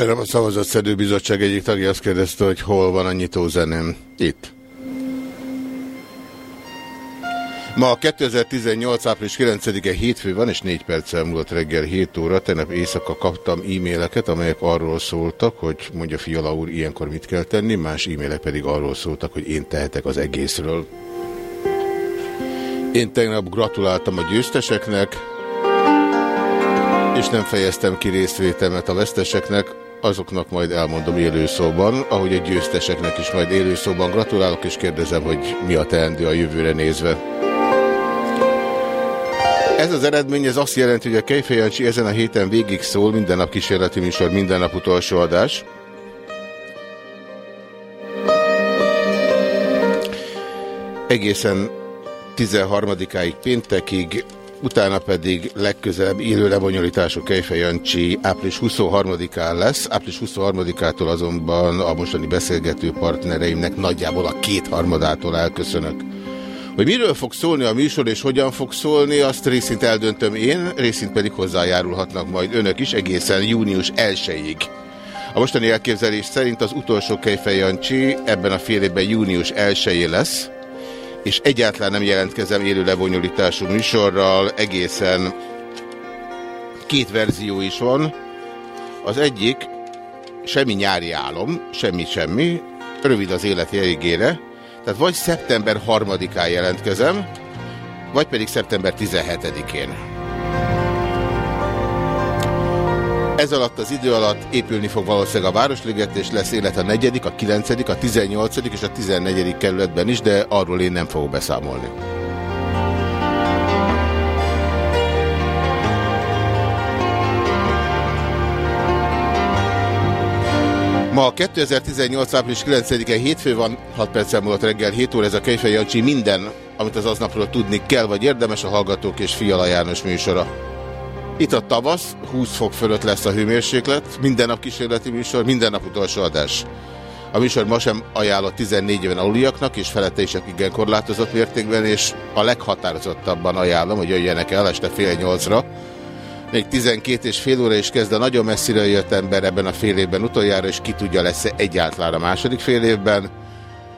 Terem a szavazatszedő bizottság egyik tagja azt kérdezte, hogy hol van a nyitózenem. Itt. Ma 2018. április 9-e hétfő van, és 4 perccel múlott reggel 7 óra. Tegnap éjszaka kaptam e-maileket, amelyek arról szóltak, hogy mondja Fiala úr, ilyenkor mit kell tenni, más e-mailek pedig arról szóltak, hogy én tehetek az egészről. Én tegnap gratuláltam a győzteseknek, és nem fejeztem ki részvétemet a veszteseknek, azoknak majd elmondom élőszóban, ahogy a győzteseknek is majd élőszóban gratulálok, és kérdezem, hogy mi a teendő a jövőre nézve. Ez az eredmény ez azt jelenti, hogy a Kejfejancsi ezen a héten végig szól, minden nap kísérleti műsor, minden nap utolsó adás. Egészen 13-áig péntekig, utána pedig legközelebb élő lebonyolítású Kejfejancsi április 23-án lesz. Április 23-ától azonban a mostani beszélgető partnereimnek nagyjából a kétharmadától elköszönök. Hogy miről fog szólni a műsor és hogyan fog szólni, azt részint eldöntöm én, részint pedig hozzájárulhatnak majd önök is egészen június 1-ig. A mostani elképzelés szerint az utolsó Kejfej Jancsi ebben a fél évben június 1 lesz, és egyáltalán nem jelentkezem élő lebonyolítású műsorral, egészen két verzió is van. Az egyik semmi nyári álom, semmi-semmi, rövid az élet jelégére, tehát vagy szeptember 3-án jelentkezem, vagy pedig szeptember 17-én. Ez alatt az idő alatt épülni fog valószínűleg a Városliget, és lesz élet a 4., a 9., a 18. és a 14. kerületben is, de arról én nem fogok beszámolni. Ma 2018. április 9-e hétfő van, 6 perccel múlott reggel 7 óra, ez a Kejfej Jancsi minden, amit az aznapról tudni kell, vagy érdemes a Hallgatók és Fiala János műsora. Itt a tavasz, 20 fok fölött lesz a hőmérséklet, minden nap kísérleti műsor, minden nap utolsó adás. A műsor ma sem ajánlott 14 éven aluliaknak, és felette is igen korlátozott mértékben, és a leghatározottabban ajánlom, hogy jöjjenek el este fél nyolcra, még 12 és fél óra is kezd a nagyon messzire jött ember ebben a fél évben utoljára, és ki tudja lesz-e egyáltalán a második fél évben.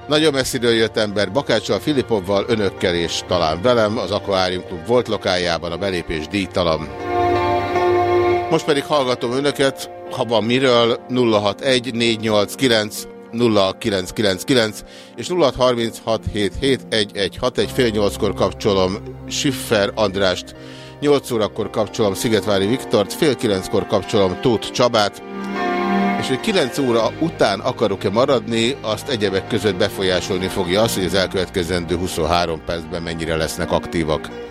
Nagyon messziről jött ember Bakáccsal, Filipovval, önökkel és talán velem, az Aquarium Klub volt lokájában a belépés díjtalan. Most pedig hallgatom önöket, ha van miről, 061 489 0999 és 0636771161 fél nyolckor kapcsolom Schiffer Andrást, 8 órakor kapcsolom Szigetvári Viktort, fél kilenckor kapcsolom Tóth Csabát, és hogy 9 óra után akarok-e maradni, azt egyebek között befolyásolni fogja az, hogy az elkövetkezendő 23 percben mennyire lesznek aktívak.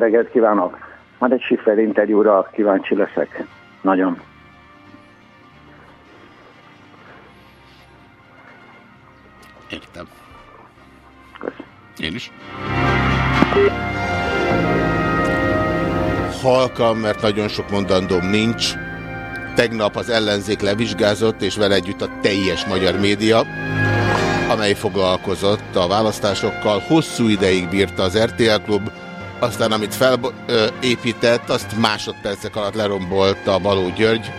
reggelt kívánok! Majd egy Schiffer interjúra kíváncsi leszek. Nagyon. Értem. Köszönöm. Én is. Halkan, mert nagyon sok mondandóm nincs. Tegnap az ellenzék levizsgázott, és vele együtt a teljes magyar média, amely foglalkozott a választásokkal. Hosszú ideig bírta az RTL klub, aztán amit felépített, azt másodpercek alatt lerombolta Baló György.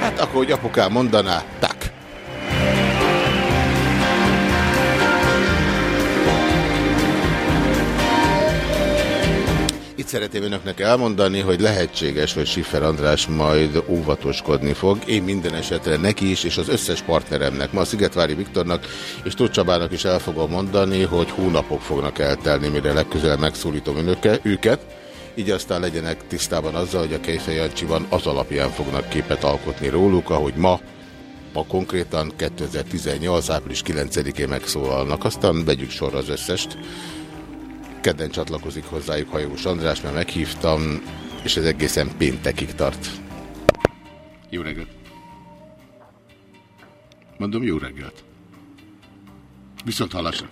Hát akkor, hogy apukám mondaná, tá. Szeretném önöknek elmondani, hogy lehetséges, hogy Siffer András majd óvatoskodni fog. Én minden esetre neki is, és az összes partneremnek, ma Szigetvári Viktornak és Tóth Csabának is el fogom mondani, hogy hónapok fognak eltelni, mire legközelebb megszólítom önöke, őket. Így aztán legyenek tisztában azzal, hogy a Kejfej Jancsiban az alapján fognak képet alkotni róluk, ahogy ma ma konkrétan 2018. április 9-én megszólalnak. Aztán vegyük sorra az összest. Kedden csatlakozik hozzájuk Hajós András, mert meghívtam, és ez egészen péntekig tart. Jó reggelt! Mondom, jó reggelt! Viszont hallásra!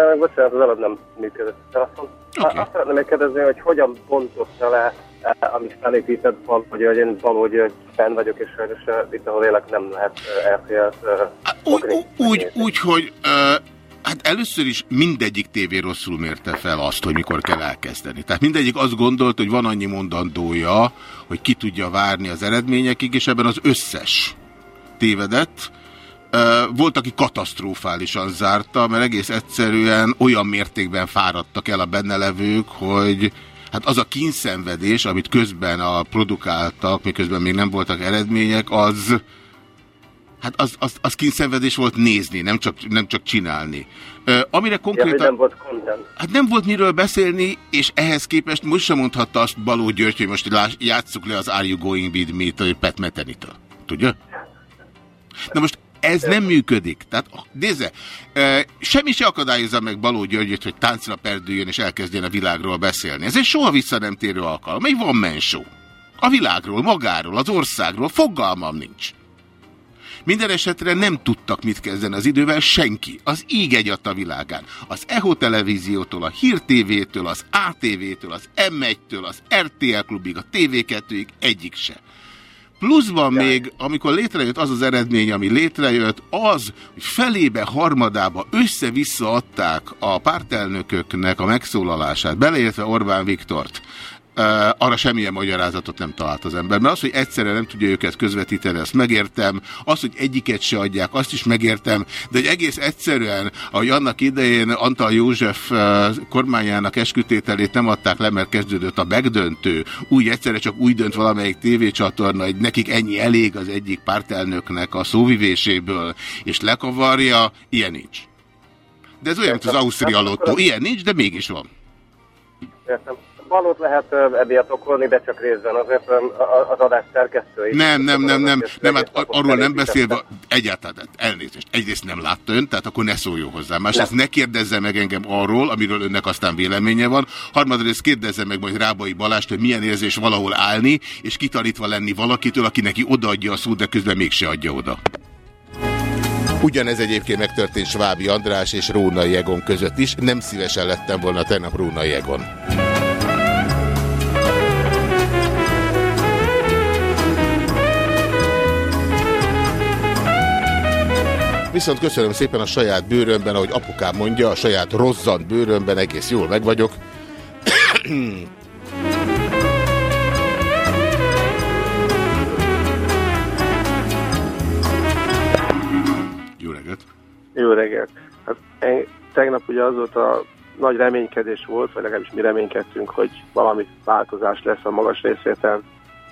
Kívánok, bocsánat, az előbb nem működött a telefon. Oké. Azt szeretném megkérdezni, hogy hogyan bontotta le, eh, amit felépített valahogy, hogy én valahogy fenn vagyok, és sajnos itt, ahol élek, nem lehet eh, RTL-t Úgy, úgy, úgy, hogy ö, hát először is mindegyik tévé rosszul mérte fel azt, hogy mikor kell elkezdeni. Tehát mindegyik azt gondolt, hogy van annyi mondandója, hogy ki tudja várni az eredményekig, és ebben az összes tévedett. Volt, aki katasztrofálisan zárta, mert egész egyszerűen olyan mértékben fáradtak el a benne levők, hogy hát az a kínszenvedés, amit közben a produkáltak, miközben még nem voltak eredmények, az, Hát az, az, az kínszenvedés volt nézni, nem csak, nem csak csinálni. Ö, amire Ja, konkrétan... nem volt content. Hát nem volt miről beszélni, és ehhez képest most sem mondhatta azt Baló György, hogy most játsszuk le az Are You Going With Me-től, Pet Metenitől. Tudja? Na most ez nem működik. Tehát nézze, e, semmi se akadályozza meg Baló Györgyöt, hogy táncra perdüljön és elkezdjen a világról beszélni. Ez egy soha vissza nem térő alkalom. Egy van show. A világról, magáról, az országról fogalmam nincs. Minden esetre nem tudtak mit kezdeni az idővel senki. Az íg egyat a világán. Az EHO televíziótól, a Hír TV-től, az ATV-től, az M1-től, az RTL klubig, a TV2-ig egyik se. Pluszban még, amikor létrejött az az eredmény, ami létrejött, az, hogy felébe, harmadába össze-vissza adták a pártelnököknek a megszólalását, beleértve Orbán Viktort, arra semmilyen magyarázatot nem talált az ember. Mert az, hogy egyszerre nem tudja őket közvetíteni, azt megértem. Az, hogy egyiket se adják, azt is megértem. De hogy egész egyszerűen, ahogy annak idején Antal József kormányának eskütételét nem adták le, mert kezdődött a megdöntő, úgy egyszerre csak úgy dönt valamelyik tévécsatorna, hogy nekik ennyi elég az egyik pártelnöknek a szóvivéséből, és lekavarja, ilyen nincs. De ez olyan, mint az Ausztria lottó. Ilyen nincs, de mégis van. Értem. Valót lehet emiatt okolni, de csak részben. Azért az adás szerkesztői... Nem, nem, nem, nem, nem, hát arról nem beszélve, egyáltalán elnézést. Egyrészt nem látta ön, tehát akkor ne szóljon hozzá. Másrészt ne kérdezze meg engem arról, amiről önnek aztán véleménye van. Harmadrészt kérdezze meg majd Rábai Balást, hogy milyen érzés valahol állni, és kitarítva lenni valakitől, aki neki odaadja a szót, de közben mégse adja oda. Ugyanez egyébként megtörtént Svábi András és Rónai Egon között is. Nem szívesen lettem volna tegnap Rónai Egon. Viszont köszönöm szépen a saját bőrömben, ahogy apukám mondja, a saját rozzant bőrömben egész jól meg vagyok. Jó reggelt! Jó reggelt. Hát én, tegnap ugye az volt a nagy reménykedés volt, vagy legalábbis mi reménykedtünk, hogy valami változás lesz a magas részvételre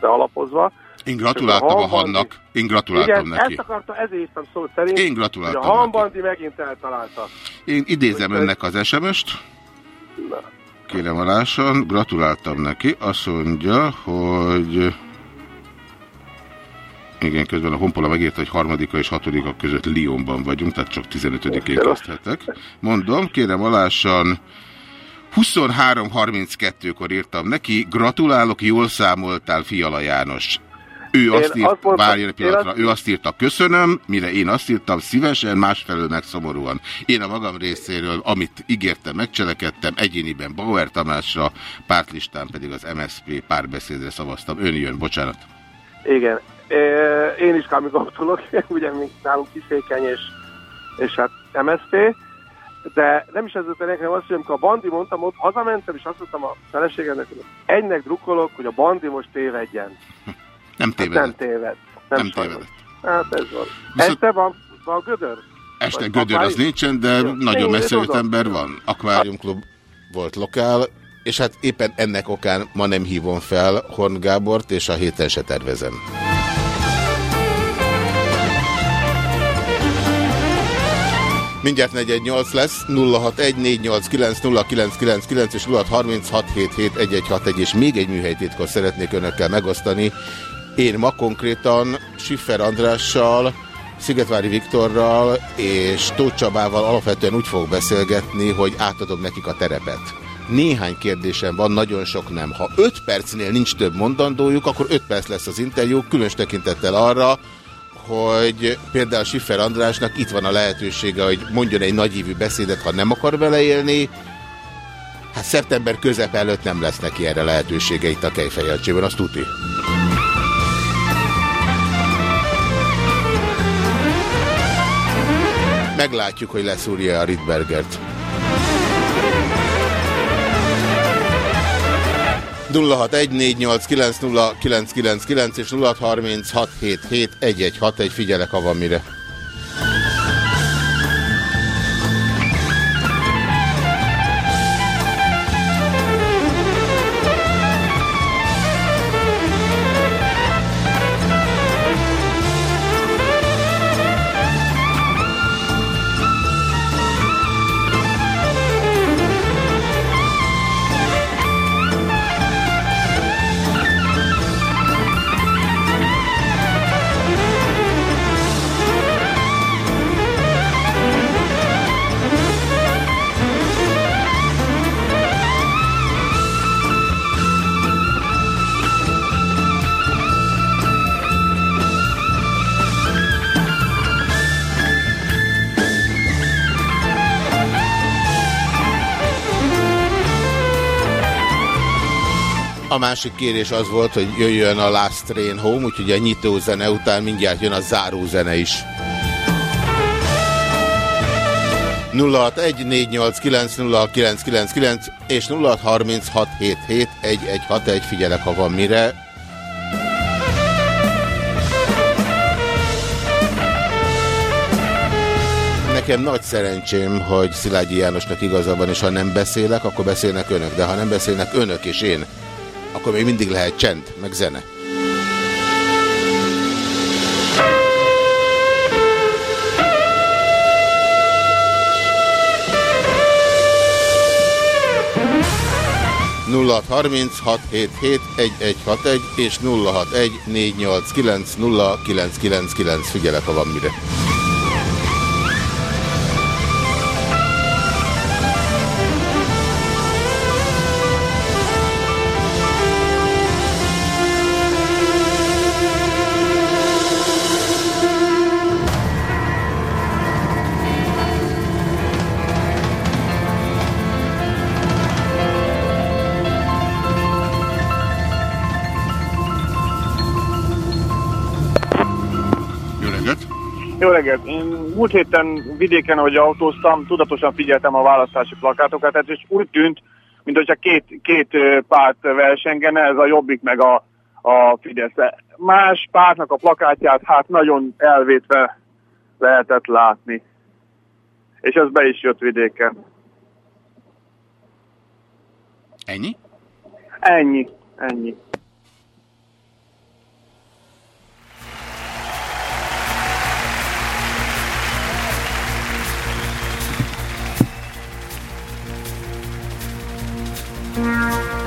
alapozva. Én gratuláltam a Hanbandi- Hannak, én gratuláltam Igen, neki. ezt akartam, ezért szó szerint, Én hogy gratuláltam a neki. Hanbandi megint eltalálta. Én idézem Hogy- önnek az SMS-t. Kérem alásan, gratuláltam neki. Azt mondja, hogy... Igen, közben a Honpola megírta, hogy harmadika és hatodika között Lyonban vagyunk, tehát csak 15-én kezdhetek. Mondom, kérem alásan, 23.32-kor írtam neki, gratulálok, jól számoltál, Fiala János. Ő azt, írt, azt mondtam, várjon pillanatra, azt... ő azt írta, köszönöm, mire én azt írtam, szívesen, másfelől megszomorúan. Én a magam részéről, amit ígértem, megcselekedtem, egyéniben Bauer Tamásra, pártlistán pedig az MSZP párbeszédre szavaztam. Ön jön, bocsánat. Igen, én is kámigautolok, ugye mi nálunk kiszékeny és, és hát MSZP, de nem is ez a nekem azt, hogy amikor a Bandi mondtam, ott hazamentem, és azt mondtam a feleségemnek, hogy egynek drukkolok, hogy a Bandi most tévedjen. Nem tévedett. Hát nem téved. Nem, nem tévedett. Hát ez van. Viszont... Este van, van gödör? Este Vagy gödör az nincsen, de Jó. nagyon messze jött ember van. Akváriumklub volt lokál, és hát éppen ennek okán ma nem hívom fel Horn Gábort, és a héten se tervezem. Mindjárt 418 lesz, 0614890999 és 0636771161 és még egy műhelytétkot szeretnék önökkel megosztani. Én ma konkrétan Siffer Andrással, Szigetvári Viktorral és Tóth Csabával alapvetően úgy fogok beszélgetni, hogy átadom nekik a terepet. Néhány kérdésem van, nagyon sok nem. Ha 5 percnél nincs több mondandójuk, akkor 5 perc lesz az interjú, különös tekintettel arra, hogy például Siffer Andrásnak itt van a lehetősége, hogy mondjon egy nagyívű beszédet, ha nem akar vele. Hát szeptember közep előtt nem lesz neki erre lehetősége itt a Kejfejelcsében, azt tuti. Meglátjuk, hogy leszúrja a Ritbergert. 0614890999 és 0636771161 figyelek, ha van mire. A másik kérés az volt, hogy jöjjön a Last Train Home, úgyhogy a nyitó zene után mindjárt jön a záró zene is. 0614890999 és 0636771161 figyelek, ha van mire. Nekem nagy szerencsém, hogy Szilágyi Jánosnak igaza és ha nem beszélek, akkor beszélnek önök, de ha nem beszélnek önök és én, akkor még mindig lehet csend, meg zene. nulla és nulla hat egy négy nyolc kilenc nulla kilenc kilenc kilenc figyelek ha van mire. Múlt héten vidéken, ahogy autóztam, tudatosan figyeltem a választási plakátokat, hát és úgy tűnt, mint hogyha két, két párt versengene, ez a Jobbik meg a, a Fidesz. Más pártnak a plakátját hát nagyon elvétve lehetett látni. És ez be is jött vidéken. Ennyi? Ennyi, ennyi. Música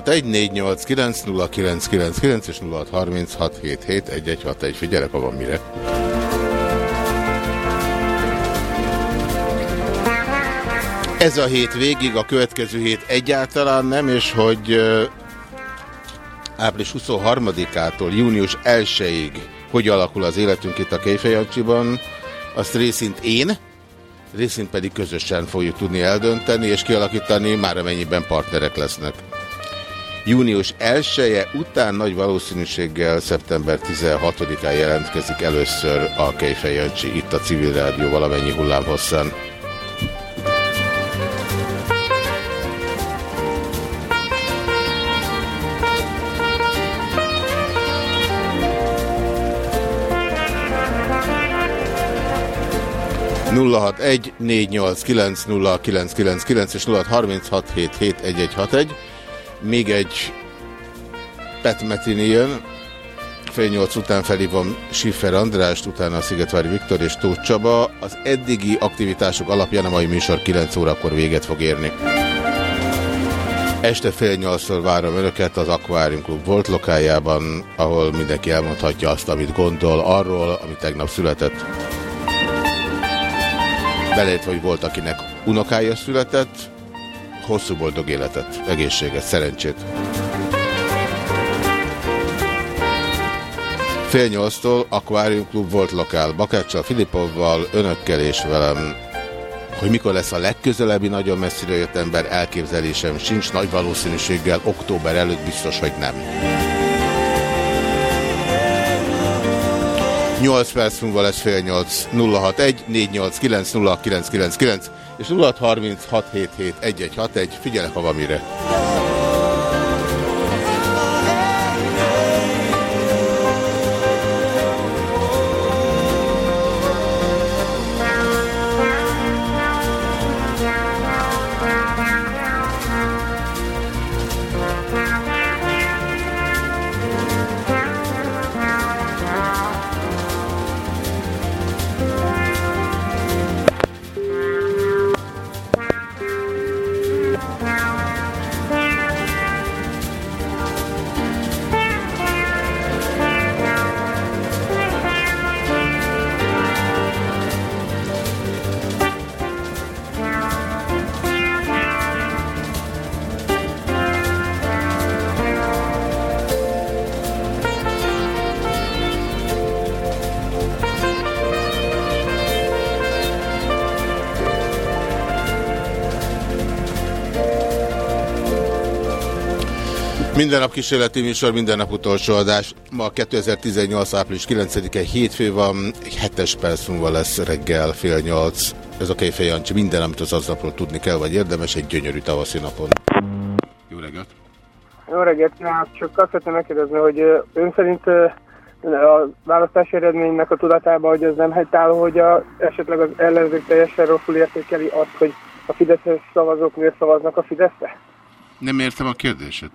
061-489-0999 és 0636771161. Figyelek, van mire. Ez a hét végig, a következő hét egyáltalán nem, és hogy április 23-ától június 1-ig hogy alakul az életünk itt a Kejfejancsiban, azt részint én, részint pedig közösen fogjuk tudni eldönteni és kialakítani, már amennyiben partnerek lesznek. Június 1 -e után nagy valószínűséggel szeptember 16-án jelentkezik először a Kejfejancsi itt a Civil Rádió valamennyi hullámhosszán. 061 489 és 0636771161. Még egy Petmetini jön. Fél nyolc után felhívom Siffer Andrást, utána Szigetvári Viktor és Tóth Csaba. Az eddigi aktivitások alapján a mai műsor 9 órakor véget fog érni. Este fél nyolcszor várom Önöket az Aquarium Club volt lokájában, ahol mindenki elmondhatja azt, amit gondol arról, ami tegnap született. Belét, hogy volt, akinek unokája született, hosszú boldog életet, egészséget, szerencsét. Fél nyolctól Aquarium Club volt lokál Bakáccsal, Filipovval, önökkel és velem. Hogy mikor lesz a legközelebbi nagyon messzire jött ember, elképzelésem sincs, nagy valószínűséggel október előtt biztos, hogy nem. 8 perc múlva lesz fél 8 061 489 0999 és 0636771161. Figyelek, ha van mire. 'Minden nap kísérleti műsor, minden nap utolsó adás. Ma 2018. április 9-e hétfő van, egy hetes perc múlva lesz reggel fél nyolc. Ez a Kejfej Jancsi, minden, amit az aznapról tudni kell, vagy érdemes, egy gyönyörű tavaszi napon. Jó reggelt! Jó reggelt, csak azt szeretném megkérdezni, hogy ön szerint a választási eredménynek a tudatában, hogy ez nem helytálló, hogy a, esetleg az ellenzék teljesen rosszul értékeli azt, hogy a Fideszes szavazók miért szavaznak a Fideszre? Nem értem a kérdését.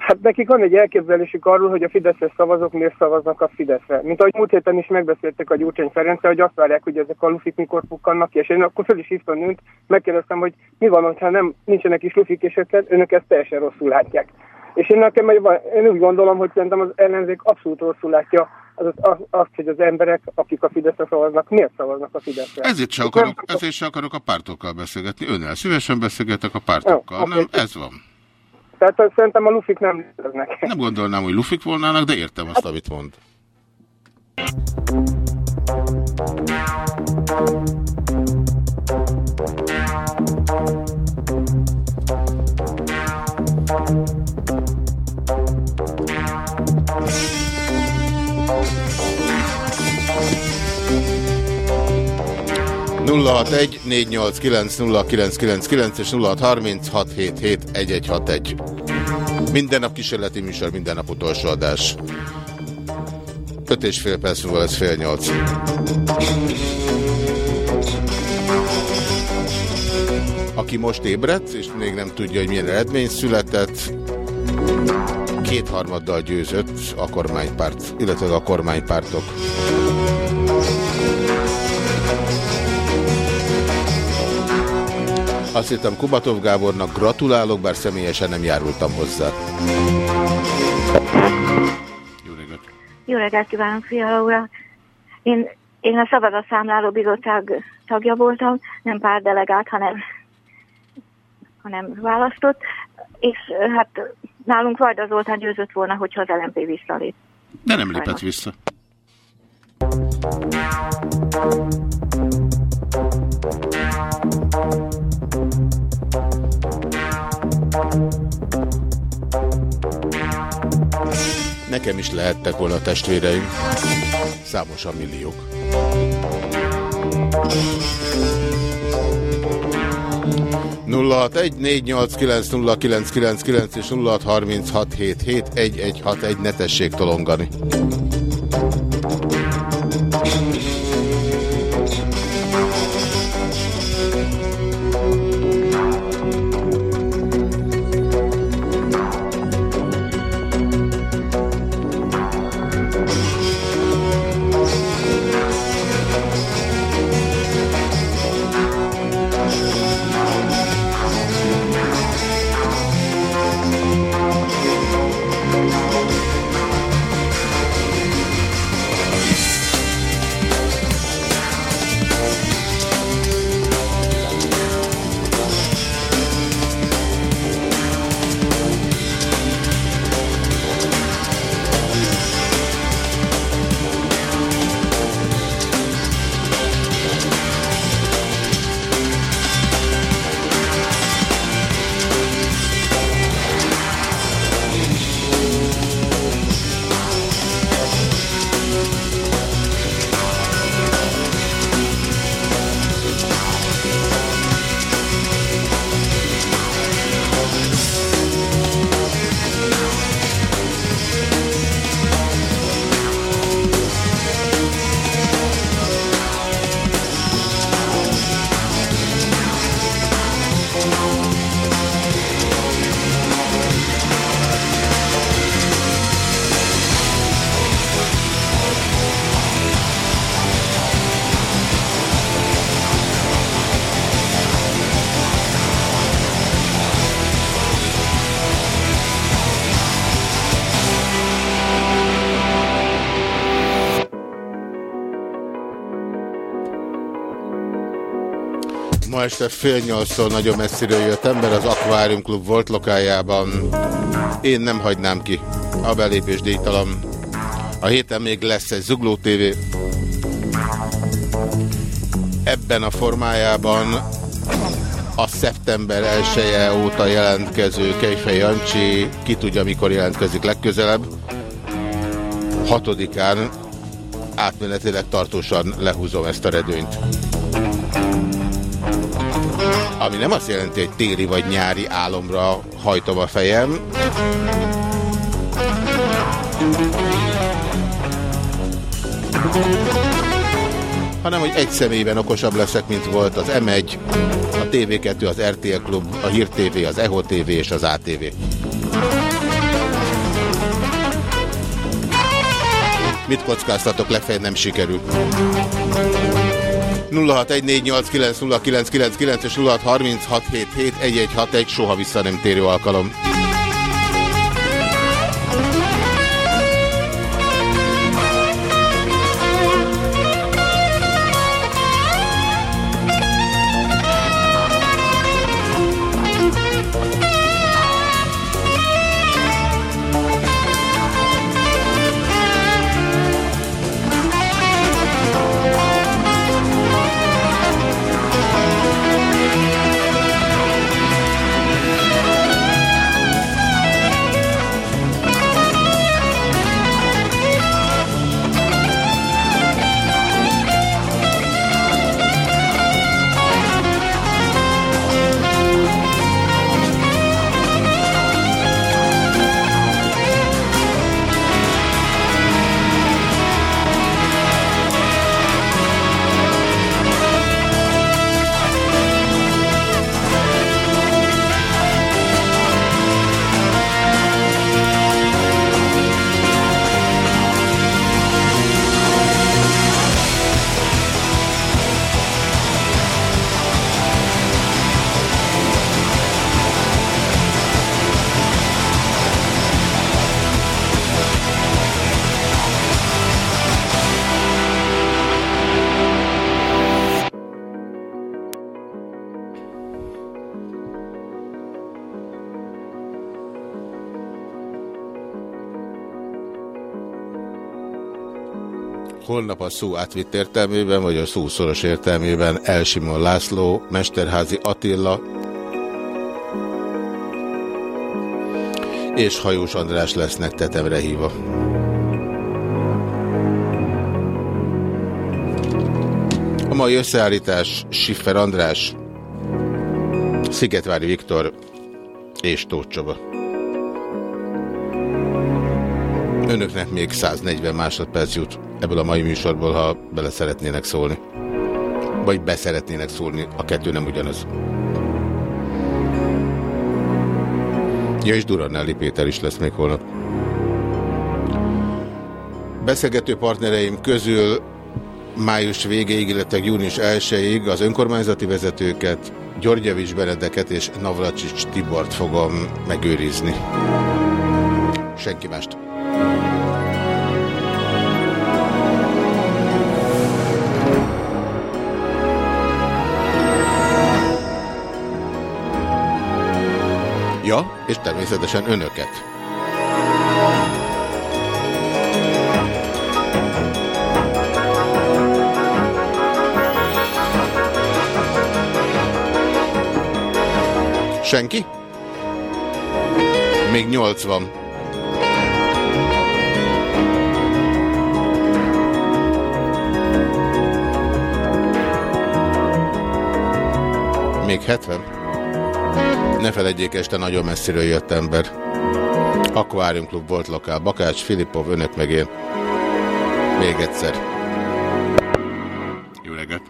Hát nekik van egy elképzelésük arról, hogy a Fideszes szavazók miért szavaznak a Fideszre. Mint ahogy múlt héten is megbeszéltek a Gyurcsány Ferenc, hogy azt várják, hogy ezek a lufik mikor pukkannak ki, és én akkor fel is hívtam önt, megkérdeztem, hogy mi van, ha nem, nincsenek is lufik, és önök ezt teljesen rosszul látják. És én, nekem, én úgy gondolom, hogy szerintem az ellenzék abszolút rosszul látja az, az, azt, hogy az emberek, akik a Fideszre szavaznak, miért szavaznak a Fideszre. Ezért se akarok, ezért se akarok a pártokkal beszélgetni. Önnel szívesen beszélgetek a pártokkal, Jó, nem, ez van. Tehát szerintem a lufik nem léteznek. Nem gondolnám, hogy lufik volnának, de értem azt, amit mond. nulla hat 061 489 és 0636771161. Minden nap kísérleti műsor, minden nap utolsó adás. 5 és fél perc múlva lesz fél nyolc. Aki most ébredt, és még nem tudja, hogy milyen eredmény született, kétharmaddal győzött a kormánypárt, illetve a kormánypártok. Azt hittem Kubatov Gábornak gratulálok, bár személyesen nem járultam hozzá. Jó reggelt! Jó reggelt kívánok, Fiala úr! Én, én a Szabad Számláló Bizottság tagja voltam, nem pár delegált, hanem, hanem választott, és hát nálunk Vajda Zoltán győzött volna, hogyha az LMP visszalép. De nem lépett vissza. Nekem is lehettek volna testvéreim. Számosan milliók. nulla és nulla ne tessék tolongani. Ma este fél nyolcszor nagyon messziről jött ember az Aquarium Club volt lokájában. Én nem hagynám ki a belépés díjtalan. A héten még lesz egy Zugló TV. Ebben a formájában a szeptember 1 -e óta jelentkező Kejfej Jancsi, ki tudja mikor jelentkezik legközelebb. Hatodikán átmenetileg tartósan lehúzom ezt a redőnyt. Ami nem azt jelenti, hogy téli vagy nyári álomra hajtom a fejem. hanem hogy egy személyben okosabb leszek, mint volt az M1, a TV2, az RTL Klub, a Hír TV, az EHO TV és az ATV. Mit kockáztatok, legfeljebb nem sikerült. 0614890999 és 0636771161 soha vissza nem térő alkalom. Holnap a szó átvitt értelmében, vagy a szó szoros értelmében Elsimon László, Mesterházi Attila és Hajós András lesznek tetemre hívva. A mai összeállítás Siffer András, Szigetvári Viktor és Tóth Csaba. Önöknek még 140 másodperc jut ebből a mai műsorból, ha bele szeretnének szólni. Vagy beszeretnének szólni, a kettő nem ugyanaz. Ja, és Duranelli Péter is lesz még holnap. Beszélgető partnereim közül május végéig, illetve június 1-ig az önkormányzati vezetőket, Györgyevics Benedeket és Navracsics Tibort fogom megőrizni. Senki mást. Ja, és természetesen önöket. Senki? Még nyolc van. Még 70? Ne felejtjék, este nagyon messziről jött ember. Aquarium Club volt lokál. Bakács, Filipov, önök meg én. Még egyszer. Jó reggelt!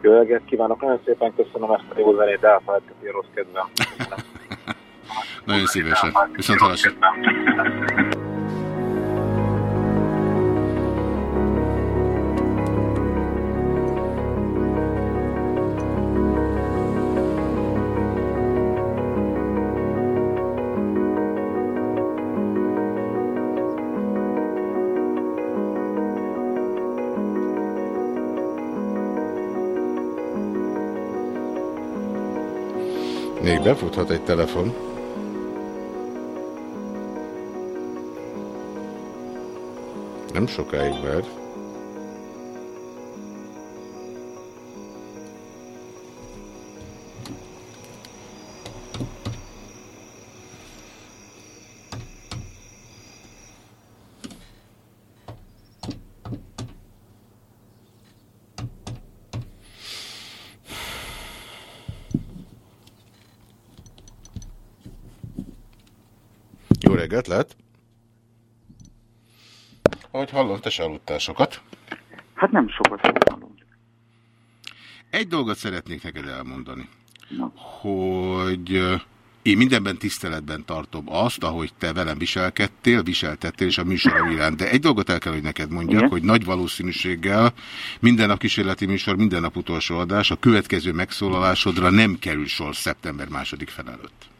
Jó reggelt kívánok, nagyon szépen köszönöm ezt a jó zenét, de elfelejtettem, rossz kedvem. Nagyon szívesen. Viszont hallásra. Még befuthat egy telefon. Nem sokáig már. Lehet? Ahogy hallom, te se aludtál sokat. Hát nem sokat hallom. Egy dolgot szeretnék neked elmondani, hogy ö, én mindenben tiszteletben tartom azt, ahogy te velem viselkedtél, viseltettél, és a műsorom iránt. De egy dolgot el kell, hogy neked mondjak, Igen? hogy nagy valószínűséggel minden nap kísérleti műsor, minden nap utolsó adás, a következő megszólalásodra nem kerül sor szeptember második fel előtt.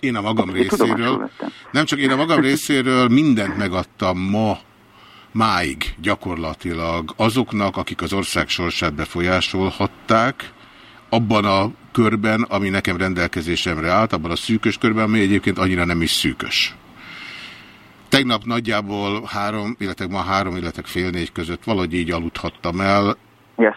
Én a magam tudomásul részéről, nem csak én a magam részéről mindent megadtam ma, máig gyakorlatilag azoknak, akik az ország sorsát befolyásolhatták, abban a körben, ami nekem rendelkezésemre állt, abban a szűkös körben, ami egyébként annyira nem is szűkös. Tegnap nagyjából három, illetve ma három, illetve fél négy között valahogy így aludhattam el.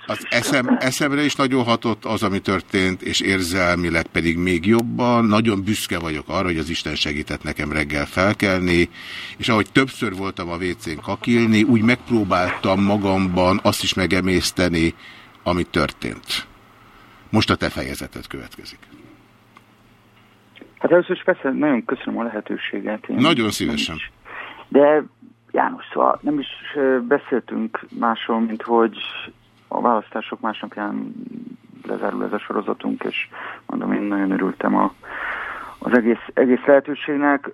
Az eszem, eszemre is nagyon hatott az, ami történt, és érzelmileg pedig még jobban. Nagyon büszke vagyok arra, hogy az Isten segített nekem reggel felkelni, és ahogy többször voltam a WC-n kakilni, úgy megpróbáltam magamban azt is megemészteni, ami történt. Most a te fejezeted következik. Hát először is persze nagyon köszönöm a lehetőséget. Én Nagyon szívesen. De János, szóval nem is beszéltünk másról, mint hogy a választások másnapján lezárul ez a sorozatunk, és mondom, én nagyon örültem a, az egész, egész lehetőségnek.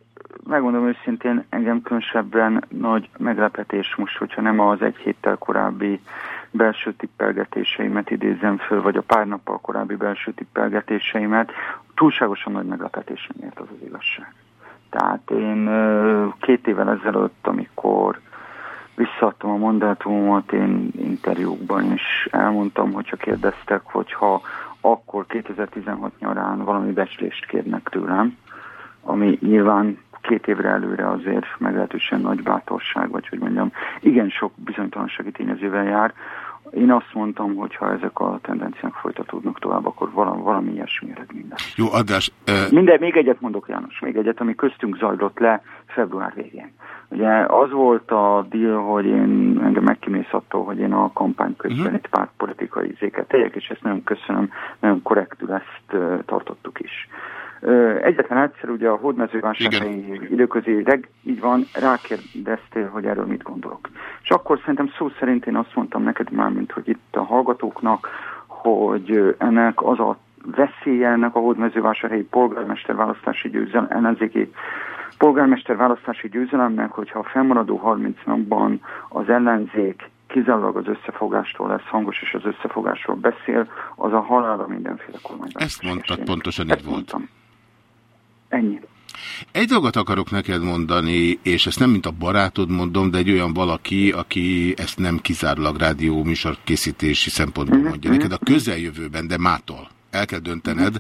Megmondom őszintén, engem különösebben nagy meglepetés most, hogyha nem az egy héttel korábbi belső tippelgetéseimet idézem föl, vagy a pár nappal korábbi belső tippelgetéseimet, túlságosan nagy meglepetés ért az az igazság. Tehát én két évvel ezelőtt, amikor visszaadtam a mandátumomat, én interjúkban is elmondtam, hogyha kérdeztek, hogyha akkor 2016 nyarán valami becslést kérnek tőlem, ami nyilván két évre előre azért meglehetősen nagy bátorság, vagy hogy mondjam, igen sok bizonytalansági tényezővel jár. Én azt mondtam, hogy ha ezek a tendenciák folytatódnak tovább, akkor valami, valami ilyesmi eredmény lesz. Jó, adás. Uh... Minden, még egyet mondok János, még egyet, ami köztünk zajlott le február végén. Ugye az volt a deal, hogy én engem megkimész attól, hogy én a kampány közben uh-huh. itt pártpolitikai izéket tegyek, és ezt nagyon köszönöm, nagyon korrektül ezt uh, tartottuk is. Egyetlen egyszer ugye a hódmezővásárhelyi időközi reg, így van, rákérdeztél, hogy erről mit gondolok. És akkor szerintem szó szerint én azt mondtam neked már, mint hogy itt a hallgatóknak, hogy ennek az a veszélye ennek a hódmezővásárhelyi polgármester választási győzelem, ellenzéki polgármester választási győzelemnek, hogyha a fennmaradó 30 napban az ellenzék kizárólag az összefogástól lesz hangos, és az összefogásról beszél, az a halára mindenféle kormányzás. Ezt mondtad, pontosan így volt. Mondtam. Ennyi. Egy dolgot akarok neked mondani, és ezt nem mint a barátod mondom, de egy olyan valaki, aki ezt nem kizárólag rádió műsor készítési szempontból mhm, mondja neked a mhm. közeljövőben, de mától el kell döntened,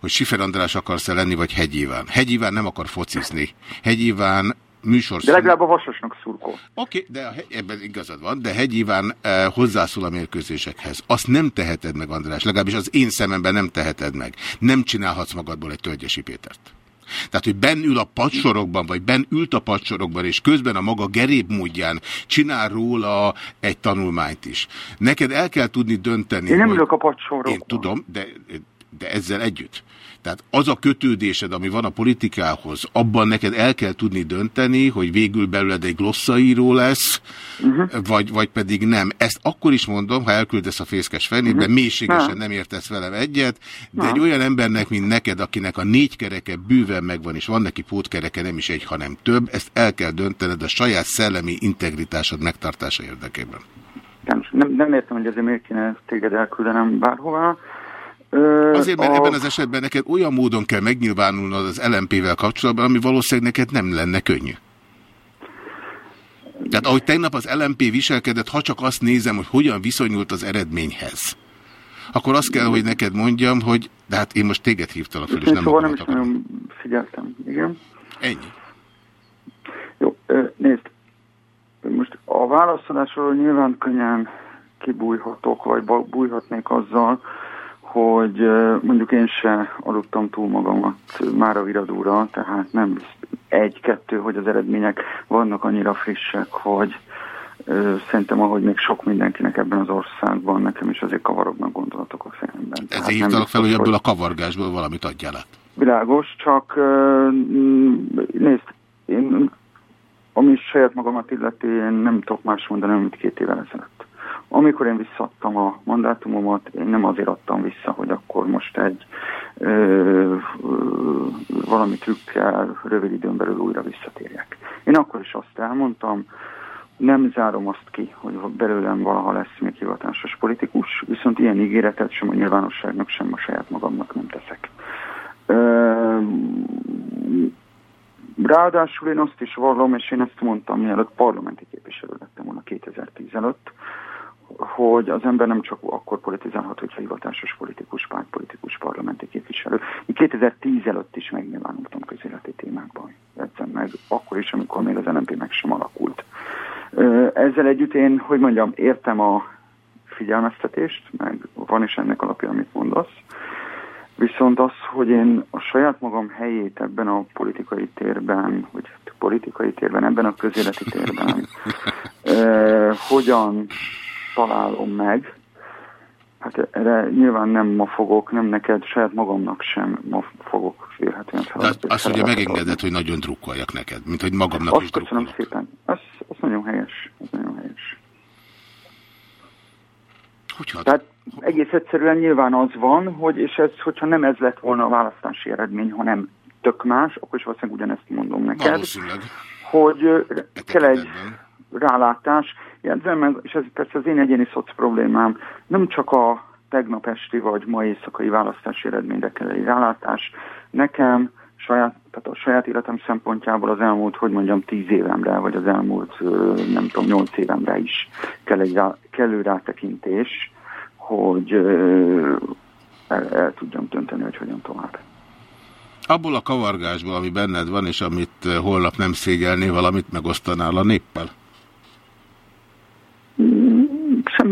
hogy Sifer András akarsz-e lenni, vagy Hegyíván. Hegyíván nem akar focizni. Hegyíván műsor. De legalább a vasosnak szurkol. Oké, okay, de ebben igazad van, de Hegyíván eh, hozzászól a mérkőzésekhez. Azt nem teheted meg, András, legalábbis az én szememben nem teheted meg. Nem csinálhatsz magadból egy Tölgyesi Pétert. Tehát, hogy bennül a padsorokban, vagy ben ült a padsorokban, és közben a maga geréb módján csinál róla egy tanulmányt is. Neked el kell tudni dönteni. Én nem ülök a padsorokban. Én tudom, de, de ezzel együtt. Tehát az a kötődésed, ami van a politikához, abban neked el kell tudni dönteni, hogy végül belőled egy glossaíró lesz, uh mhm. -huh. vagy, vagy pedig nem. Ezt akkor is mondom, ha elküldesz a fészkes fennébe, uh mhm. -huh. mélységesen nem értesz velem egyet, de egy olyan embernek, mint neked, akinek a négy kereke bőven megvan, és van neki pótkereke nem is egy, hanem több, ezt el kell döntened a saját szellemi integritásod megtartása érdekében. Nem, nem értem, hogy ezért miért kéne téged elküldenem bárhová. Azért, mert a... ebben az esetben neked olyan módon kell megnyilvánulnod az LMP-vel kapcsolatban, ami valószínűleg neked nem lenne könnyű. Tehát ahogy tegnap az LMP viselkedett, ha csak azt nézem, hogy hogyan viszonyult az eredményhez, akkor azt kell, hogy neked mondjam, hogy de hát én most téged hívtalak fel, és nem szóval nem is nagyon figyeltem, igen. Ennyi. Jó, nézd, most a válaszolásról nyilván könnyen kibújhatok, vagy bújhatnék azzal, hogy mondjuk én se aludtam túl magamat már a viradúra, tehát nem egy-kettő, hogy az eredmények vannak annyira frissek, hogy ö, szerintem ahogy még sok mindenkinek ebben az országban, nekem is azért kavarognak gondolatok a fejemben. Ezért hívtalak fel, hogy ebből a kavargásból valamit adjál át. Világos, csak ö, nézd, én ami saját magamat illeti, én nem tudok más mondani, mint két évvel ezelőtt. Amikor én visszaadtam a mandátumomat, én nem azért adtam vissza, hogy akkor most egy ö, ö, valami trükkel rövid időn belül újra visszatérjek. Én akkor is azt elmondtam, nem zárom azt ki, hogy belőlem valaha lesz még hivatásos politikus, viszont ilyen ígéretet sem a nyilvánosságnak, sem a saját magamnak nem teszek. Ö, ráadásul én azt is vallom, és én ezt mondtam, mielőtt parlamenti képviselő lettem volna 2010 előtt, hogy az ember nem csak akkor politizálhat, hogyha hivatásos politikus, pártpolitikus, parlamenti képviselő. Én 2010 előtt is megnyilvánultam közéleti témákban. Edzem meg, akkor is, amikor még az NMP meg sem alakult. Ezzel együtt én, hogy mondjam, értem a figyelmeztetést, meg van is ennek alapja, amit mondasz. Viszont az, hogy én a saját magam helyét ebben a politikai térben, vagy politikai térben, ebben a közéleti térben, eh, hogyan találom meg. Hát erre nyilván nem ma fogok, nem neked, saját magamnak sem ma fogok félhetően fel. De azt ugye megengedett, hogy nagyon drukkoljak neked, mint hogy magamnak azt is köszönöm szépen. Az, az nagyon helyes. Az nagyon helyes. Hogy Tehát egész egyszerűen nyilván az van, hogy és ez, hogyha nem ez lett volna a választási eredmény, hanem tök más, akkor is valószínűleg ugyanezt mondom neked. Valószínűleg. Hogy e kell egy rálátás, és ez persze az én egyéni szoc problémám, nem csak a tegnap esti vagy ma éjszakai választási eredményre kell egy rálátás. Nekem saját, tehát a saját életem szempontjából az elmúlt, hogy mondjam, tíz évemre, vagy az elmúlt, nem tudom, nyolc évemre is kell egy rá, kellő rátekintés, hogy el, el tudjam dönteni, hogy hogyan tovább. Abból a kavargásból, ami benned van, és amit holnap nem szégyelné, valamit megosztanál a néppel?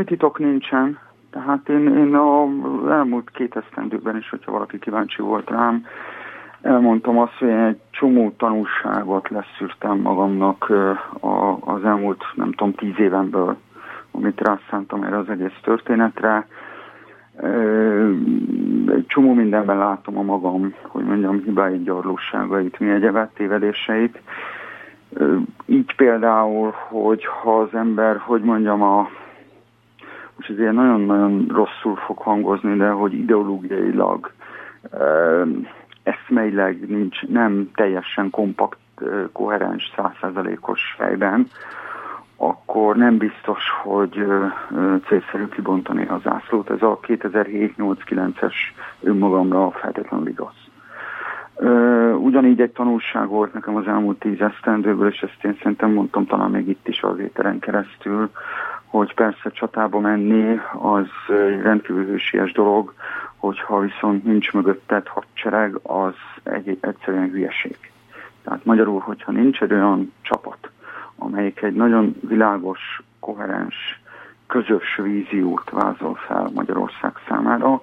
Semmi titok nincsen. Tehát én, én a elmúlt két esztendőben is, hogyha valaki kíváncsi volt rám, elmondtam azt, hogy egy csomó tanulságot leszűrtem magamnak az elmúlt, nem tudom, tíz évemből, amit rászántam erre az egész történetre. Egy csomó mindenben látom a magam, hogy mondjam, hibáit, gyarlóságait, mi egyebet, tévedéseit. Így például, hogy ha az ember, hogy mondjam, a és ezért nagyon-nagyon rosszul fog hangozni, de hogy ideológiailag, eszmeileg nincs, nem teljesen kompakt, koherens, százszázalékos fejben, akkor nem biztos, hogy célszerű kibontani a zászlót. Ez a 2007-8-9-es önmagamra feltétlenül igaz. Ugyanígy egy tanulság volt nekem az elmúlt tíz esztendőből, és ezt én szerintem mondtam talán még itt is az éteren keresztül, hogy persze csatába menni az rendkívül hősies dolog, hogyha viszont nincs mögötted hadsereg, az egy, egyszerűen hülyeség. Tehát magyarul, hogyha nincs egy olyan csapat, amelyik egy nagyon világos, koherens, közös víziót vázol fel Magyarország számára,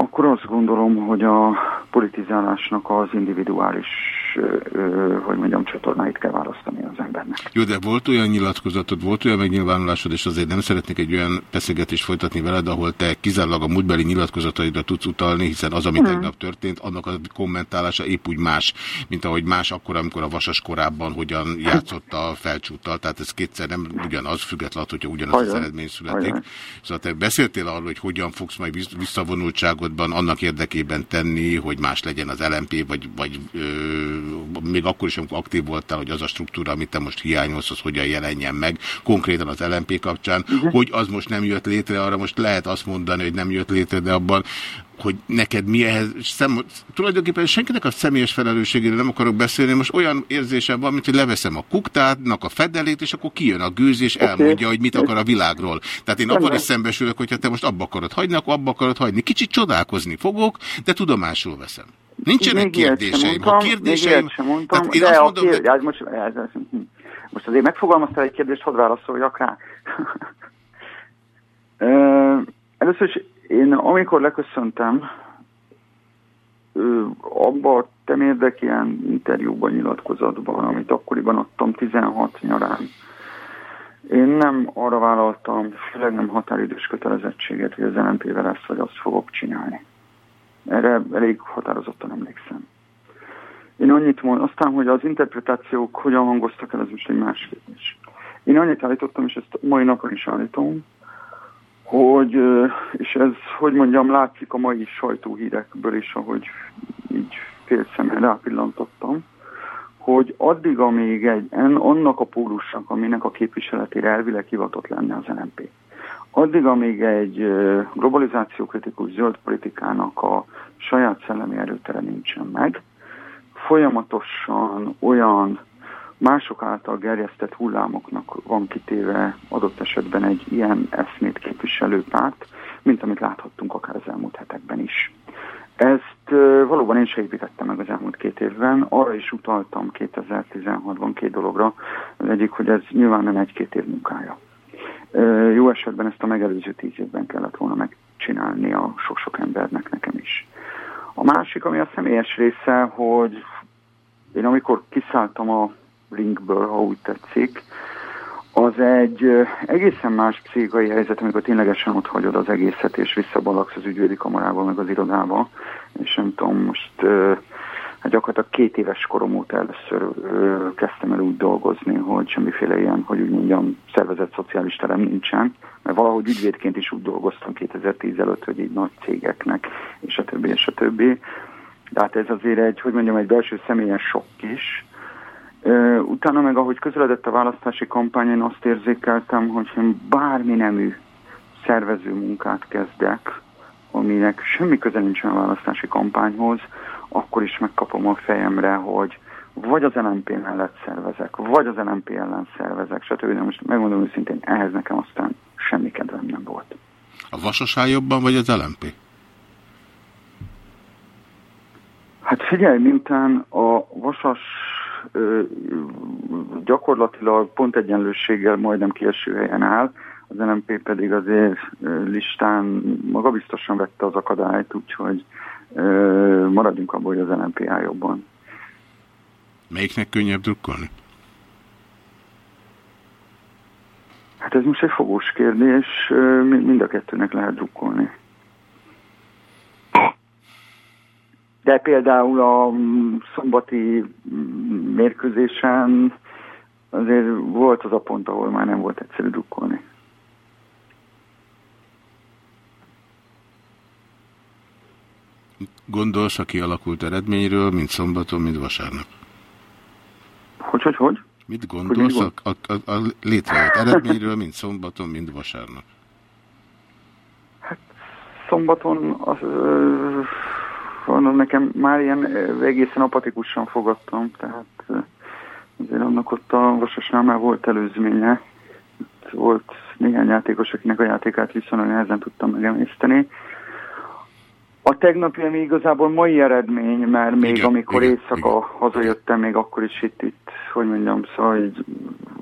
akkor azt gondolom, hogy a politizálásnak az individuális hogy mondjam, csatornáit kell választani az embernek. Jó, de volt olyan nyilatkozatod, volt olyan megnyilvánulásod, és azért nem szeretnék egy olyan beszélgetést folytatni veled, ahol te kizárólag a múltbeli nyilatkozataidra tudsz utalni, hiszen az, ami hmm. tegnap történt, annak a kommentálása épp úgy más, mint ahogy más akkor, amikor a Vasas korábban hogyan játszott a felcsúttal, tehát ez kétszer nem ugyanaz, függetlenül, hogyha ugyanaz Ajaj. az eredmény születik. Ajaj. Szóval te beszéltél arról, hogy hogyan fogsz majd visszavonultságodban annak érdekében tenni, hogy más legyen az LMP, vagy, vagy ö, még akkor is, amikor aktív voltál, hogy az a struktúra, amit te most hiányolsz, az hogyan jelenjen meg, konkrétan az LMP kapcsán. -huh. hogy az most nem jött létre, arra most lehet azt mondani, hogy nem jött létre, de abban hogy neked mi ehhez, szem, tulajdonképpen senkinek a személyes felelősségéről nem akarok beszélni, most olyan érzésem van, mint hogy leveszem a kuktádnak a fedelét, és akkor kijön a gőz, és elmondja, okay. hogy mit akar a világról. Tehát én abban is szembesülök, hogyha te most abba akarod hagyni, akkor abba akarod hagyni. Kicsit csodálkozni fogok, de tudomásul veszem. Nincsenek még kérdéseim. Mondtam, ha kérdéseim... Még sem mondtam, hát én de azt mondom, kérd... de... most, ez, ez, hm. most azért megfogalmaztál egy kérdést, hadd válaszoljak rá. Először is én amikor leköszöntem, abban a ilyen interjúban, nyilatkozatban, amit akkoriban adtam 16 nyarán, én nem arra vállaltam, főleg nem határidős kötelezettséget, hogy az LNP-vel ezt vagy azt fogok csinálni. Erre elég határozottan emlékszem. Én annyit mondom, aztán, hogy az interpretációk hogyan hangoztak el, ez most egy más kérdés. Én annyit állítottam, és ezt mai napon is állítom, hogy, és ez, hogy mondjam, látszik a mai sajtóhírekből is, ahogy így fél szemmel rápillantottam, hogy addig, amíg egy, annak a pólusnak, aminek a képviseletére elvileg hivatott lenne az NMP, addig, amíg egy globalizációkritikus zöld politikának a saját szellemi erőtere nincsen meg, folyamatosan olyan mások által gerjesztett hullámoknak van kitéve adott esetben egy ilyen eszmét képviselő párt, mint amit láthattunk akár az elmúlt hetekben is. Ezt valóban én se építettem meg az elmúlt két évben, arra is utaltam 2016-ban két dologra. Az egyik, hogy ez nyilván nem egy-két év munkája. Jó esetben ezt a megelőző tíz évben kellett volna megcsinálni a sok-sok embernek, nekem is. A másik, ami a személyes része, hogy én amikor kiszálltam a linkből, ha úgy tetszik, az egy egészen más pszichikai helyzet, amikor ténylegesen ott hagyod az egészet, és visszabalaksz az ügyvédi kamarába, meg az irodába, és nem tudom, most hát gyakorlatilag két éves korom óta először kezdtem el úgy dolgozni, hogy semmiféle ilyen, hogy úgy mondjam, szervezett szociális terem nincsen, mert valahogy ügyvédként is úgy dolgoztam 2010 előtt, hogy így nagy cégeknek, és a többi, és a többi. De hát ez azért egy, hogy mondjam, egy belső személyes sok is, Utána meg, ahogy közeledett a választási kampány, én azt érzékeltem, hogy én bármi nemű szervező munkát kezdek, aminek semmi köze nincsen a választási kampányhoz, akkor is megkapom a fejemre, hogy vagy az LNP mellett szervezek, vagy az LNP ellen szervezek, stb. De most megmondom őszintén, ehhez nekem aztán semmi kedvem nem volt. A Vasasá jobban, vagy az LNP? Hát figyelj, miután a Vasas ö, gyakorlatilag pont egyenlőséggel majdnem kieső helyen áll, az NMP pedig azért listán magabiztosan vette az akadályt, úgyhogy maradjunk abban, hogy az áll jobban. Melyiknek könnyebb drukkolni? Hát ez most egy fogós kérdés, mind a kettőnek lehet drukkolni. De például a szombati mérkőzésen azért volt az a pont, ahol már nem volt egyszerű drukkolni. Gondolsz a kialakult eredményről, mint szombaton, mint vasárnap? Hogy, hogy, hogy? Mit gondolsz a, a, a, a létrejött eredményről, mint szombaton, mint vasárnap? Hát szombaton az, ö, mondom, nekem már ilyen egészen apatikusan fogadtam, tehát azért annak ott a Vasasnál már volt előzménye. Itt volt néhány játékos, akinek a játékát viszonylag nehezen tudtam megemészteni. A tegnapi, ami igazából mai eredmény, mert még igen, amikor igen, éjszaka igen. hazajöttem, még akkor is itt, itt hogy mondjam, szóval így,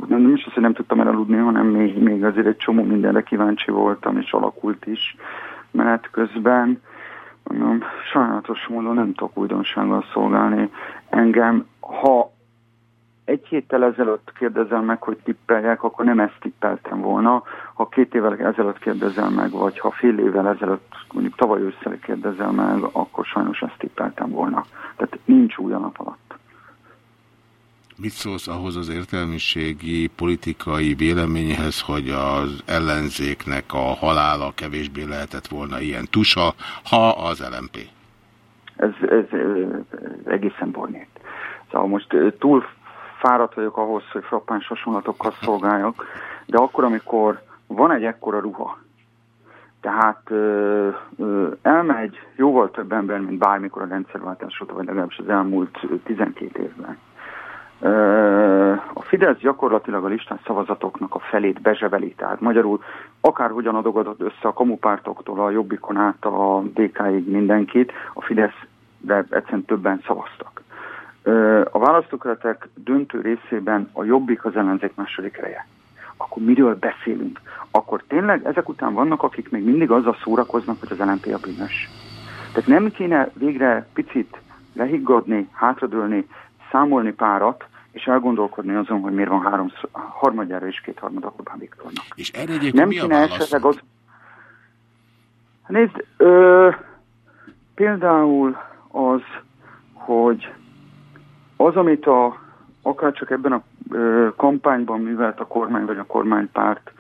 nem, nem is azt, hogy nem tudtam elaludni, hanem még, még azért egy csomó mindenre kíváncsi voltam, és alakult is menet közben. Mondom, sajnálatos módon nem tudok újdonsággal szolgálni engem. Ha egy héttel ezelőtt kérdezel meg, hogy tippeljek, akkor nem ezt tippeltem volna. Ha két évvel ezelőtt kérdezel meg, vagy ha fél évvel ezelőtt, mondjuk tavaly ősszel kérdezel meg, akkor sajnos ezt tippeltem volna. Tehát nincs új a nap alatt. Mit szólsz ahhoz az értelmiségi politikai véleményhez, hogy az ellenzéknek a halála kevésbé lehetett volna ilyen tusa, ha az LMP? Ez, ez, ez egészen bornét. Szóval most túl fáradt vagyok ahhoz, hogy frappáns hasonlatokkal szolgáljak, de akkor, amikor van egy ekkora ruha, tehát ö, ö, elmegy jóval több ember, mint bármikor a rendszerváltás óta, vagy legalábbis az elmúlt 12 évben. Ö, a Fidesz gyakorlatilag a listán szavazatoknak a felét bezseveli, tehát magyarul akárhogyan adogadott össze a kamupártoktól, a Jobbikon át a DK-ig mindenkit, a Fidesz de egyszerűen többen szavaztak. A választókörletek döntő részében a jobbik az ellenzék második helye. Akkor miről beszélünk? Akkor tényleg ezek után vannak, akik még mindig azzal szórakoznak, hogy az LNP a bűnös. Tehát nem kéne végre picit lehiggadni, hátradőlni, számolni párat, és elgondolkodni azon, hogy miért van három, harmadjára és kétharmad Orbán Viktornak. És erre egyébként nem mi a válasz? Az... Nézd, ö, például az, hogy az, amit a, akár csak ebben a ö, kampányban művelt a kormány vagy a kormánypárt,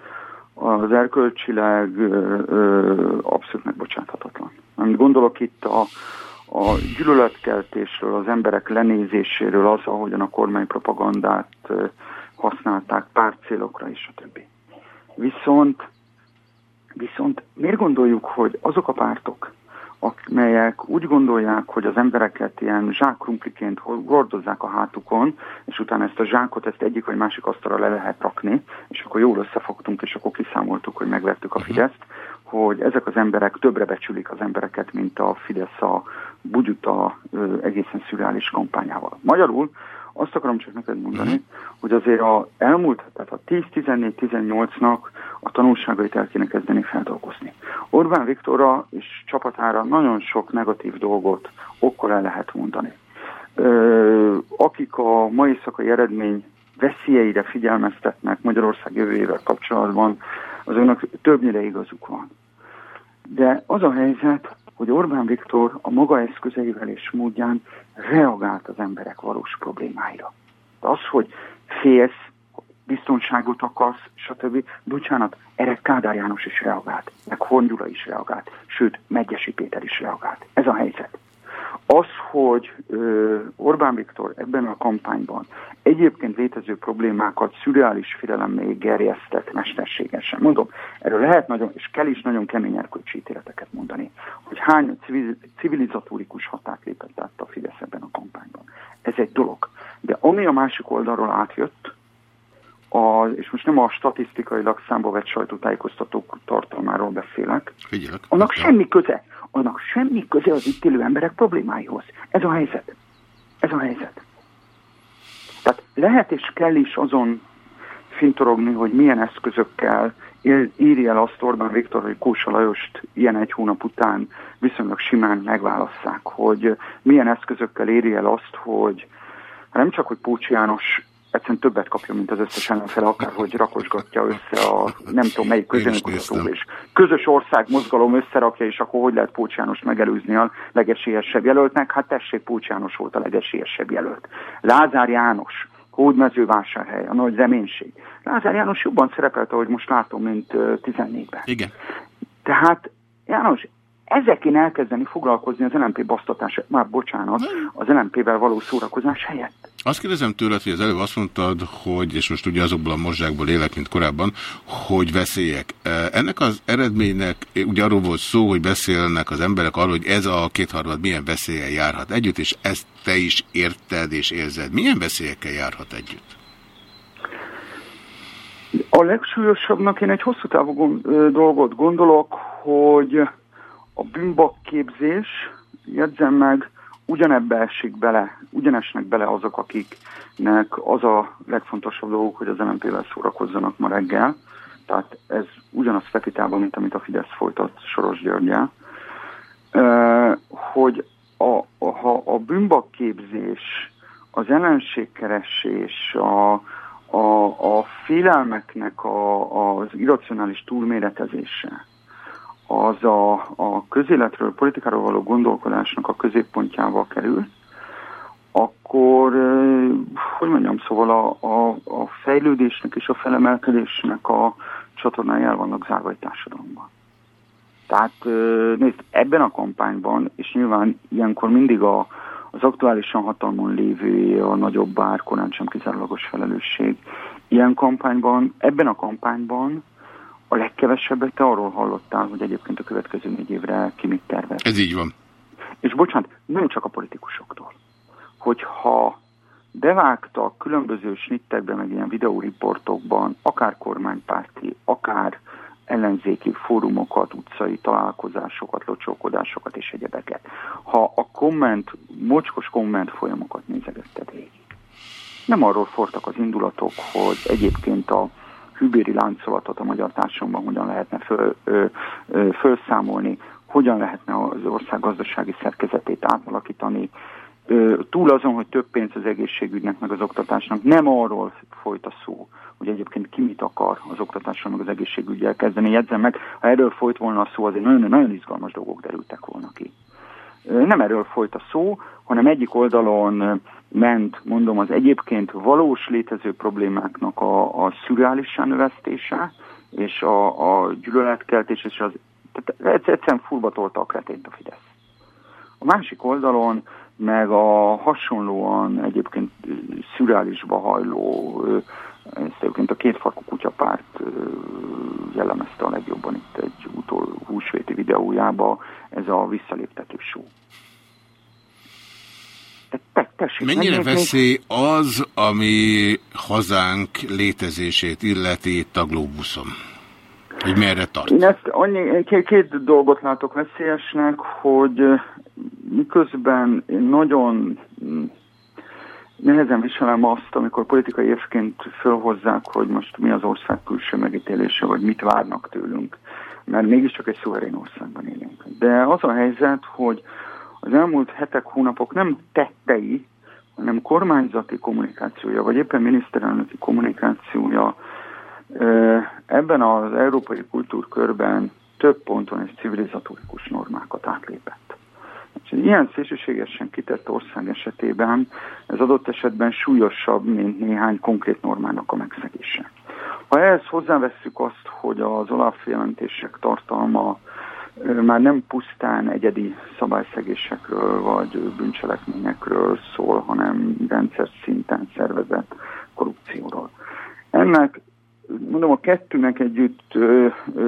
az erkölcsileg ö, ö, abszolút megbocsáthatatlan. Amit gondolok itt a, a gyűlöletkeltésről, az emberek lenézéséről, az, ahogyan a kormánypropagandát ö, használták pártcélokra és a többi. Viszont, viszont miért gondoljuk, hogy azok a pártok, amelyek úgy gondolják, hogy az embereket ilyen zsákrumpliként gordozzák a hátukon, és utána ezt a zsákot ezt egyik vagy másik asztalra le lehet rakni, és akkor jól összefogtunk, és akkor kiszámoltuk, hogy megvertük a Fideszt, hogy ezek az emberek többre becsülik az embereket, mint a Fidesz a bugyuta egészen szürreális kampányával. Magyarul azt akarom csak neked mondani, mm. hogy azért a elmúlt, tehát a 10-14-18-nak a tanulságait el kéne kezdeni feldolgozni. Orbán Viktorra és csapatára nagyon sok negatív dolgot okkor el lehet mondani. Akik a mai szakai eredmény veszélyeire figyelmeztetnek Magyarország jövőjével kapcsolatban, az többnyire igazuk van. De az a helyzet, hogy Orbán Viktor a maga eszközeivel és módján reagált az emberek valós problémáira. Az, hogy félsz, biztonságot akarsz, stb. Bocsánat, erre Kádár János is reagált, meg Hongyula is reagált, sőt, Megyesi Péter is reagált. Ez a helyzet. Az, hogy ö, Orbán Viktor ebben a kampányban egyébként létező problémákat szürreális félelemmel gerjesztett mesterségesen. Mondom, erről lehet nagyon, és kell is nagyon kemény erkölcsi ítéleteket mondani, hogy hány civil, civilizatórikus hatát lépett át a Fidesz ebben a kampányban. Ez egy dolog. De ami a másik oldalról átjött, a, és most nem a statisztikailag számba vett sajtótájékoztatók tartalmáról beszélek, Figyelek, annak semmi köze, annak semmi köze az itt élő emberek problémáihoz. Ez a helyzet. Ez a helyzet. Tehát lehet és kell is azon fintorogni, hogy milyen eszközökkel írja el azt Orbán Viktor, hogy Kósa Lajost ilyen egy hónap után viszonylag simán megválasszák, hogy milyen eszközökkel éri el azt, hogy nem csak, hogy Pócsi János egyszerűen többet kapja, mint az összes ellenfele, akárhogy rakosgatja össze a nem tudom melyik közönkutató és közös ország mozgalom összerakja, és akkor hogy lehet Pócs János megelőzni a legesélyesebb jelöltnek? Hát tessék, Pócs János volt a legesélyesebb jelölt. Lázár János, Hódmezővásárhely, a nagy reménység. Lázár János jobban szerepelt, ahogy most látom, mint 14-ben. Igen. Tehát János ezekén elkezdeni foglalkozni az LNP basztatás, már bocsánat, az LNP-vel való szórakozás helyett. Azt kérdezem tőled, hogy az előbb azt mondtad, hogy, és most ugye azokból a mozsákból élek, mint korábban, hogy veszélyek. E, ennek az eredménynek, ugye arról volt szó, hogy beszélnek az emberek arról, hogy ez a kétharmad milyen veszélyen járhat együtt, és ezt te is érted és érzed. Milyen veszélyekkel járhat együtt? A legsúlyosabbnak én egy hosszú távú dolgot gondolok, hogy a bűnbakképzés, jegyzem meg, ugyanebbe esik bele, ugyanesnek bele azok, akiknek az a legfontosabb dolguk, hogy az MNP-vel szórakozzanak ma reggel. Tehát ez ugyanaz fekitában, mint amit a Fidesz folytat Soros Györgyel. Hogy a, ha a bűnbakképzés, az ellenségkeresés, a, a, a félelmeknek a, az irracionális túlméretezése, az a, a közéletről, politikáról való gondolkodásnak a középpontjába kerül, akkor, hogy mondjam, szóval a, a, a fejlődésnek és a felemelkedésnek a csatornái el vannak zárva egy társadalomban. Tehát nézd, ebben a kampányban, és nyilván ilyenkor mindig a, az aktuálisan hatalmon lévő a nagyobb bár, korán sem kizárólagos felelősség. Ilyen kampányban, ebben a kampányban a legkevesebbet te arról hallottál, hogy egyébként a következő négy évre ki mit tervez. Ez így van. És bocsánat, nem csak a politikusoktól. Hogyha bevágta különböző snittekben, meg ilyen videóriportokban, akár kormánypárti, akár ellenzéki fórumokat, utcai találkozásokat, locsókodásokat és egyebeket. Ha a komment, mocskos komment folyamokat nézegetted végig. Nem arról fortak az indulatok, hogy egyébként a hűbéri láncolatot a magyar társadalomban hogyan lehetne föl, ö, ö, felszámolni, hogyan lehetne az ország gazdasági szerkezetét átalakítani, túl azon, hogy több pénz az egészségügynek, meg az oktatásnak, nem arról folyt a szó, hogy egyébként ki mit akar az oktatással, meg az egészségügyel kezdeni. Jegyzem meg, ha erről folyt volna a szó, azért nagyon, nagyon izgalmas dolgok derültek volna ki. Nem erről folyt a szó, hanem egyik oldalon ment, mondom, az egyébként valós létező problémáknak a, a szürreálissá növesztése, és a, a gyűlöletkeltés, és az tehát egyszerűen furba tolta a kretént a Fidesz. A másik oldalon meg a hasonlóan egyébként szürreálisba hajló, ezt egyébként a kétfarkú kutyapárt jellemezte a legjobban itt egy utol húsvéti videójába, ez a visszaléptető show. Te, tessék, Mennyire veszély az, ami hazánk létezését illeti itt a Globuson? Hogy merre tart? Én ezt annyi, két, két dolgot látok veszélyesnek, hogy miközben én nagyon nehezen viselem azt, amikor politikai évként fölhozzák, hogy most mi az ország külső megítélése, vagy mit várnak tőlünk. Mert mégiscsak egy szuverén országban élünk. De az a helyzet, hogy az elmúlt hetek, hónapok nem tettei, hanem kormányzati kommunikációja, vagy éppen miniszterelnöki kommunikációja ebben az európai kultúrkörben több ponton és civilizatórikus normákat átlépett. És ilyen szélsőségesen kitett ország esetében ez adott esetben súlyosabb, mint néhány konkrét normának a megszegése. Ha ehhez hozzávesszük azt, hogy az Olaf jelentések tartalma már nem pusztán egyedi szabályszegésekről vagy bűncselekményekről szól, hanem rendszer szinten szervezett korrupcióról. Ennek, mondom, a kettőnek együtt ö, ö,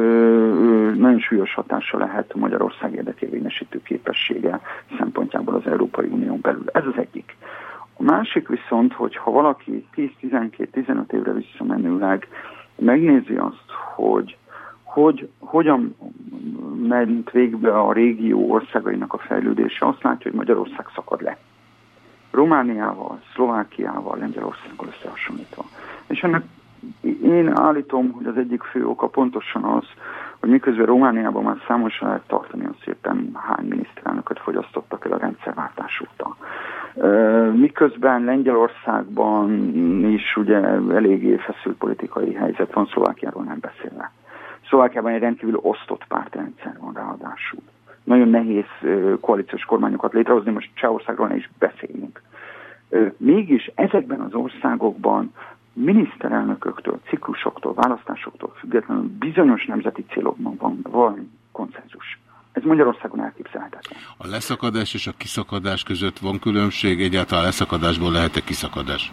nagyon súlyos hatása lehet Magyarország érdekérvényesítő képessége szempontjából az Európai Unión belül. Ez az egyik. A másik viszont, hogy ha valaki 10-12-15 évre visszamenőleg megnézi azt, hogy hogy hogyan ment végbe a régió országainak a fejlődése, azt látja, hogy Magyarország szakad le. Romániával, Szlovákiával, Lengyelországgal összehasonlítva. És ennek én állítom, hogy az egyik fő oka pontosan az, hogy miközben Romániában már számos lehet tartani, azt szépen hány miniszterelnököt fogyasztottak el a rendszerváltás óta. Miközben Lengyelországban is ugye eléggé feszült politikai helyzet van, Szlovákiáról nem beszélve. Szlovákiában egy rendkívül osztott pártrendszer van ráadásul. Nagyon nehéz koalíciós kormányokat létrehozni, most Csehországról ne is beszéljünk. Mégis ezekben az országokban miniszterelnököktől, ciklusoktól, választásoktól függetlenül bizonyos nemzeti célokban van, van konszenzus. Ez Magyarországon elképzelhetetlen. A leszakadás és a kiszakadás között van különbség? Egyáltalán a leszakadásból lehet-e kiszakadás?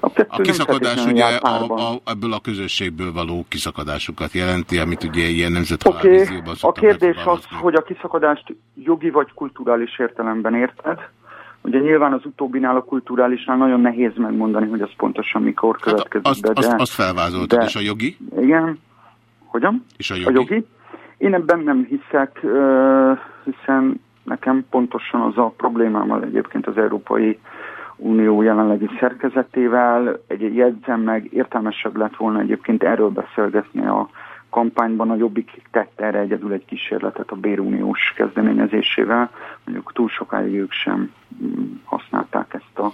A, a kiszakadás ugye a, a, ebből a közösségből való kiszakadásukat jelenti, amit ugye ilyen nemzethalálvízióban okay. A kérdés az, hogy a kiszakadást jogi vagy kulturális értelemben érted, Ugye nyilván az utóbbinál a kulturálisnál nagyon nehéz megmondani, hogy az pontosan mikor következik hát azt, be. De, azt, azt felvázoltad, de, és a jogi? Igen. Hogyan? És a jogi? A jogi? Én ebben nem hiszek, hiszen nekem pontosan az a problémám egyébként az Európai Unió jelenlegi szerkezetével. Egy jegyzem meg, értelmesebb lett volna egyébként erről beszélgetni a kampányban a Jobbik tette erre egyedül egy kísérletet a béruniós kezdeményezésével. Mondjuk túl sokáig ők sem mm, használták ezt a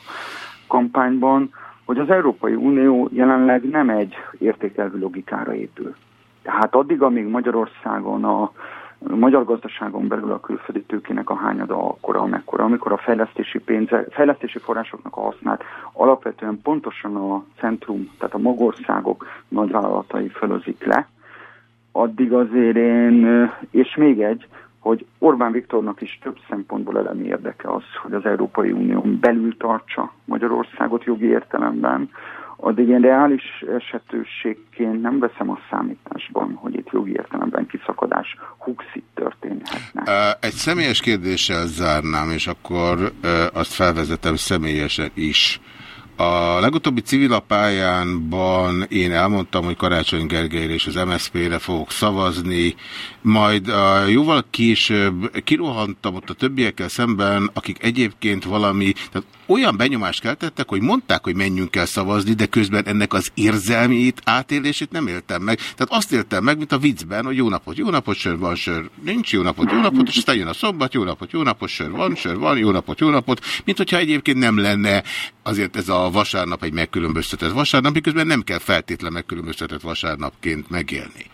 kampányban, hogy az Európai Unió jelenleg nem egy értékelvű logikára épül. Tehát addig, amíg Magyarországon a, magyar gazdaságon belül a külföldi tőkének a hányada akkora, amekkora, amikor a fejlesztési, pénze, fejlesztési forrásoknak a hasznát alapvetően pontosan a centrum, tehát a magországok nagyvállalatai fölözik le, addig azért én, és még egy, hogy Orbán Viktornak is több szempontból elemi érdeke az, hogy az Európai Unión belül tartsa Magyarországot jogi értelemben, addig én reális esetőségként nem veszem a számításban, hogy itt jogi értelemben kiszakadás huxit történhetne. Egy személyes kérdéssel zárnám, és akkor azt felvezetem személyesen is. A legutóbbi civilapályánban én elmondtam, hogy Karácsony Gergelyre és az MSZP-re fogok szavazni, majd jóval később kirohantam ott a többiekkel szemben, akik egyébként valami, tehát olyan benyomást keltettek, hogy mondták, hogy menjünk el szavazni, de közben ennek az érzelmét, átélését nem éltem meg. Tehát azt éltem meg, mint a viccben, hogy jó napot, jó napot, sör van, sör nincs, jó napot, jó napot, és aztán jön a szombat, jó napot, jó napot, sör van, sör van, jó napot, jó napot, mint hogyha egyébként nem lenne azért ez a vasárnap egy megkülönböztetett vasárnap, miközben nem kell feltétlen megkülönböztetett vasárnapként megélni.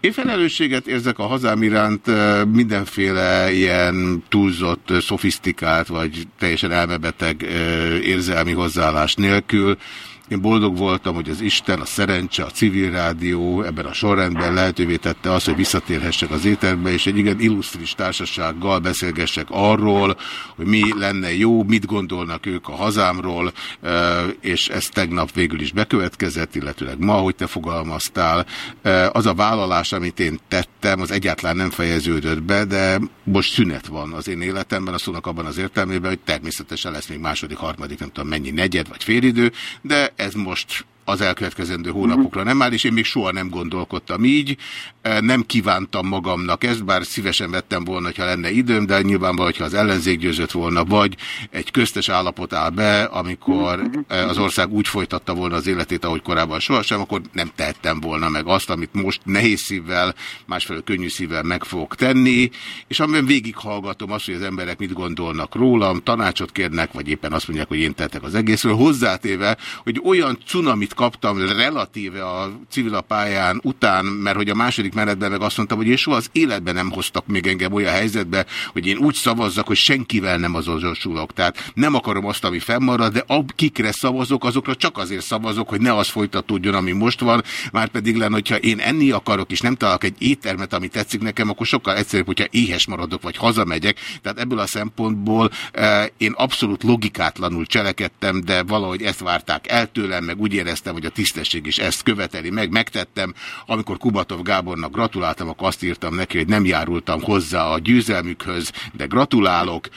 Én felelősséget érzek a hazám iránt mindenféle ilyen túlzott, szofisztikált vagy teljesen elmebeteg érzelmi hozzáállás nélkül. Én boldog voltam, hogy az Isten, a szerencse, a civil rádió ebben a sorrendben lehetővé tette azt, hogy visszatérhessek az éterbe, és egy igen illusztris társasággal beszélgessek arról, hogy mi lenne jó, mit gondolnak ők a hazámról, és ez tegnap végül is bekövetkezett, illetőleg ma, hogy te fogalmaztál. Az a vállalás, amit én tettem, az egyáltalán nem fejeződött be, de most szünet van az én életemben, a szónak abban az értelmében, hogy természetesen lesz még második, harmadik, nem tudom mennyi negyed vagy félidő, de ez most az elkövetkezendő hónapokra nem áll, és én még soha nem gondolkodtam így. Nem kívántam magamnak ezt, bár szívesen vettem volna, ha lenne időm, de nyilvánvalóan, ha az ellenzék győzött volna, vagy egy köztes állapot áll be, amikor az ország úgy folytatta volna az életét, ahogy korábban sohasem, akkor nem tettem volna meg azt, amit most nehéz szívvel, másfelől könnyű szívvel meg fogok tenni, és amiben végighallgatom azt, hogy az emberek mit gondolnak rólam, tanácsot kérnek, vagy éppen azt mondják, hogy én tettek az egészről, hozzátéve, hogy olyan cunamit kaptam relatíve a civil pályán után, mert hogy a második menetben meg azt mondtam, hogy én soha az életben nem hoztak még engem olyan helyzetbe, hogy én úgy szavazzak, hogy senkivel nem azonosulok. Tehát nem akarom azt, ami fennmarad, de akikre szavazok, azokra csak azért szavazok, hogy ne az folytatódjon, ami most van, már pedig lenne, hogyha én enni akarok, és nem találok egy éttermet, ami tetszik nekem, akkor sokkal egyszerűbb, hogyha éhes maradok, vagy hazamegyek. Tehát ebből a szempontból eh, én abszolút logikátlanul cselekedtem, de valahogy ezt várták el tőlem, meg úgy éreztem, éreztem, hogy a tisztesség is ezt követeli meg, megtettem. Amikor Kubatov Gábornak gratuláltam, akkor azt írtam neki, hogy nem járultam hozzá a győzelmükhöz, de gratulálok.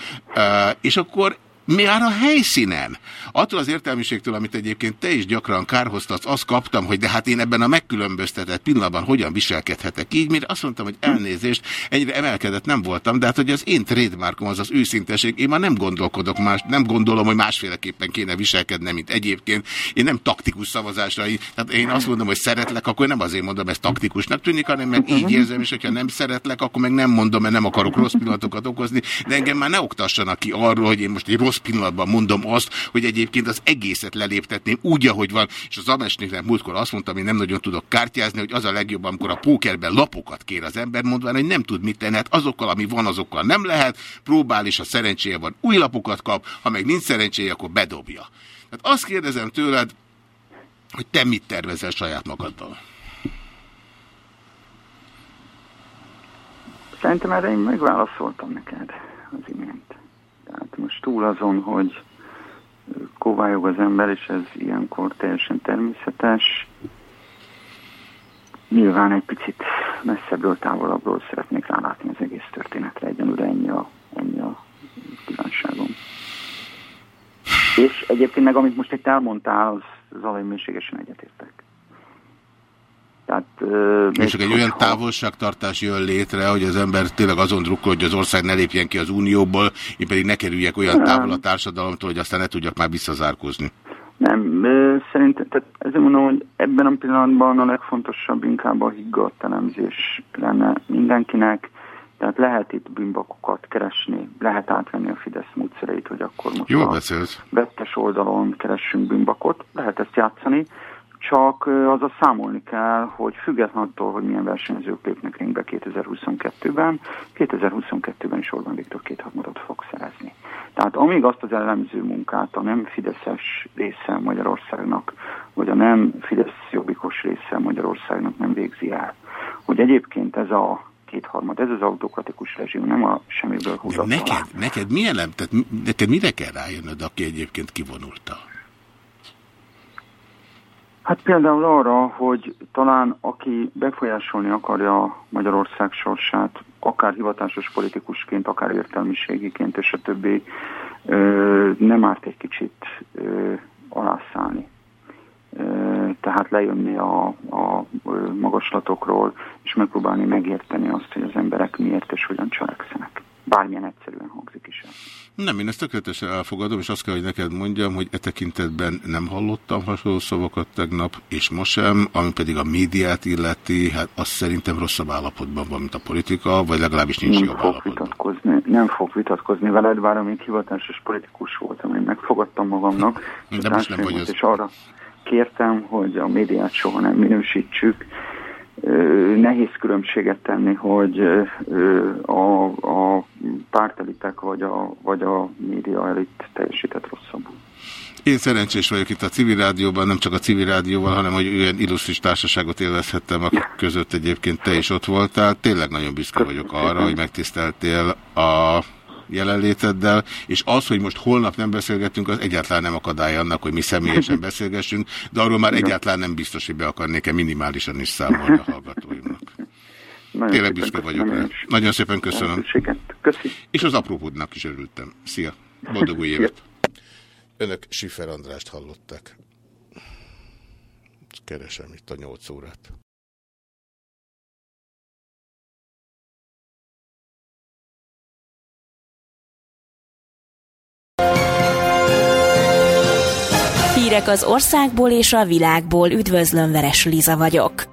És akkor már a helyszínen. Attól az értelmiségtől, amit egyébként te is gyakran kárhoztatsz, azt kaptam, hogy de hát én ebben a megkülönböztetett pillanatban hogyan viselkedhetek így, mire azt mondtam, hogy elnézést, ennyire emelkedett nem voltam, de hát hogy az én trademarkom az az őszinteség, én már nem gondolkodok más, nem gondolom, hogy másféleképpen kéne viselkednem, mint egyébként. Én nem taktikus szavazásra, tehát én azt mondom, hogy szeretlek, akkor nem azért mondom, ez taktikusnak tűnik, hanem meg így érzem, és hogyha nem szeretlek, akkor meg nem mondom, mert nem akarok rossz pillanatokat okozni, de engem már ne oktassanak ki arról, hogy én most egy rossz pillanatban mondom azt, hogy egyébként az egészet leléptetném úgy, ahogy van, és az Amesnéknek múltkor azt mondtam, hogy nem nagyon tudok kártyázni, hogy az a legjobb, amikor a pókerben lapokat kér az ember, mondván, hogy nem tud mit tenni, hát azokkal, ami van, azokkal nem lehet, próbál, és ha szerencséje van, új lapokat kap, ha meg nincs szerencséje, akkor bedobja. Tehát azt kérdezem tőled, hogy te mit tervezel saját magaddal? Szerintem erre én megválaszoltam neked az imént. Tehát most túl azon, hogy kovályog az ember, és ez ilyenkor teljesen természetes. Nyilván egy picit messzebbről, távolabbról szeretnék rálátni az egész történetre, egyenlőre ennyi a, ennyi a kívánságom. És egyébként meg, amit most itt elmondtál, az, az alapmélységesen egyetértek. Tehát, és csak egy olyan távolságtartás jön létre, hogy az ember tényleg azon drukkol, hogy az ország ne lépjen ki az unióból, én pedig ne kerüljek olyan távol a társadalomtól, hogy aztán ne tudjak már visszazárkózni. Nem, szerintem, tehát ezért mondom, hogy ebben a pillanatban a legfontosabb inkább a higgadt elemzés lenne mindenkinek, tehát lehet itt bűnbakokat keresni, lehet átvenni a Fidesz módszereit, hogy akkor most Jó a vettes oldalon keressünk bűnbakot, lehet ezt játszani, csak az a számolni kell, hogy független attól, hogy milyen versenyzők lépnek ringbe 2022-ben, 2022-ben is Orbán Viktor kétharmadot fog szerezni. Tehát amíg azt az elemző munkát a nem fideszes része Magyarországnak, vagy a nem fidesz jobbikos része Magyarországnak nem végzi el, hogy egyébként ez a kétharmad, ez az autokratikus rezsim, nem a semmiből húzott neked, neked milyen nem, tehát neked mire kell rájönnöd, aki egyébként kivonulta? Hát például arra, hogy talán aki befolyásolni akarja Magyarország sorsát, akár hivatásos politikusként, akár értelmiségiként és a többi, nem árt egy kicsit alászállni. Tehát lejönni a, a magaslatokról, és megpróbálni megérteni azt, hogy az emberek miért és hogyan cselekszenek. Bármilyen egyszerűen hangzik is el. Nem, én ezt tökéletesen elfogadom, és azt kell, hogy neked mondjam, hogy e tekintetben nem hallottam hasonló szavakat tegnap, és most sem, ami pedig a médiát illeti, hát azt szerintem rosszabb állapotban van, mint a politika, vagy legalábbis nincs nem jobb fog állapotban. Vitatkozni, nem fog vitatkozni veled, bár amíg hivatásos politikus voltam, én megfogadtam magamnak, De most nem vagy az. és arra kértem, hogy a médiát soha nem minősítsük, nehéz különbséget tenni, hogy a, a pártelitek vagy a, vagy a média elit teljesített rosszabbul. Én szerencsés vagyok itt a civil rádióban, nem csak a civil rádióval, hanem hogy olyan illusztris társaságot élvezhettem, akik között egyébként te is ott voltál. Tényleg nagyon büszke vagyok arra, hogy megtiszteltél a jelenléteddel, és az, hogy most holnap nem beszélgetünk, az egyáltalán nem akadály annak, hogy mi személyesen beszélgessünk, de arról már egyáltalán nem biztos, hogy be akarnék-e minimálisan is számolni a hallgatóimnak. Nagyon Tényleg büszke köszönöm vagyok rá. én is. Nagyon szépen köszönöm. Köszi. És az aprópodnak is örültem. Szia! Boldog új évet! Önök Sifer Andrást hallották. Keresem itt a nyolc órát. Hírek az országból és a világból. Üdvözlöm, Veres Liza vagyok.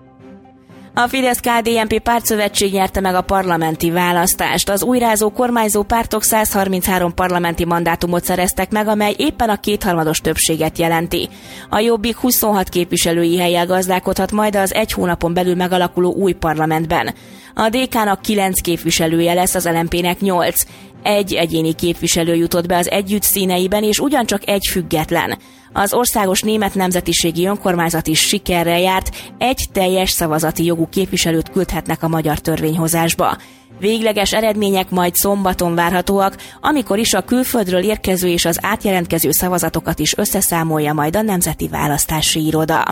A Fidesz-KDNP pártszövetség nyerte meg a parlamenti választást. Az újrázó kormányzó pártok 133 parlamenti mandátumot szereztek meg, amely éppen a kétharmados többséget jelenti. A Jobbik 26 képviselői helyel gazdálkodhat majd az egy hónapon belül megalakuló új parlamentben. A DK-nak 9 képviselője lesz, az LMP-nek 8. Egy egyéni képviselő jutott be az együtt színeiben, és ugyancsak egy független. Az országos német nemzetiségi önkormányzat is sikerrel járt, egy teljes szavazati jogú képviselőt küldhetnek a magyar törvényhozásba. Végleges eredmények majd szombaton várhatóak, amikor is a külföldről érkező és az átjelentkező szavazatokat is összeszámolja majd a Nemzeti Választási Iroda.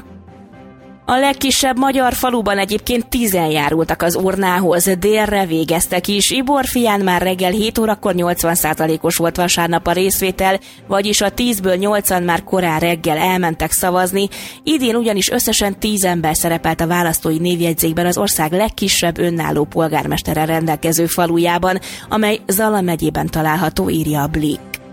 A legkisebb magyar faluban egyébként tízen járultak az urnához, délre végeztek is. Ibor fián már reggel 7 órakor 80%-os volt vasárnap a részvétel, vagyis a 10-ből 8-an már korán reggel elmentek szavazni. Idén ugyanis összesen 10 ember szerepelt a választói névjegyzékben az ország legkisebb önálló polgármestere rendelkező falujában, amely Zala megyében található, írja a Blick.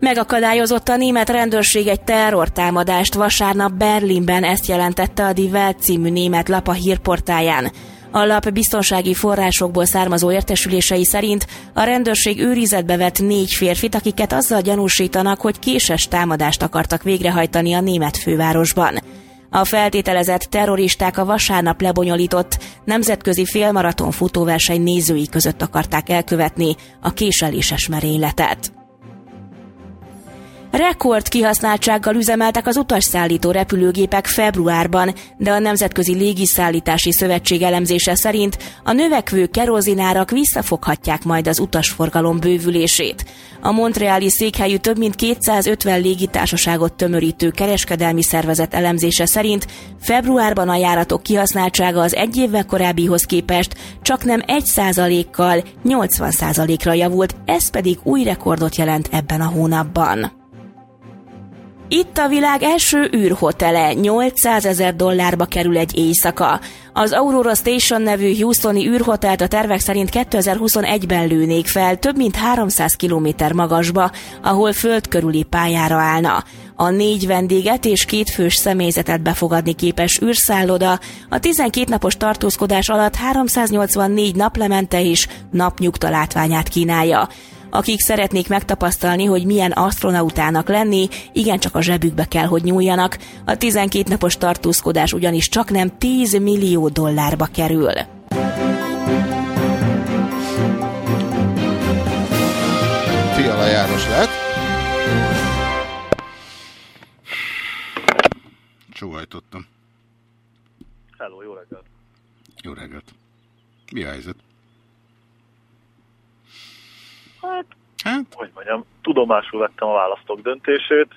Megakadályozott a német rendőrség egy terrortámadást vasárnap Berlinben, ezt jelentette a Die Welt című német lap a hírportáján. A lap biztonsági forrásokból származó értesülései szerint a rendőrség őrizetbe vett négy férfit, akiket azzal gyanúsítanak, hogy késes támadást akartak végrehajtani a német fővárosban. A feltételezett terroristák a vasárnap lebonyolított nemzetközi félmaraton futóverseny nézői között akarták elkövetni a késeléses merényletet. Rekord kihasználtsággal üzemeltek az utasszállító repülőgépek februárban, de a Nemzetközi Légiszállítási Szövetség elemzése szerint a növekvő kerozinárak visszafoghatják majd az utasforgalom bővülését. A Montreali székhelyű több mint 250 légitársaságot tömörítő kereskedelmi szervezet elemzése szerint februárban a járatok kihasználtsága az egy évvel korábbihoz képest csak nem 1%-kal 80%-ra javult, ez pedig új rekordot jelent ebben a hónapban. Itt a világ első űrhotele, 800 ezer dollárba kerül egy éjszaka. Az Aurora Station nevű Houstoni űrhotelt a tervek szerint 2021-ben lőnék fel több mint 300 km magasba, ahol föld körüli pályára állna. A négy vendéget és két fős személyzetet befogadni képes űrszálloda a 12 napos tartózkodás alatt 384 naplemente és napnyugta látványát kínálja. Akik szeretnék megtapasztalni, hogy milyen astronautának lenni, igencsak a zsebükbe kell, hogy nyúljanak. A 12 napos tartózkodás ugyanis csak nem 10 millió dollárba kerül. Fiala János lehet. Sóhajtottam. Hello, jó reggelt. Jó reggelt. Mi a helyzet? Hát, hogy mondjam, tudomásul vettem a választók döntését,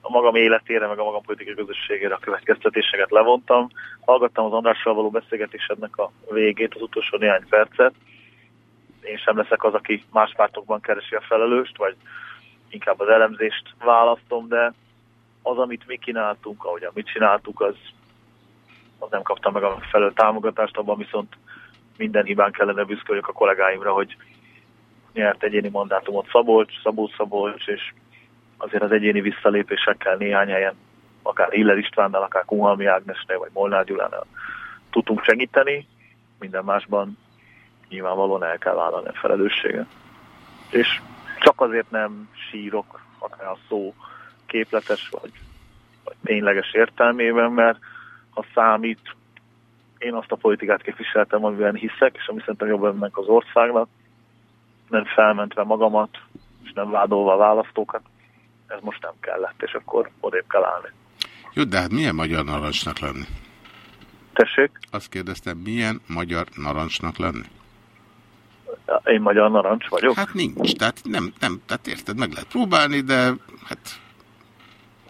a magam életére, meg a magam politikai közösségére a következtetéseket levontam. Hallgattam az Andrással való beszélgetésednek a végét, az utolsó néhány percet. Én sem leszek az, aki más pártokban keresi a felelőst, vagy inkább az elemzést választom, de az, amit mi kínáltunk, ahogy mit csináltuk, az, az nem kaptam meg a felől támogatást, abban viszont minden hibán kellene büszköljük a kollégáimra, hogy nyert egyéni mandátumot Szabolcs, Szabó Szabolcs, és azért az egyéni visszalépésekkel néhány helyen, akár Hiller Istvánnal, akár Kunhalmi Ágnesnél, vagy Molnár Gyulánál tudtunk segíteni, minden másban nyilvánvalóan el kell vállalni a felelősséget. És csak azért nem sírok, akár a szó képletes vagy, vagy tényleges értelmében, mert ha számít, én azt a politikát képviseltem, amiben hiszek, és ami szerintem jobb ennek az országnak, nem felmentve magamat, és nem vádolva a választókat, ez most nem kellett, és akkor odébb kell állni. Jó, de hát milyen magyar narancsnak lenni? Tessék? Azt kérdeztem, milyen magyar narancsnak lenni? Én magyar narancs vagyok? Hát nincs, tehát nem, nem, tehát érted, meg lehet próbálni, de hát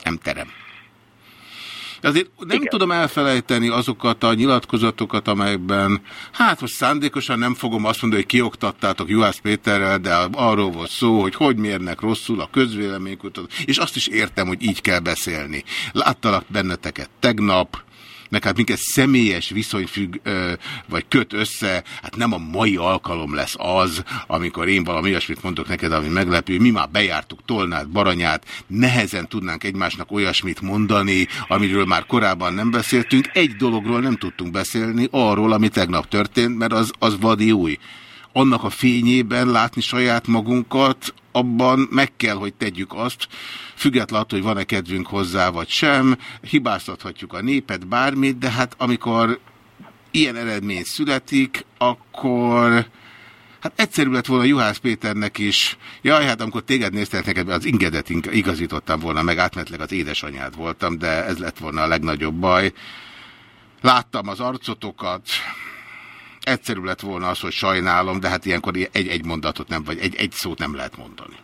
nem terem. De azért nem Igen. tudom elfelejteni azokat a nyilatkozatokat, amelyekben, hát most szándékosan nem fogom azt mondani, hogy kioktattátok Juhász Péterrel, de arról volt szó, hogy hogy mérnek rosszul a közvéleménykutató, és azt is értem, hogy így kell beszélni. Láttalak benneteket tegnap, meg hát minket személyes viszony függ, vagy köt össze, hát nem a mai alkalom lesz az, amikor én valami olyasmit mondok neked, ami meglepő. Mi már bejártuk Tolnát, Baranyát, nehezen tudnánk egymásnak olyasmit mondani, amiről már korábban nem beszéltünk. Egy dologról nem tudtunk beszélni, arról, ami tegnap történt, mert az, az vadi új annak a fényében látni saját magunkat, abban meg kell, hogy tegyük azt, függetlenül hogy van-e kedvünk hozzá, vagy sem, hibáztathatjuk a népet, bármit, de hát amikor ilyen eredmény születik, akkor hát egyszerű lett volna Juhász Péternek is, jaj, hát amikor téged néztek neked, az ingedet igazítottam volna, meg átmetleg az édesanyád voltam, de ez lett volna a legnagyobb baj. Láttam az arcotokat, egyszerű lett volna az, hogy sajnálom, de hát ilyenkor egy-egy mondatot nem, vagy egy-egy szót nem lehet mondani.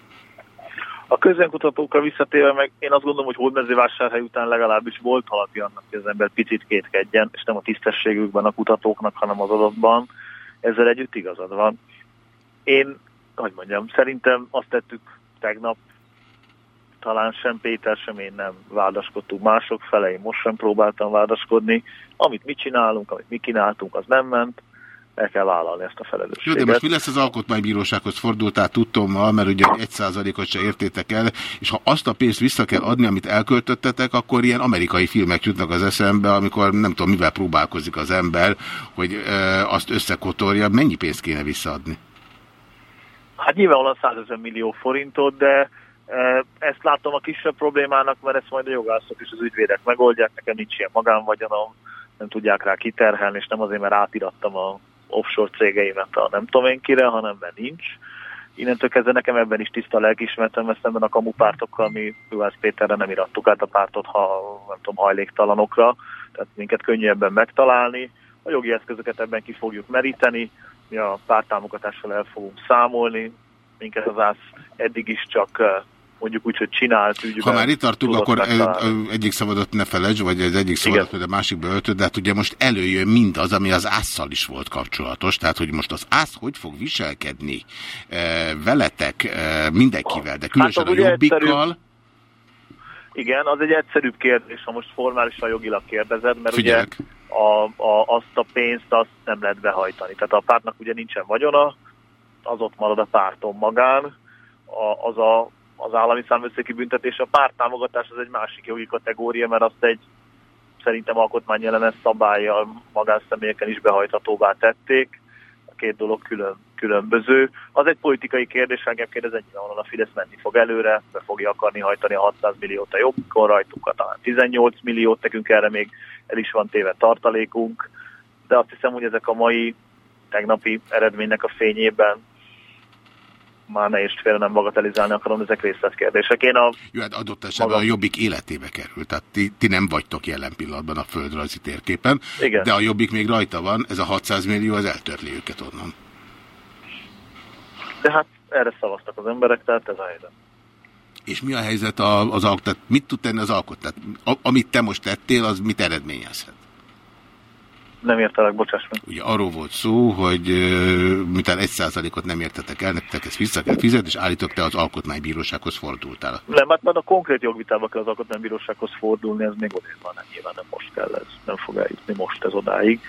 A közönkutatókra visszatérve meg én azt gondolom, hogy Hódmezővásárhely után legalábbis volt alapja annak, hogy az ember picit kétkedjen, és nem a tisztességükben a kutatóknak, hanem az adatban. Ezzel együtt igazad van. Én, hogy mondjam, szerintem azt tettük tegnap, talán sem Péter, sem én nem vádaskodtunk mások fele, én most sem próbáltam vádaskodni. Amit mi csinálunk, amit mi kínáltunk, az nem ment el kell vállalni ezt a felelősséget. Jó, de most mi lesz az alkotmánybírósághoz fordultál tudtommal, mert ugye egy százalékot se értétek el, és ha azt a pénzt vissza kell adni, amit elköltöttetek, akkor ilyen amerikai filmek jutnak az eszembe, amikor nem tudom, mivel próbálkozik az ember, hogy e, azt összekotorja. Mennyi pénzt kéne visszaadni? Hát nyilvánvalóan 100 millió forintot, de e, ezt látom a kisebb problémának, mert ezt majd a jogászok és az ügyvédek megoldják, nekem nincs ilyen magánvagyonom, nem tudják rá kiterhelni, és nem azért, mert átirattam a offshore cégeimet a nem tudom én kire, hanem mert nincs. Innentől kezdve nekem ebben is tiszta lelkismertem, mert szemben a kamupártokkal mi Juhász Péterre nem irattuk át a pártot, ha nem tudom, hajléktalanokra, tehát minket könnyebben megtalálni. A jogi eszközöket ebben ki fogjuk meríteni, mi a pártámogatással el fogunk számolni, minket az ász eddig is csak mondjuk úgy, hogy csinált ügyben. Ha már itt tartunk, akkor egyik szabadot ne felejtsd, vagy az egyik szabadot, hogy a másikba öltöd, de hát ugye most előjön mindaz, ami az ásszal is volt kapcsolatos, tehát hogy most az ász hogy fog viselkedni e, veletek, e, mindenkivel, de különösen hát a jobbikkal. Egyszerű... Igen, az egy egyszerűbb kérdés, ha most formálisan jogilag kérdezed, mert Figyelek. ugye a, a, azt a pénzt azt nem lehet behajtani. Tehát a pártnak ugye nincsen vagyona, az ott marad a párton magán, a, az a az állami számvőszéki büntetés. A pártámogatás az egy másik jogi kategória, mert azt egy szerintem alkotmányjelenes szabályjal magánszemélyeken is behajthatóvá tették. A két dolog külön, különböző. Az egy politikai kérdés, engem kérdez, nyilvánvalóan a Fidesz menni fog előre, be fogja akarni hajtani a 600 milliót a jobbikon, rajtunk talán 18 milliót, nekünk erre még el is van téve tartalékunk, de azt hiszem, hogy ezek a mai tegnapi eredménynek a fényében már ne is félre nem bagatelizálni akarom, ezek részletkérdések. Én a... Jó, hát adott esetben magam... a Jobbik életébe került, tehát ti, ti nem vagytok jelen pillanatban a földrajzi térképen, Igen. de a Jobbik még rajta van, ez a 600 millió, az eltörli őket onnan. De hát erre szavaztak az emberek, tehát ez a helyzet. És mi a helyzet az alkot? Mit tud tenni az alkot? Tehát, amit te most tettél, az mit eredményezhet? Nem értelek, bocsáss meg. Ugye arról volt szó, hogy miután egy százalékot nem értetek el, nektek ezt vissza kell fizetni, és állítok te az alkotmánybírósághoz fordultál. Nem, hát már a konkrét jogvitába kell az alkotmánybírósághoz fordulni, ez még odébb van, nem, nyilván nem most kell ez, nem fog eljutni most ez odáig.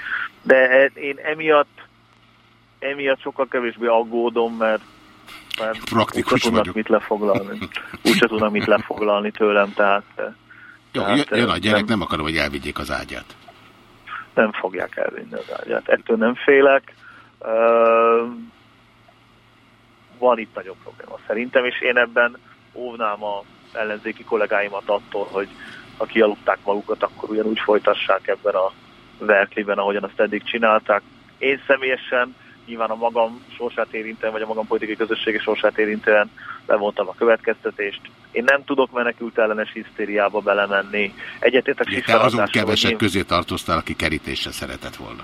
De én emiatt, emiatt sokkal kevésbé aggódom, mert mert Praktikus tudnak vagyok. mit lefoglalni. Úgyse tudnak mit lefoglalni tőlem, tehát... Jó, tehát, jön a gyerek, nem, nem akarom, hogy elvigyék az ágyát nem fogják elvinni az ágyát. Ettől nem félek. Van itt nagyobb probléma szerintem, és én ebben óvnám a ellenzéki kollégáimat attól, hogy ha kialudták magukat, akkor ugyanúgy folytassák ebben a verkliben, ahogyan azt eddig csinálták. Én személyesen nyilván a magam sorsát érintően, vagy a magam politikai közösségi sorsát érintően levontam a következtetést. Én nem tudok menekült ellenes hisztériába belemenni. Egyetértek Te azon kevesek én... közé tartoztál, aki kerítésre szeretett volna.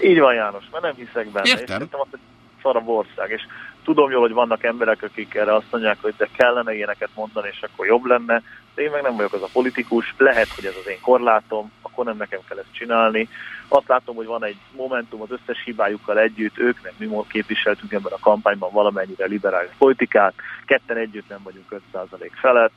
Így van János, mert nem hiszek benne. Értem. És azt, hogy szarabb ország, és tudom jól, hogy vannak emberek, akik erre azt mondják, hogy de kellene ilyeneket mondani, és akkor jobb lenne, én meg nem vagyok az a politikus, lehet, hogy ez az én korlátom, akkor nem nekem kell ezt csinálni. Azt látom, hogy van egy momentum az összes hibájukkal együtt, ők nem mi képviseltünk ebben a kampányban valamennyire liberális politikát, ketten együtt nem vagyunk 5% felett,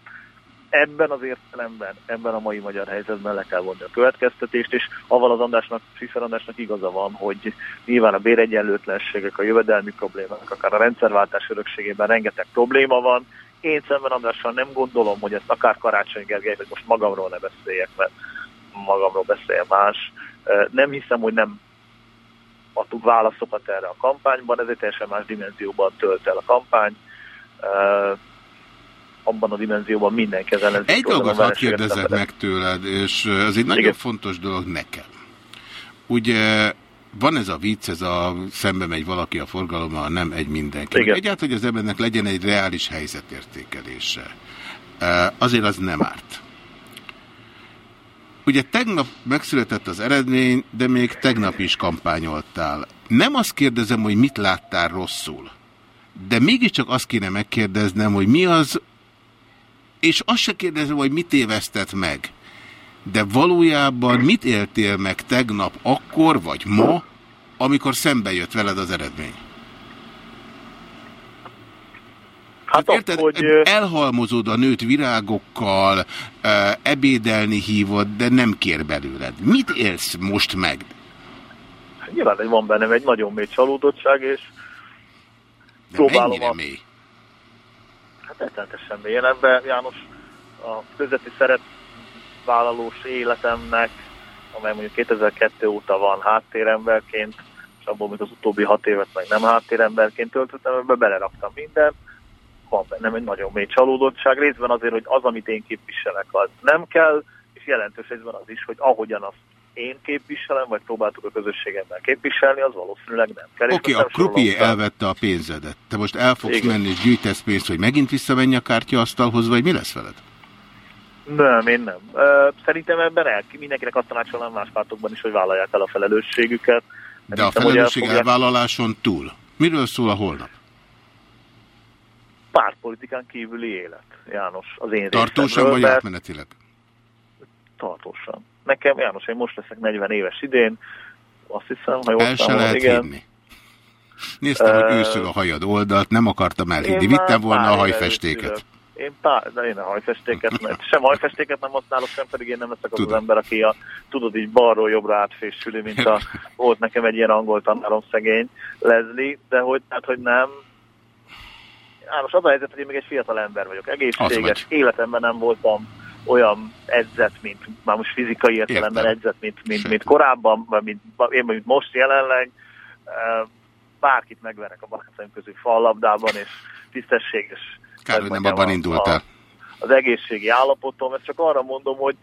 ebben az értelemben, ebben a mai magyar helyzetben le kell vonni a következtetést, és avval az Andrásnak, Fischer Andrásnak igaza van, hogy nyilván a béregyenlőtlenségek, a jövedelmi problémák, akár a rendszerváltás örökségében rengeteg probléma van. Én szemben Andrással nem gondolom, hogy ezt akár Karácsony Gergely, hogy most magamról ne beszéljek, mert magamról beszélje más. Nem hiszem, hogy nem adtuk válaszokat erre a kampányban, ez egy teljesen más dimenzióban tölt el a kampány abban a dimenzióban mindenki ezen Egy dolgot hadd kérdezek meg tőled, és ez egy nagyon Igen. fontos dolog nekem. Ugye van ez a vicc, ez a szembe megy valaki a forgalommal, nem egy mindenki. Igen. Egyáltalán, hogy az embernek legyen egy reális helyzetértékelése. Azért az nem árt. Ugye tegnap megszületett az eredmény, de még tegnap is kampányoltál. Nem azt kérdezem, hogy mit láttál rosszul, de mégiscsak azt kéne megkérdeznem, hogy mi az, és azt se kérdezem, hogy mit évesztett meg, de valójában mit éltél meg tegnap akkor, vagy ma, amikor szembe jött veled az eredmény? Hát Érted? Hogy... Elhalmozod a nőt virágokkal, ebédelni hívod, de nem kér belőled. Mit élsz most meg? Nyilván van bennem egy nagyon mély csalódottság, és de próbálom a... mély? Hát rettenetesen mélyen ebben, János, a közveti szerepvállalós életemnek, amely mondjuk 2002 óta van háttéremberként, és abból még az utóbbi hat évet meg nem háttéremberként töltöttem, ebbe beleraktam mindent, van bennem egy nagyon mély csalódottság, részben azért, hogy az, amit én képviselek, az nem kell, és jelentős részben az is, hogy ahogyan azt én képviselem, vagy próbáltuk a közösségemmel képviselni, az valószínűleg nem kell. Oké, okay, a krupié elvette a pénzedet. Te most el fogsz Igen. menni és gyűjtesz pénzt, hogy megint visszamenj a kártyaasztalhoz, vagy mi lesz veled? Nem, én nem. Szerintem ebben el, mindenkinek azt tanácsolom más pártokban is, hogy vállalják el a felelősségüket. De a felelősség elvállaláson túl. Miről szól a holnap? pártpolitikán kívüli élet, János, az én Tartósan vagy átmenetileg? Tartósan. Nekem, János, én most leszek 40 éves idén, azt hiszem, ha jól El se lehet igen. hinni. Néztem, hogy őszül a hajad oldalt, nem akartam elhinni. Vittem volna a hajfestéket. Én, pár, de én a hajfestéket, mert sem hajfestéket nem használok, sem pedig én nem leszek az, az ember, aki a, tudod, így balról jobbra átfésüli, mint a, volt nekem egy ilyen angol tanárom szegény Leslie, de hogy, hát, hogy nem, Ános, az a helyzet, hogy én még egy fiatal ember vagyok, egészséges, életemben nem voltam olyan edzett, mint már most fizikai értelemben edzett, mint, mint, mint korábban, vagy mint, én mint most jelenleg. Bárkit megverek a barátaim közül fallabdában, és tisztességes. Kár, hogy nem abban indultál. Az egészségi állapotom, ezt csak arra mondom, hogy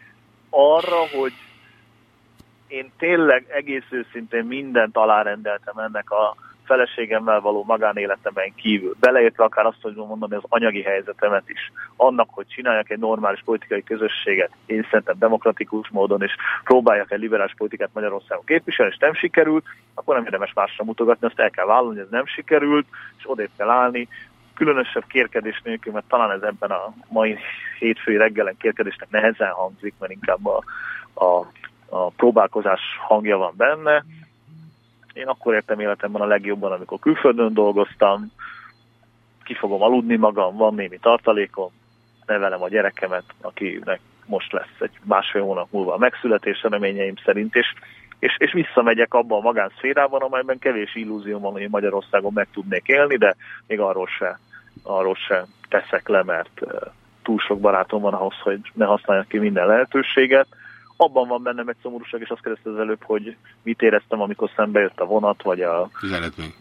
arra, hogy én tényleg egész őszintén mindent alárendeltem ennek a feleségemmel való magánéletemen kívül, beleértve akár azt, hogy mondani az anyagi helyzetemet is, annak, hogy csináljak egy normális politikai közösséget, én szerintem demokratikus módon, és próbáljak egy liberális politikát Magyarországon képviselni, és nem sikerült, akkor nem érdemes másra mutogatni, azt el kell vállalni, hogy ez nem sikerült, és odébb kell állni, különösebb kérkedés nélkül, mert talán ez ebben a mai hétfői reggelen kérkedésnek nehezen hangzik, mert inkább a, a, a próbálkozás hangja van benne, én akkor értem életemben a legjobban, amikor külföldön dolgoztam, ki fogom aludni magam, van némi tartalékom, nevelem a gyerekemet, akinek most lesz egy másfél hónap múlva a megszületés reményeim szerint, és, és, és visszamegyek abban a magánszférában, amelyben kevés illúzió van, hogy Magyarországon meg tudnék élni, de még arról se, arról se teszek le, mert túl sok barátom van ahhoz, hogy ne használjak ki minden lehetőséget abban van bennem egy szomorúság, és azt kérdezte az előbb, hogy mit éreztem, amikor szembe jött a vonat, vagy a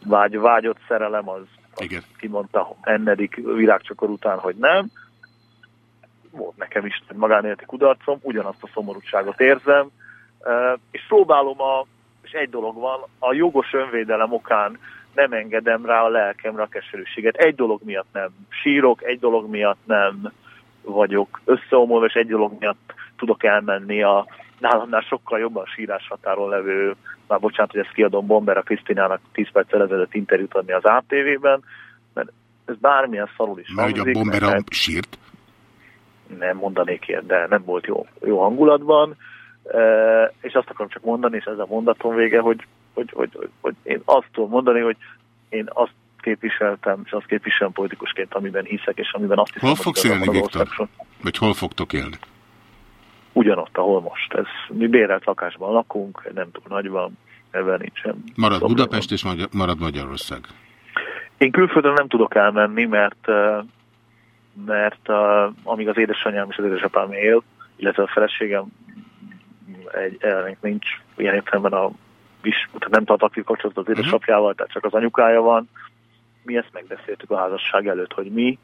vágy, vágyott szerelem, az, az Igen. kimondta ennedik virágcsokor után, hogy nem. Volt nekem is magánéleti kudarcom, ugyanazt a szomorúságot érzem, és próbálom a, és egy dolog van, a jogos önvédelem okán nem engedem rá a lelkemre a keserűséget. Egy dolog miatt nem sírok, egy dolog miatt nem vagyok összeomolva, és egy dolog miatt tudok elmenni a nálamnál sokkal jobban sírás határon levő, már bocsánat, hogy ezt kiadom Bomber a Krisztinának 10 perccel ezelőtt interjút adni az ATV-ben, mert ez bármilyen szarul is Mert hogy a Bomber a sírt? Nem mondanék ilyet, de nem volt jó, jó hangulatban, és azt akarom csak mondani, és ez a mondatom vége, hogy, hogy, hogy, hogy, hogy én azt tudom mondani, hogy én azt képviseltem, és azt képviselem politikusként, amiben hiszek, és amiben azt hiszem, Hol fogsz élni, Viktor? Vagy hol fogtok élni? ugyanott, ahol most. Ez, mi bérelt lakásban lakunk, nem túl nagyban, ebben nincsen. Marad Szobban. Budapest és marad Magyarország? Én külföldön nem tudok elmenni, mert mert uh, amíg az édesanyám és az édesapám él, illetve a feleségem egy, egy nincs ilyen értelemben a is, tehát nem tart aktív kapcsolatot az mhm. édesapjával, tehát csak az anyukája van. Mi ezt megbeszéltük a házasság előtt, hogy mi,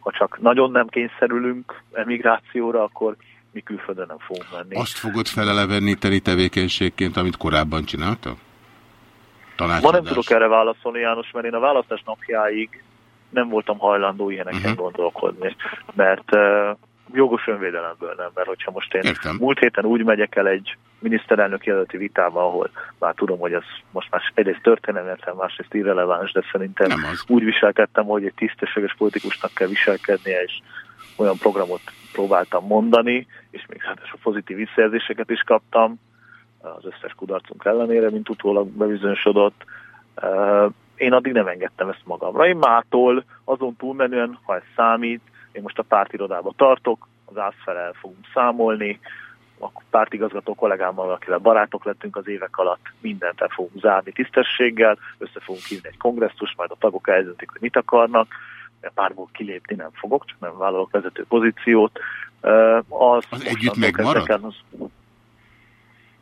ha csak nagyon nem kényszerülünk emigrációra, akkor mi külföldön nem fogunk menni. Azt fogod feleleveníteni tevékenységként, amit korábban csinálta? Ma nem tudok erre válaszolni, János, mert én a választás napjáig nem voltam hajlandó ilyeneken uh mhm. -huh. gondolkodni, mert uh, jogos önvédelemből nem, mert hogyha most én Értem. múlt héten úgy megyek el egy miniszterelnök jelölti vitába, ahol már tudom, hogy ez most már egyrészt történelmetlen, másrészt irreleváns, de szerintem úgy viselkedtem, hogy egy tisztességes politikusnak kell viselkednie, és olyan programot próbáltam mondani, és még hát a pozitív visszajelzéseket is kaptam, az összes kudarcunk ellenére, mint utólag bebizonyosodott. Én addig nem engedtem ezt magamra. Én mától azon túlmenően, ha ez számít, én most a pártirodába tartok, az ászfel el fogunk számolni, a pártigazgató kollégámmal, akivel barátok lettünk az évek alatt, mindent el fogunk zárni tisztességgel, össze fogunk hívni egy kongresszus, majd a tagok eldöntik, hogy mit akarnak, párból kilépni nem fogok, csak nem vállalok vezető pozíciót. Az, az együtt megmarad? Az...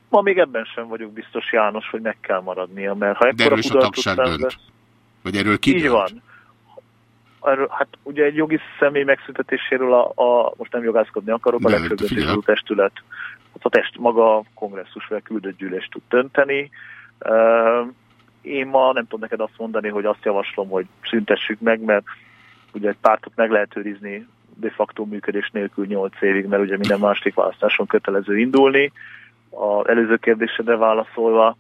Ma még ebben sem vagyok biztos, János, hogy meg kell maradnia, mert ha De erről is a tagság dönt? Vagy erről ki Így dönt? van hát ugye egy jogi személy megszüntetéséről a, a most nem jogászkodni akarok, a legfőbb testület, hát a test maga a kongresszus vagy küldött gyűlés tud dönteni. Én ma nem tudom neked azt mondani, hogy azt javaslom, hogy szüntessük meg, mert ugye egy pártot meg lehet őrizni de facto működés nélkül 8 évig, mert ugye minden második választáson kötelező indulni. Az előző kérdésedre válaszolva,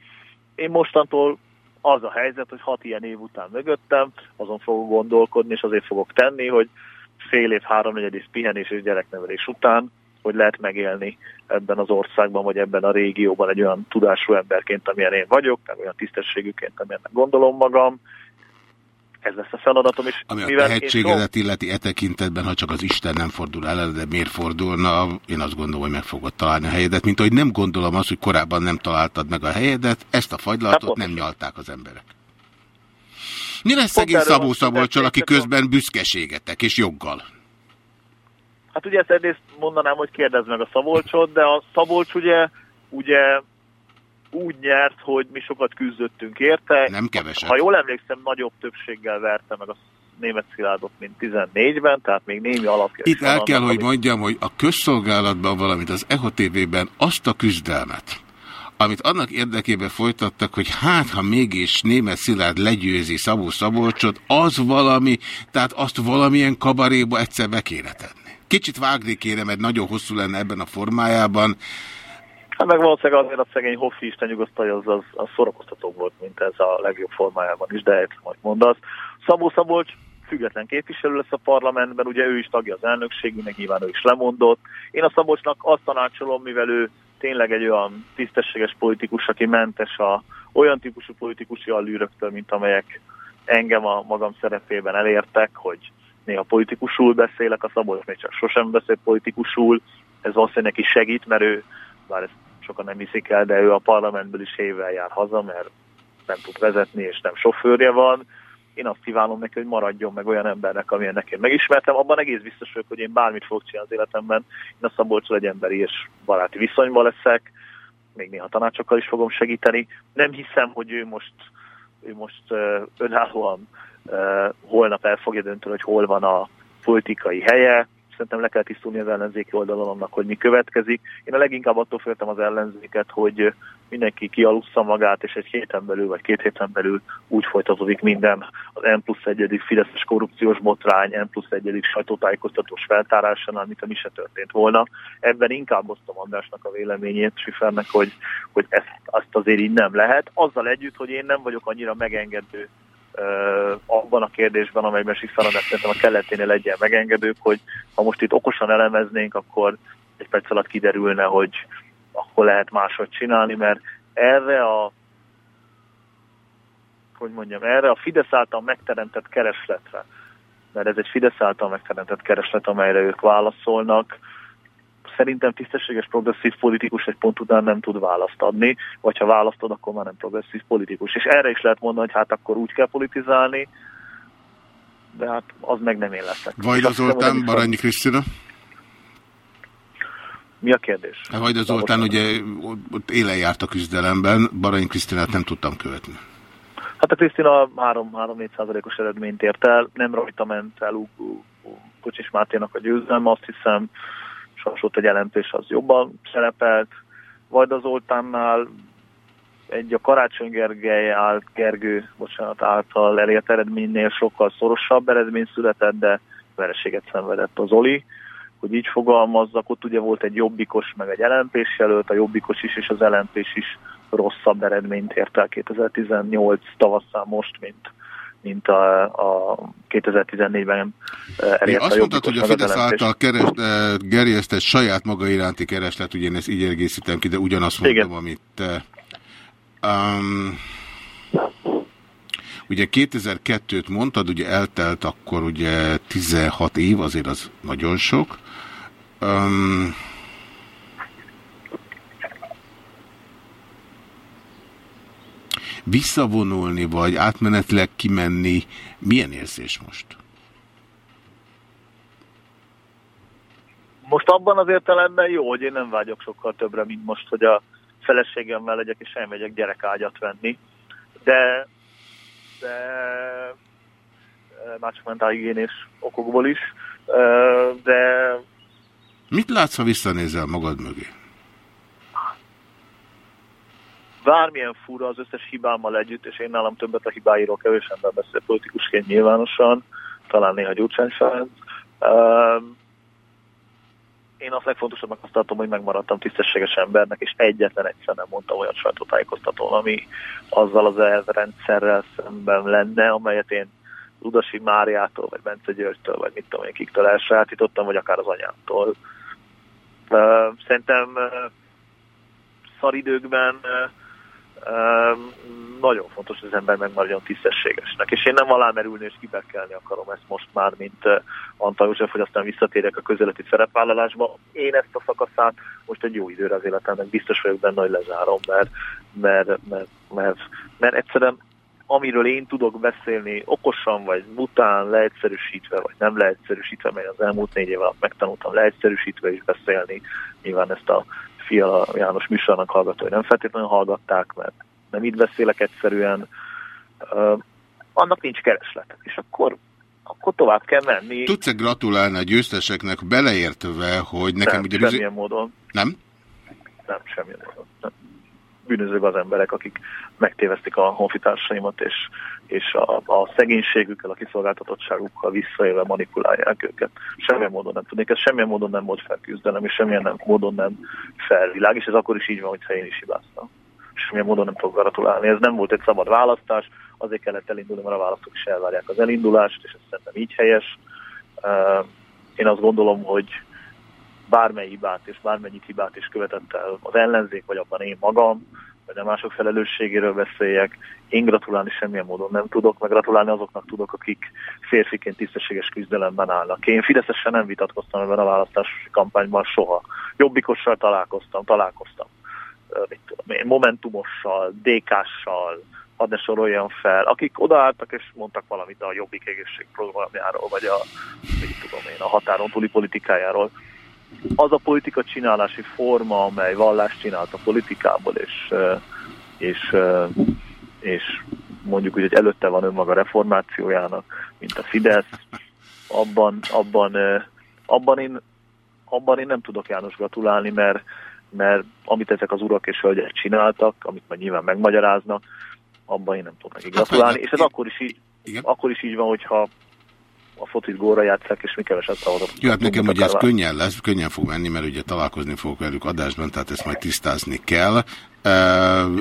én mostantól az a helyzet, hogy hat ilyen év után mögöttem, azon fogok gondolkodni, és azért fogok tenni, hogy fél év, háromnegyed év pihenés és gyereknevelés után, hogy lehet megélni ebben az országban, vagy ebben a régióban egy olyan tudású emberként, amilyen én vagyok, meg olyan tisztességűként, amilyennek gondolom magam, ez lesz a feladatom is. Ami a tehetségedet illeti e tekintetben, ha csak az Isten nem fordul el, de miért fordulna, én azt gondolom, hogy meg fogod találni a helyedet, mint ahogy nem gondolom azt, hogy korábban nem találtad meg a helyedet, ezt a fagylatot hát, nem nyalták az emberek. Mi lesz szegény Szabó Szabolcsal, aki közben büszkeségetek, és joggal? Hát ugye ezt egyrészt mondanám, hogy kérdezd meg a Szabolcsot, de a Szabolcs ugye, ugye úgy nyert, hogy mi sokat küzdöttünk érte. Nem keveset. Ha jól emlékszem, nagyobb többséggel verte meg a német Szilárdot, mint 14-ben, tehát még némi alapja. Itt el kell, annak, hogy mondjam, hogy a közszolgálatban, valamint az EHO TV-ben azt a küzdelmet, amit annak érdekében folytattak, hogy hát, ha mégis német Szilárd legyőzi Szabó Szabolcsot, az valami, tehát azt valamilyen kabaréba egyszer be kéne tenni. Kicsit vágni kéne, mert nagyon hosszú lenne ebben a formájában, Hát meg valószínűleg azért a szegény Hoffi Isten nyugosztalja, az, az, az szórakoztató volt, mint ez a legjobb formájában is, de ezt majd mondasz. Szabó Szabolcs független képviselő lesz a parlamentben, ugye ő is tagja az elnökségünknek, nyilván ő is lemondott. Én a Szabolcsnak azt tanácsolom, mivel ő tényleg egy olyan tisztességes politikus, aki mentes a olyan típusú politikusi allűröktől, mint amelyek engem a magam szerepében elértek, hogy néha politikusul beszélek, a Szabolcs még csak sosem beszél politikusul, ez valószínűleg neki segít, mert ő, bár ezt sokan nem hiszik el, de ő a parlamentből is évvel jár haza, mert nem tud vezetni, és nem sofőrje van. Én azt kívánom neki, hogy maradjon meg olyan embernek, amilyennek én megismertem. Abban egész biztos vagyok, hogy én bármit fogok csinálni az életemben. Én a Szabolcsal egy emberi és baráti viszonyban leszek, még néha tanácsokkal is fogom segíteni. Nem hiszem, hogy ő most, ő most önállóan holnap el fogja dönteni, hogy hol van a politikai helye szerintem le kell tisztulni az ellenzéki oldalon annak, hogy mi következik. Én a leginkább attól féltem az ellenzéket, hogy mindenki kialussza magát, és egy héten belül, vagy két héten belül úgy folytatódik minden az N plusz egyedik Fideszes korrupciós botrány, N plusz egyedik sajtótájékoztatós feltárásánál, mint ami se történt volna. Ebben inkább osztom Andrásnak a véleményét, Sifernek, hogy, hogy ezt, azt azért így nem lehet. Azzal együtt, hogy én nem vagyok annyira megengedő abban a kérdésben, amelyben Sifáranek szerintem a kelleténél legyen megengedőbb, hogy ha most itt okosan elemeznénk, akkor egy perc alatt kiderülne, hogy akkor lehet máshogy csinálni, mert erre a hogy mondjam, erre a Fidesz által megteremtett keresletre, mert ez egy Fidesz által megteremtett kereslet, amelyre ők válaszolnak, szerintem tisztességes progresszív politikus egy pont után nem tud választ adni, vagy ha választod, akkor már nem progresszív politikus. És erre is lehet mondani, hogy hát akkor úgy kell politizálni, de hát az meg nem én leszek. Vajda Zoltán, Baranyi Krisztina? Mi a kérdés? Hát Vajda Zoltán ugye ott élen járt a küzdelemben, Baranyi Krisztinát nem tudtam követni. Hát a Krisztina 3-4 százalékos eredményt ért el, nem rajta ment el Kocsis Máténak a győzelme, azt hiszem hasonló egy jelentés az jobban szerepelt. Vajda Zoltánnál egy a Karácsony Gergely állt, Gergő bocsánat, által elért eredménynél sokkal szorosabb eredmény született, de vereséget szenvedett az Oli, hogy így fogalmazzak, ott ugye volt egy jobbikos meg egy lmp jelölt, a jobbikos is és az lmp is rosszabb eredményt ért el 2018 tavaszán most, mint mint a, a 2014-ben elért Azt mondtad, hogy a Fidesz által keres, gerjesztett saját maga iránti kereslet, ugye én ezt így egészítem ki, de ugyanazt mondtam, Igen. amit te. Um, ugye 2002-t mondtad, ugye eltelt akkor ugye 16 év, azért az nagyon sok. Um, visszavonulni, vagy átmenetleg kimenni, milyen érzés most? Most abban az értelemben jó, hogy én nem vágyok sokkal többre, mint most, hogy a feleségemmel legyek, és elmegyek gyerekágyat venni. De, de már csak mentálhigiénés okokból is, de... Mit látsz, ha visszanézel magad mögé? Bármilyen fura az összes hibámmal együtt, és én nálam többet a hibáiról kevés ember beszél politikusként nyilvánosan, talán néha Gyurcsány Ferenc. Én azt legfontosabbnak azt tartom, hogy megmaradtam tisztességes embernek, és egyetlen egyszer nem mondtam olyan sajtótájékoztatón, ami azzal az elvrendszerrel szemben lenne, amelyet én Rudasi Máriától, vagy Bence Györgytől, vagy mit tudom én kiktől elsajátítottam, vagy akár az anyámtól. Szerintem szaridőkben nagyon fontos, hogy az ember megmaradjon tisztességesnek. És én nem alámerülni és kibekelni akarom ezt most már, mint Antal József, hogy aztán visszatérek a közeleti szerepvállalásba. Én ezt a szakaszát most egy jó időre az életemnek biztos vagyok benne, hogy lezárom, mert, mert, mert, mert, mert egyszerűen amiről én tudok beszélni okosan, vagy mután, leegyszerűsítve, vagy nem leegyszerűsítve, mert az elmúlt négy év alatt megtanultam leegyszerűsítve is beszélni. Nyilván ezt a Fiala János műsornak hallgatói nem feltétlenül hallgatták, mert nem így beszélek egyszerűen, uh, annak nincs kereslet. És akkor, akkor tovább kell menni. Tudsz-e gratulálni a győzteseknek beleértve, hogy nekem nem, ugye... semmilyen módon. Nem? Nem, semmilyen módon. Nem. Bűnözők az emberek, akik megtévesztik a honfitársaimat, és, és a, a szegénységükkel, a kiszolgáltatottságukkal visszaélve manipulálják őket. Semmilyen módon nem tudnék, ez semmilyen módon nem volt felküzdenem, és semmilyen nem, módon nem felvilág, és ez akkor is így van, hogyha én is hibáztam. Semmilyen módon nem tudok gratulálni. Ez nem volt egy szabad választás, azért kellett elindulni, mert a választók is elvárják az elindulást, és ez szerintem így helyes. Én azt gondolom, hogy bármely hibát és bármennyit hibát is követett el az ellenzék, vagy abban én magam, vagy a mások felelősségéről beszéljek. Én gratulálni semmilyen módon nem tudok, meg gratulálni azoknak tudok, akik férfiként tisztességes küzdelemben állnak. Én Fideszesen nem vitatkoztam ebben a választási kampányban soha. Jobbikossal találkoztam, találkoztam. Mit tudom én, Momentumossal, DK-ssal, hadd ne soroljam fel, akik odaálltak és mondtak valamit a Jobbik egészségprogramjáról, vagy a, mit tudom én, a határon túli politikájáról az a politika csinálási forma, amely vallást csinált a politikából, és, és, és mondjuk úgy, hogy előtte van önmaga reformációjának, mint a Fidesz, abban, abban, abban, én, abban én nem tudok János gratulálni, mert, mert amit ezek az urak és hölgyek csináltak, amit majd nyilván megmagyaráznak, abban én nem tudok neki gratulálni, és ez akkor is, így, akkor is így van, hogyha a fotit góra játszák, és mi keveset szavazok. Jó, hát nekem ugye ez könnyen lesz, könnyen fog menni, mert ugye találkozni fogok velük adásban, tehát ezt majd tisztázni kell.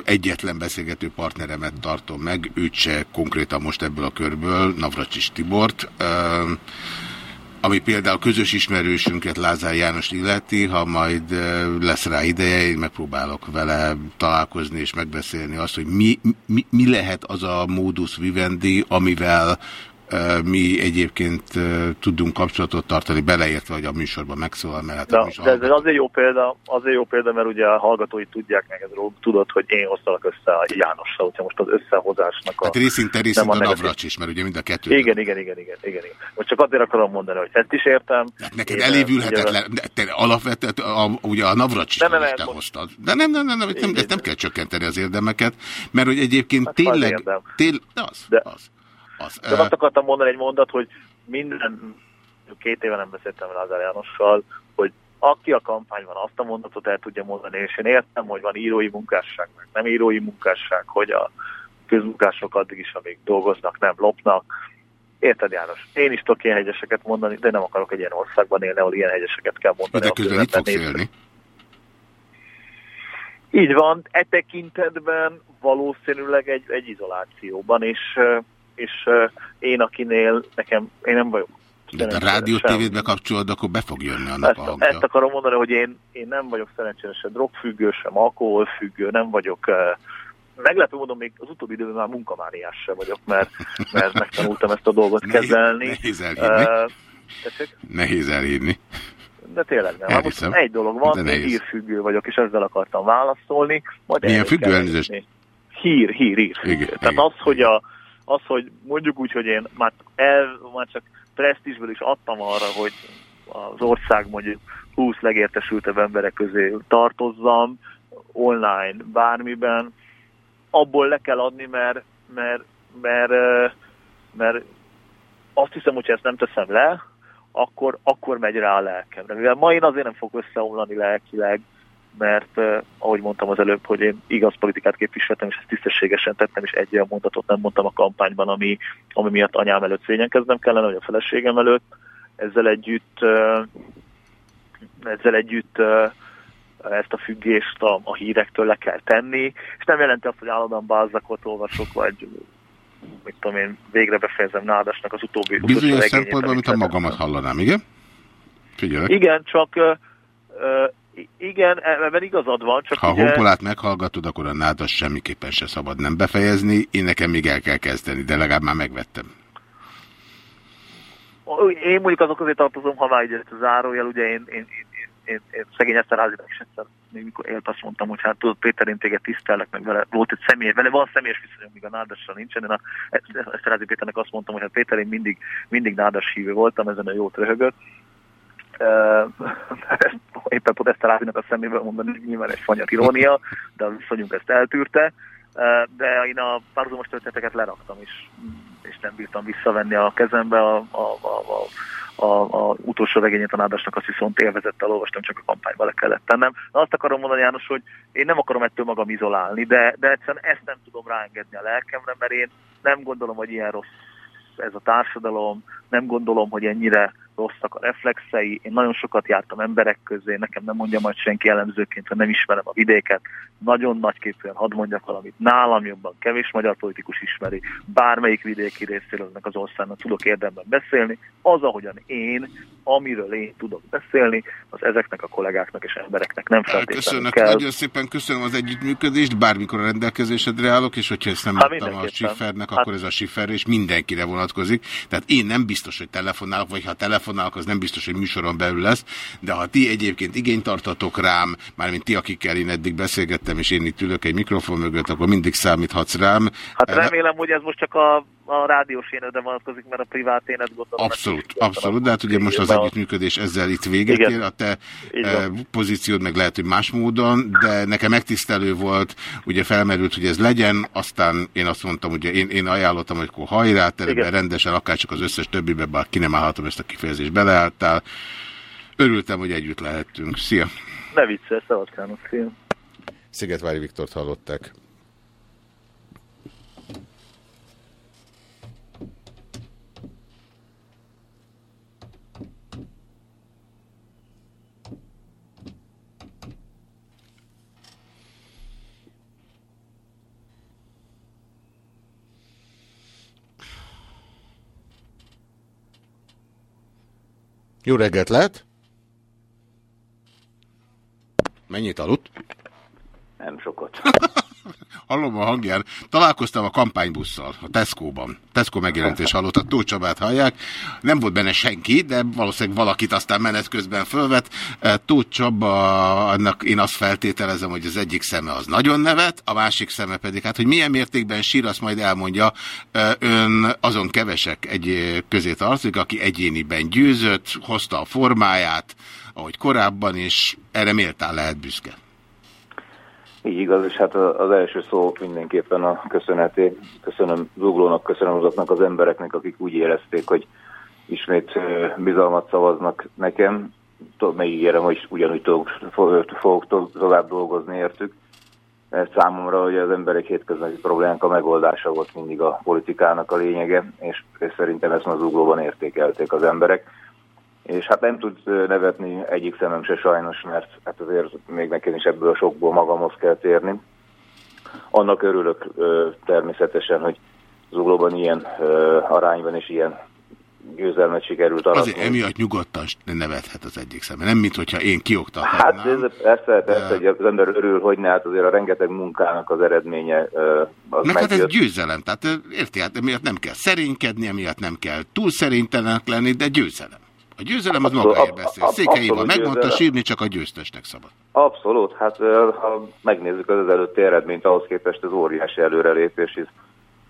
Egyetlen beszélgető partneremet tartom meg, őt se konkrétan most ebből a körből, Navracsis Tibort, ami például közös ismerősünket Lázár János illeti, ha majd lesz rá ideje, én megpróbálok vele találkozni és megbeszélni azt, hogy mi, mi, mi lehet az a módusz vivendi, amivel mi egyébként tudunk kapcsolatot tartani, beleértve, hogy a műsorban megszólal, mert hát de, a műsor de ez azért jó példa, azért jó példa, mert ugye a hallgatói tudják meg ezről, tudod, hogy én hoztalak össze a Jánossal, hogyha most az összehozásnak a... Hát részint te részint a, a Navracs is, mert ugye mind a kettő. Igen, igen, igen, igen, igen, igen. Most csak azért akarom mondani, hogy ezt is értem. Hát neked elévülhetetlen, ugye... te alapvetően, a, ugye a Navracs is nem, nem, nem, hoztad. De nem, nem, nem, nem, nem, nem, nem kell csökkenteni az érdemeket, mert hogy egyébként hát tényleg, tényleg, az, de, az. Az, Csak azt akartam mondani egy mondat, hogy minden, két éve nem beszéltem Lázár Jánossal, hogy aki a kampányban azt a mondatot el tudja mondani, és én értem, hogy van írói munkásság, meg nem írói munkásság, hogy a közmunkások addig is, amíg dolgoznak, nem lopnak. Érted, János? Én is tudok ilyen hegyeseket mondani, de nem akarok egy ilyen országban élni, ahol ilyen hegyeseket kell mondani. De közben itt fogsz élni. Így van, e tekintetben valószínűleg egy, egy izolációban, és és én akinél nekem, én nem vagyok de a rádió tévét bekapcsolod, akkor be fog jönni annak ezt, a hangja. Ezt akarom mondani, hogy én, én nem vagyok szerencsére sem drogfüggő, sem alkoholfüggő, nem vagyok meglepő módon még az utóbbi időben már munkamáriás sem vagyok, mert, mert megtanultam ezt a dolgot kezelni. Nehéz elhívni. Uh, tessék? Nehéz elhívni. De tényleg nem. Most egy dolog van, én hírfüggő vagyok, és ezzel akartam válaszolni. Majd Milyen függő elnézést? Hír, hír, hír. Igen, Tehát igen. az, hogy a, az, hogy mondjuk úgy, hogy én már, el, már csak presztízsből is adtam arra, hogy az ország mondjuk 20 legértesültebb emberek közé tartozzam, online, bármiben, abból le kell adni, mert, mert, mert, mert azt hiszem, hogyha ezt nem teszem le, akkor, akkor megy rá a lelkemre. Mivel ma én azért nem fog összeomlani lelkileg, mert uh, ahogy mondtam az előbb, hogy én igaz politikát képviseltem, és ezt tisztességesen tettem, és egy olyan mondatot nem mondtam a kampányban, ami, ami miatt anyám előtt szégyenkeznem kellene, vagy a feleségem előtt. Ezzel együtt, uh, ezzel együtt uh, ezt a függést a, a hírektől le kell tenni, és nem jelenti azt, hogy állandóan bázzakot olvasok, vagy mit tudom én, végre befejezem Nádasnak az utóbbi Bizonyos szempontból, amit a magamat hallanám, igen? Figyelek. Igen, csak uh, uh, igen, ebben igazad van, csak Ha ugye... a honpolát meghallgatod, akkor a nádas semmiképpen se szabad nem befejezni, én nekem még el kell kezdeni, de legalább már megvettem. Én mondjuk azok azért tartozom, ha már egy zárójel, ugye én, én, én én, én szegény Eszterházinak is egyszer, még mikor élt, azt mondtam, hogy hát tudod, Péter, én téged tisztellek, meg vele volt egy személy, vele van személyes viszonyom, míg a Nádassal nincsen. Én a Eszterházi Péternek azt mondtam, hogy hát Péter, én mindig, mindig Nádas hívő voltam, ezen a jót röhögött. Éppen pont Eszterházinak a szemével mondani, nyilván egy fanyar irónia, de a viszonyunk ezt eltűrte. De én a párhuzamos történeteket leraktam is, és nem bírtam visszavenni a kezembe a, a, a, a a, a utolsó regényét a Nádasnak azt viszont élvezettel olvastam, csak a kampányba le kellett tennem. Na azt akarom mondani, János, hogy én nem akarom ettől magam izolálni, de, de egyszerűen ezt nem tudom ráengedni a lelkemre, mert én nem gondolom, hogy ilyen rossz ez a társadalom, nem gondolom, hogy ennyire rosszak a reflexei. Én nagyon sokat jártam emberek közé, nekem nem mondja majd senki jellemzőként, hogy nem ismerem a vidéket. Nagyon nagyképűen hadd mondjak valamit. Nálam jobban kevés magyar politikus ismeri. Bármelyik vidéki részéről az országnak tudok érdemben beszélni. Az, ahogyan én, amiről én tudok beszélni, az ezeknek a kollégáknak és embereknek nem feltétlenül Köszönök, kell. nagyon szépen köszönöm az együttműködést, bármikor a rendelkezésedre állok, és hogyha ezt nem adtam a Siffernek, akkor hát... ez a Siffer, és mindenkire vonatkozik. Tehát én nem biztos, hogy telefonálok, vagy ha telefonálok, telefonálok, az nem biztos, hogy műsoron belül lesz, de ha ti egyébként igényt tartatok rám, mármint ti, akikkel én eddig beszélgettem, és én itt ülök egy mikrofon mögött, akkor mindig számíthatsz rám. Hát remélem, hogy ez most csak a, a rádiós énedre vonatkozik, mert a privát énet gondolom. Abszolút, abszolút, de hát ugye most az együttműködés ezzel itt véget ér, a te e, pozíciód meg lehet, hogy más módon, de nekem megtisztelő volt, ugye felmerült, hogy ez legyen, aztán én azt mondtam, hogy én, én ajánlottam, hogy akkor hajrá, teremben rendesen, akár csak az összes többibe, bár ki nem állhatom ezt a kifejezést és beleálltál. Örültem, hogy együtt lehettünk. Szia! Ne vicces, szavazkának, szia! Szigetvári Viktort hallották. Jó reggelt lehet? Mennyit aludt? Nem sokat. Hallom a hangján. Találkoztam a kampánybusszal, a Tesco-ban. Tesco megjelentés hallott, a Tóth Csabát hallják. Nem volt benne senki, de valószínűleg valakit aztán menet közben fölvet. E, Tóth Csaba, annak én azt feltételezem, hogy az egyik szeme az nagyon nevet, a másik szeme pedig, hát hogy milyen mértékben sír, azt majd elmondja. E, ön azon kevesek egy közé tartozik, aki egyéniben győzött, hozta a formáját, ahogy korábban, és erre méltán lehet büszke. Így igaz, és hát az első szó mindenképpen a köszöneté. Köszönöm Zuglónak, köszönöm azoknak az embereknek, akik úgy érezték, hogy ismét bizalmat szavaznak nekem. Megígérem, hogy ugyanúgy fogok tovább dolgozni értük. Mert számomra hogy az emberek hétköznapi problémák a megoldása volt mindig a politikának a lényege, és, szerintem ezt az Zuglóban értékelték az emberek és hát nem tud nevetni egyik szemem se sajnos, mert hát azért még nekem is ebből a sokból magamhoz kell térni. Annak örülök természetesen, hogy Zuglóban ilyen arányban és ilyen győzelmet sikerült aratni. Azért emiatt nyugodtan nevethet az egyik szemben. Nem, mint hogyha én kioktatnám. Hát ez, persze, persze, de... az ember örül, hogy ne, hát azért a rengeteg munkának az eredménye az Meg hát ez győzelem, tehát érti, hát emiatt nem kell szerénykedni, emiatt nem kell túl szerénytelenek lenni, de győzelem. A győzelem az magáért beszél. Székelyéval megmondta, sírni csak a győztesnek szabad. Abszolút, hát ha megnézzük az ezelőtti eredményt, ahhoz képest ez óriási előrelépés, hisz,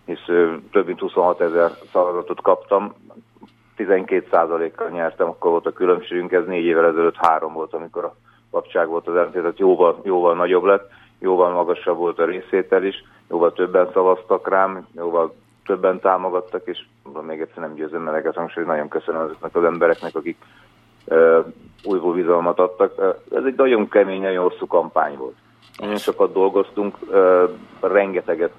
hisz több mint 26 ezer szavazatot kaptam, 12%-kal nyertem, akkor volt a különbségünk, ez négy évvel ezelőtt három volt, amikor a kapcság volt az ellenzék, tehát jóval, jóval nagyobb lett, jóval magasabb volt a részétel is, jóval többen szavaztak rám, jóval többen támogattak, és még egyszer nem győzöm meleget hangsúlyozni, nagyon köszönöm azoknak az embereknek, akik uh, újból bizalmat adtak. Uh, ez egy nagyon kemény, nagyon hosszú kampány volt. Nagyon sokat dolgoztunk, uh, rengeteget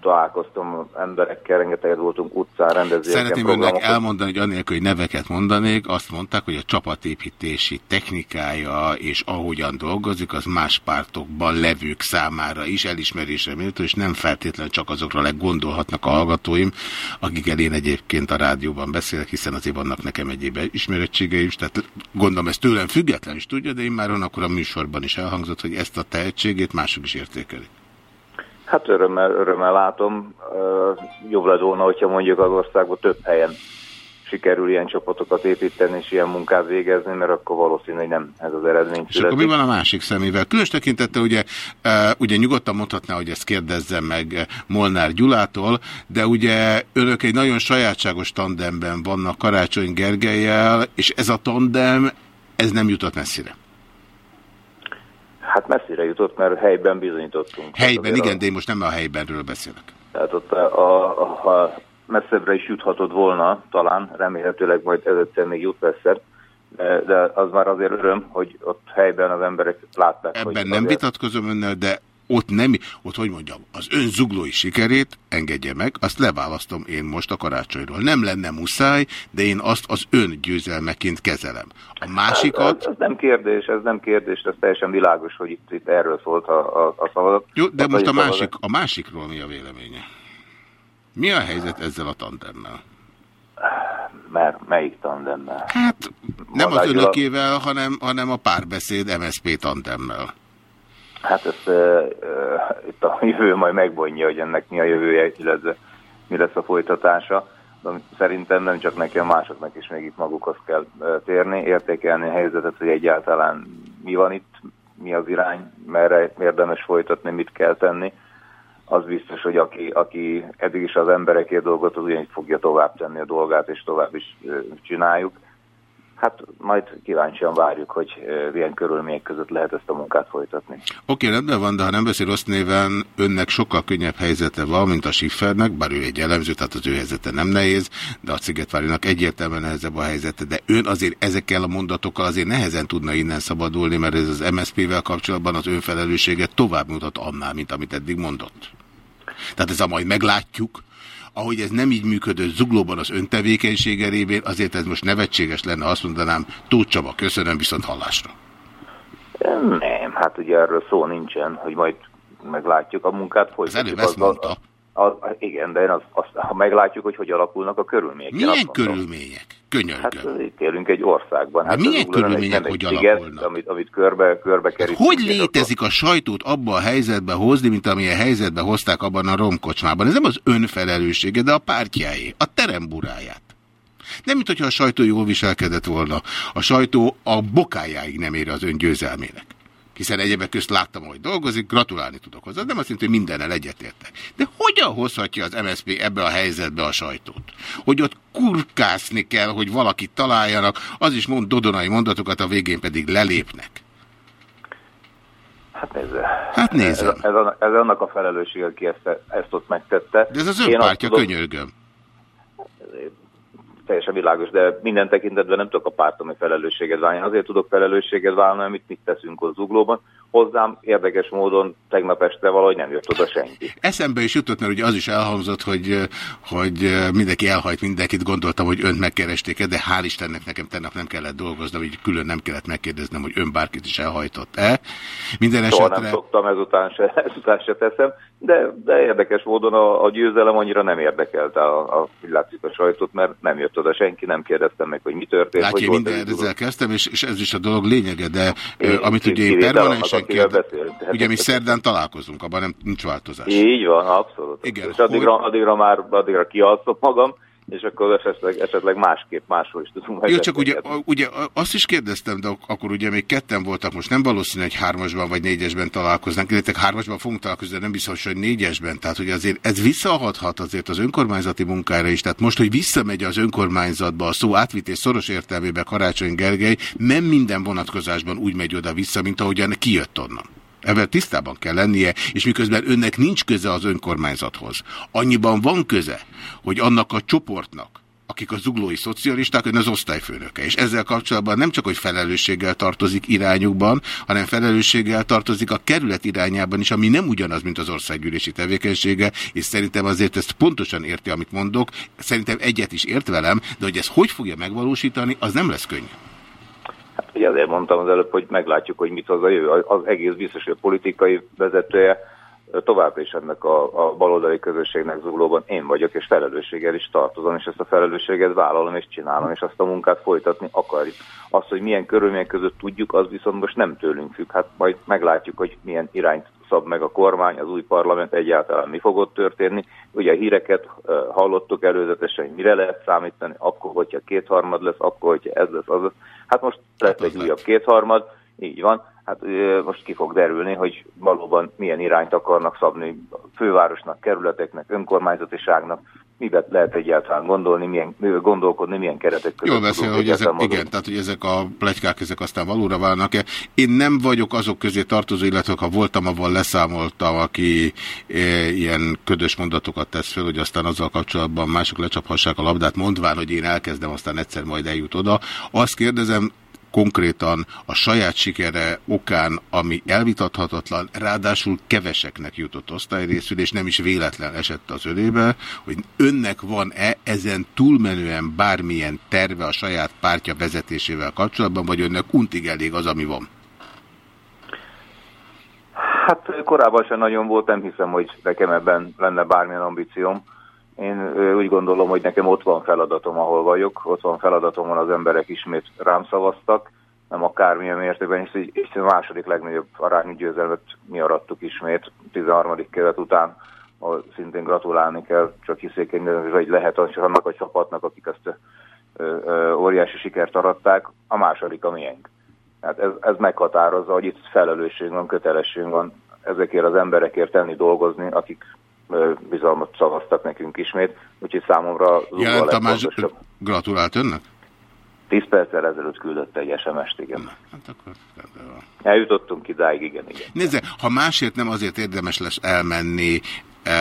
találkoztam emberekkel, rengeteget voltunk utcán, rendezvényeken. Szeretném önnek elmondani, hogy annélkül, hogy neveket mondanék, azt mondták, hogy a csapatépítési technikája és ahogyan dolgozik, az más pártokban levők számára is elismerésre méltó, és nem feltétlenül csak azokra leggondolhatnak a hallgatóim, akikkel én egyébként a rádióban beszélek, hiszen azért vannak nekem egyéb ismerettségeim is, tehát gondolom ez tőlem független is tudja, de én már akkor a műsorban is elhangzott, hogy ezt a tehetségét mások is értékelik. Hát örömmel, örömmel látom. Jobb lett volna, hogyha mondjuk az országban több helyen sikerül ilyen csapatokat építeni és ilyen munkát végezni, mert akkor valószínű, hogy nem ez az eredmény És akkor mi van a másik szemével? Különös tekintette, ugye, ugye nyugodtan mondhatná, hogy ezt kérdezzem meg Molnár Gyulától, de ugye önök egy nagyon sajátságos tandemben vannak Karácsony Gergelyel, és ez a tandem, ez nem jutott messzire. Hát messzire jutott, mert helyben bizonyítottunk. Helyben, igen, a... de én most nem a helybenről beszélek. Tehát ott a, a, a, a messzebbre is juthatod volna, talán, remélhetőleg majd előtte még jut messzebb, de, de az már azért öröm, hogy ott helyben az emberek látták. Ebben nem azért... vitatkozom önnel, de ott nem, ott hogy mondjam, az ön zuglói sikerét engedje meg, azt leválasztom én most a karácsonyról. Nem lenne muszáj, de én azt az ön győzelmeként kezelem. A másikat... Hát, ez, ez nem kérdés, ez nem kérdés, ez teljesen világos, hogy itt, itt erről szólt a, a, a szavazat. Jó, de most a, másik, a másikról mi a véleménye? Mi a helyzet ezzel a tandemmel? Mert melyik tandemmel? Hát nem az önökével, hanem, hanem a párbeszéd MSZP tandemmel. Hát ezt uh, uh, itt a jövő majd megbonja, hogy ennek mi a jövője, illetve mi lesz a folytatása. De szerintem nem csak nekem, másoknak is még itt magukhoz kell térni, értékelni a helyzetet, hogy egyáltalán mi van itt, mi az irány, merre érdemes folytatni, mit kell tenni. Az biztos, hogy aki, aki eddig is az emberekért dolgot, az ugyanígy fogja tovább tenni a dolgát, és tovább is csináljuk Hát majd kíváncsian várjuk, hogy milyen körülmények között lehet ezt a munkát folytatni. Oké, okay, rendben van, de ha nem beszél rossz néven, önnek sokkal könnyebb helyzete van, mint a Schiffernek, bár ő egy elemző, tehát az ő helyzete nem nehéz, de a Szigetvárinak egyértelműen nehezebb a helyzete, de ön azért ezekkel a mondatokkal azért nehezen tudna innen szabadulni, mert ez az MSZP-vel kapcsolatban az önfelelőssége tovább mutat annál, mint amit eddig mondott. Tehát ez a majd meglátjuk, ahogy ez nem így működött zuglóban az öntevékenysége révén, azért ez most nevetséges lenne, azt mondanám, Tóth Csaba, köszönöm, viszont hallásra. Nem, hát ugye erről szó nincsen, hogy majd meglátjuk a munkát. Az előbb ezt mondta. A, igen, de én az, azt, ha meglátjuk, hogy hogy alakulnak a körülmények. Milyen körülmények? Könyörgöm. Hát élünk egy országban. Hát milyen körülmények, hogy sziget, alakulnak? Amit, amit körbe, körbe. Hát hogy létezik a sajtót abba a helyzetbe hozni, mint amilyen helyzetbe hozták abban a romkocsmában? Ez nem az önfelelőssége, de a pártjáé, a teremburáját. Nem, mint hogyha a sajtó jól viselkedett volna. A sajtó a bokájáig nem ér az ön győzelmének hiszen egyebek közt láttam, hogy dolgozik, gratulálni tudok hozzá. Nem azt jelenti, hogy mindennel egyetértek. De hogyan hozhatja az MSZP ebbe a helyzetbe a sajtót? Hogy ott kurkászni kell, hogy valakit találjanak, az is mond dodonai mondatokat, a végén pedig lelépnek. Hát nézze. Hát nézze. Ez, ez, ez annak a felelősség, aki ezt, ezt ott megtette. De ez az önpártja, könyörgöm teljesen világos, de minden tekintetben nem tudok a pártomi felelősséget válni. Azért tudok felelősséget válni, amit mit teszünk az zuglóban, hozzám érdekes módon tegnap este valahogy nem jött oda senki. Eszembe is jutott, mert ugye az is elhangzott, hogy, hogy mindenki elhajt mindenkit, gondoltam, hogy önt megkeresték -e, de hál' Istennek nekem tegnap nem kellett dolgoznom, így külön nem kellett megkérdeznem, hogy ön bárkit is elhajtott-e. Minden Soha esetre... nem szoktam, ezután se, ezután se teszem, de, de érdekes módon a, a győzelem annyira nem érdekelte a, a, látszik a sajtót, mert nem jött oda senki, nem kérdeztem meg, hogy mi történt. Látja, minden ezzel kezdtem, és, és ez is a dolog lényege, de én, amit ugye én permanensen kérdeztem, ugye mi szerdán találkozunk, abban nem, nincs változás. Így van, abszolút. Igen, és addigra, hogy... addigra már addigra kialszom magam, és akkor esetleg, esetleg másképp máshol is tudunk majd Jó, csak ugye, ugye azt is kérdeztem, de akkor ugye még ketten voltak, most nem valószínű, hogy hármasban vagy négyesben találkoznánk, illetve hármasban fogunk találkozni, de nem biztos, hogy négyesben. Tehát, hogy azért ez visszahathat azért az önkormányzati munkára is. Tehát most, hogy visszamegy az önkormányzatba a szó átvités szoros értelmében Karácsony Gergely, nem minden vonatkozásban úgy megy oda-vissza, mint ahogyan kijött onnan. Ebben tisztában kell lennie, és miközben önnek nincs köze az önkormányzathoz. Annyiban van köze, hogy annak a csoportnak, akik a zuglói szocialisták, ön az osztályfőnöke. És ezzel kapcsolatban nem csak, hogy felelősséggel tartozik irányukban, hanem felelősséggel tartozik a kerület irányában is, ami nem ugyanaz, mint az országgyűlési tevékenysége, és szerintem azért ezt pontosan érti, amit mondok. Szerintem egyet is ért velem, de hogy ezt hogy fogja megvalósítani, az nem lesz könnyű. Ugye azért mondtam az előbb, hogy meglátjuk, hogy mit hoz a jövő. Az egész biztos, hogy a politikai vezetője továbbra is ennek a, a baloldali közösségnek zuglóban én vagyok, és felelősséggel is tartozom, és ezt a felelősséget vállalom és csinálom, és azt a munkát folytatni akarjuk. Azt, hogy milyen körülmények között tudjuk, az viszont most nem tőlünk függ. Hát majd meglátjuk, hogy milyen irányt szab meg a kormány, az új parlament egyáltalán mi fogott történni. Ugye a híreket hallottuk előzetesen, hogy mire lehet számítani, akkor, hogyha kétharmad lesz, akkor, hogyha ez lesz, az lesz. Hát most lett egy újabb kétharmad, így van. Hát most ki fog derülni, hogy valóban milyen irányt akarnak szabni fővárosnak, kerületeknek, önkormányzatiságnak, mivel lehet egyáltalán gondolni, milyen, gondolkodni, milyen keretek között. Jól beszél, hogy ezek, igen, tehát hogy ezek a plegykák, ezek aztán valóra válnak-e. Én nem vagyok azok közé tartozó, illetve ha voltam, avval leszámoltam, aki e, ilyen ködös mondatokat tesz fel, hogy aztán azzal kapcsolatban mások lecsaphassák a labdát, mondván, hogy én elkezdem, aztán egyszer majd eljut oda. Azt kérdezem, konkrétan a saját sikere okán, ami elvitathatatlan, ráadásul keveseknek jutott osztályrészül, és nem is véletlen esett az ölébe, hogy önnek van-e ezen túlmenően bármilyen terve a saját pártja vezetésével kapcsolatban, vagy önnek untig elég az, ami van? Hát korábban sem nagyon volt, nem hiszem, hogy nekem ebben lenne bármilyen ambícióm. Én úgy gondolom, hogy nekem ott van feladatom, ahol vagyok, ott van feladatom, van az emberek ismét rám szavaztak, nem akármilyen mértékben, és, és a második legnagyobb arányú győzelmet mi arattuk ismét 13. kelet után, ahol szintén gratulálni kell, csak hiszékeny, hogy lehet az, annak a csapatnak, akik ezt ö, ö, óriási sikert aratták, a második a miénk. Hát ez, ez meghatározza, hogy itt felelősség van, kötelesség van ezekért az emberekért tenni, dolgozni, akik bizalmat szavaztak nekünk ismét, úgyhogy számomra Jelent Tamás gratulált önnek? 10 perccel ezelőtt küldött egy SMS-t, igen. Na, hát akkor Eljutottunk idáig, igen, igen. Nézze, ha másért nem azért érdemes lesz elmenni e,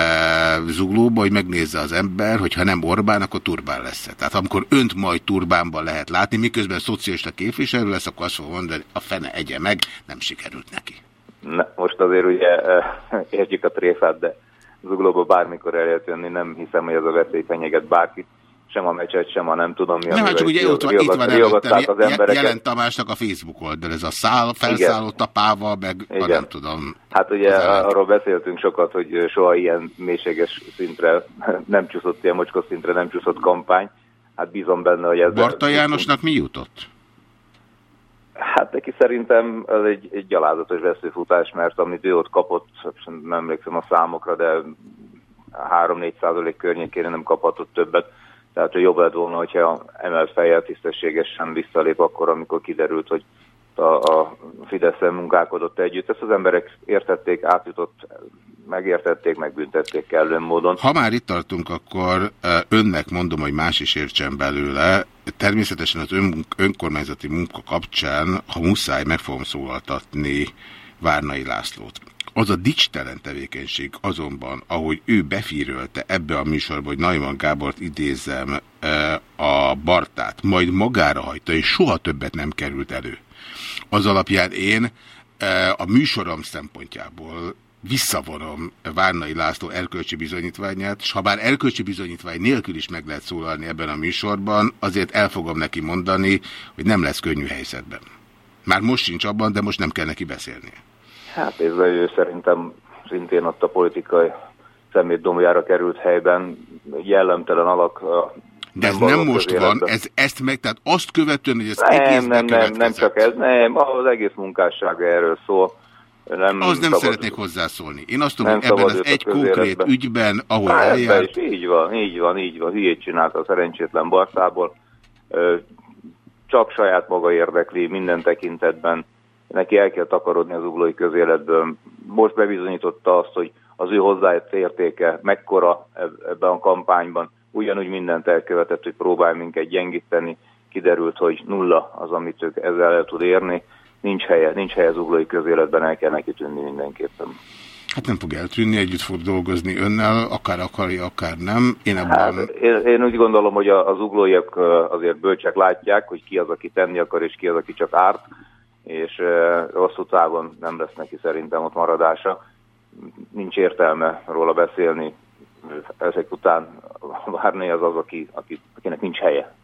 zuglóba, hogy megnézze az ember, hogy ha nem Orbán, akkor Turbán lesz. -e. Tehát amikor önt majd Turbánban lehet látni, miközben szocialista képviselő lesz, akkor azt fog mondani, a fene egye meg, nem sikerült neki. Na, most azért ugye értjük a tréfát, de zuglóba bármikor el lehet jönni, nem hiszem, hogy ez a veszély fenyeget bárkit, sem a meccset, sem a nem tudom mi. Nem, hát csak ugye ott van, itt van előttem, az embereket. jelent Tamásnak a Facebook oldal, ez a szál, felszállott a pával, meg Igen. a nem tudom. Hát ugye arról beszéltünk sokat, hogy soha ilyen mélységes szintre nem csúszott, ilyen mocskos szintre nem csúszott kampány. Hát bízom benne, hogy ez... Barta Jánosnak mi jutott? Hát neki szerintem ez egy, egy gyalázatos veszőfutás, mert amit ő ott kapott, nem emlékszem a számokra, de 3-4 százalék környékére nem kaphatott többet. Tehát hogy jobb lett volna, hogyha emelt fejjel tisztességesen visszalép akkor, amikor kiderült, hogy a, a fidesz munkálkodott együtt. Ezt az emberek értették, átjutott, megértették, megbüntették kellően módon. Ha már itt tartunk, akkor önnek mondom, hogy más is értsen belőle. Természetesen az ön, önkormányzati munka kapcsán, ha muszáj, meg fogom szólaltatni Várnai Lászlót. Az a dicstelen tevékenység azonban, ahogy ő befírölte ebbe a műsorba, hogy Najman Gábort idézem a Bartát, majd magára hagyta, és soha többet nem került elő. Az alapján én a műsorom szempontjából visszavonom Várnai László erkölcsi bizonyítványát, és ha bár erkölcsi bizonyítvány nélkül is meg lehet szólalni ebben a műsorban, azért el fogom neki mondani, hogy nem lesz könnyű helyzetben. Már most sincs abban, de most nem kell neki beszélni. Hát ez ő szerintem szintén ott a politikai szemétdomjára került helyben jellemtelen alak de ez nem most van, ez, ezt meg, tehát azt követően, hogy ez nem, egész nem, nem, nem csak ez, nem, az egész munkássága erről szól. Nem az nem szeretnék hozzászólni. Én azt tudom, hogy ebben az egy konkrét ügyben, ahol Há, eljárt... Is, így van, így van, így van. Hülyét csinálta a szerencsétlen Barszából. Csak saját maga érdekli minden tekintetben. Neki el kell takarodni az uglói közéletből. Most bebizonyította azt, hogy az ő hozzájött értéke mekkora ebben a kampányban. Ugyanúgy mindent elkövetett, hogy próbál minket gyengíteni. Kiderült, hogy nulla az, amit ők ezzel el tud érni nincs helye, nincs helye az uglói közéletben, el kell neki tűnni mindenképpen. Hát nem fog eltűnni, együtt fog dolgozni önnel, akár akarja, akár nem. Én, ebben... hát, én, én úgy gondolom, hogy az uglóiak azért bölcsek látják, hogy ki az, aki tenni akar, és ki az, aki csak árt, és hosszú távon nem lesz neki szerintem ott maradása. Nincs értelme róla beszélni, ezek után várni az az, aki, aki, akinek nincs helye.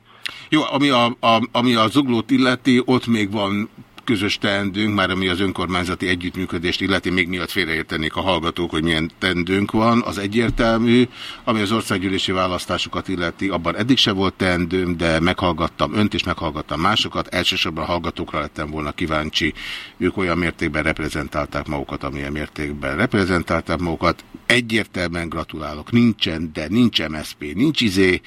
Jó, ami a, a, ami a zuglót illeti, ott még van közös teendőnk, már ami az önkormányzati együttműködést illeti, még miatt félreértenék a hallgatók, hogy milyen teendőnk van, az egyértelmű, ami az országgyűlési választásokat illeti, abban eddig se volt teendőm, de meghallgattam önt és meghallgattam másokat, elsősorban hallgatókra lettem volna kíváncsi, ők olyan mértékben reprezentálták magukat, amilyen mértékben reprezentálták magukat. Egyértelműen gratulálok, nincsen, de nincs MSZP, nincs izé,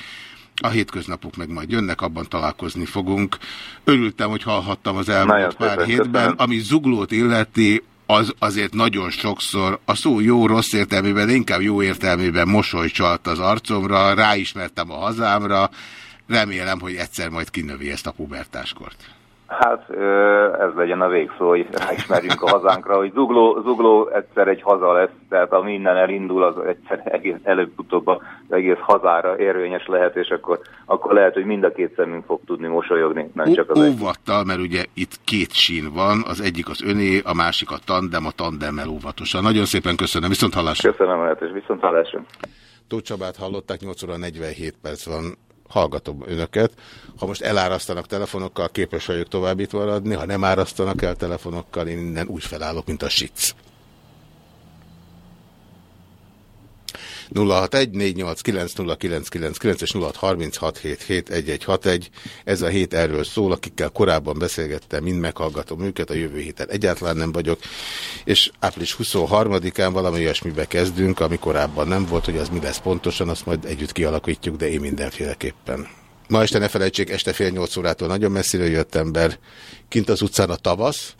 a hétköznapok meg majd jönnek, abban találkozni fogunk. Örültem, hogy hallhattam az elmúlt Nagyon pár hétben, köszönöm. ami zuglót illeti, az azért nagyon sokszor a szó jó-rossz értelmében, inkább jó értelmében mosoly csalt az arcomra, ráismertem a hazámra, remélem, hogy egyszer majd kinövi ezt a pubertáskort. Hát ez legyen a végszó, hogy ráismerjünk a hazánkra, hogy Zugló, Zugló egyszer egy haza lesz, tehát ha minden elindul, az egyszer egész előbb-utóbb az egész hazára érvényes lehet, és akkor, akkor lehet, hogy mind a két szemünk fog tudni mosolyogni, nem csak az Óvattal, mert ugye itt két sín van, az egyik az öné, a másik a tandem, a tandemmel óvatosan. Nagyon szépen köszönöm, viszont hallásra. Köszönöm, lehet, és viszont hallásra. Tóth Csabát hallották, 8 óra 47 perc van hallgatom önöket. Ha most elárasztanak telefonokkal, képes vagyok tovább itt maradni, ha nem árasztanak el telefonokkal, én innen úgy felállok, mint a sic. 061-489-0999 és 0636771161. Ez a hét erről szól, akikkel korábban beszélgettem, mind meghallgatom őket, a jövő héten egyáltalán nem vagyok, és április 23-án valami olyasmibe kezdünk, ami korábban nem volt, hogy az mi lesz pontosan, azt majd együtt kialakítjuk, de én mindenféleképpen. Ma este ne felejtsék, este fél nyolc órától nagyon messziről jött ember, kint az utcán a tavasz,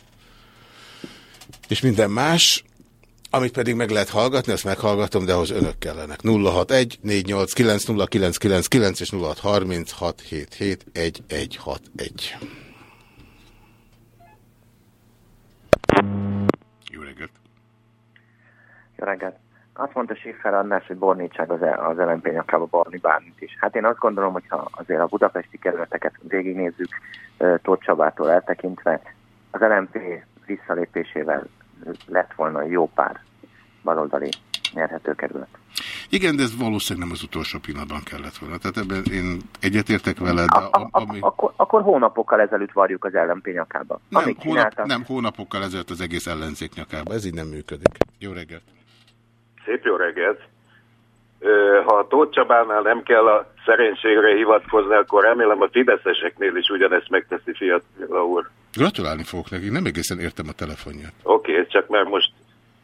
és minden más, amit pedig meg lehet hallgatni, azt meghallgatom, de ahhoz önök kellenek. 061 489 és 0636771161. Jó reggelt! Jó reggelt! Azt mondta Siffer András, hogy bornítság az, az LNP nyakába barni bármit is. Hát én azt gondolom, hogyha azért a budapesti kerületeket végignézzük Tóth Csabától eltekintve, az LNP visszalépésével lett volna jó pár baloldali nyerhető kerület. Igen, de ez valószínűleg nem az utolsó pillanatban kellett volna. Tehát ebben én egyetértek veled. De a, ami... akkor, akkor hónapokkal ezelőtt varjuk az LMP nyakába. Nem, hónap, nem, hónapokkal ezelőtt az egész ellenzék nyakába. Ez így nem működik. Jó reggelt! Szép jó reggelt! Ha a Tóth Csabánál nem kell a szerénységre hivatkozni, akkor remélem a fideszeseknél is ugyanezt megteszi Fiatala úr. Gratulálni fogok nekik, nem egészen értem a telefonját. Oké, okay, csak mert most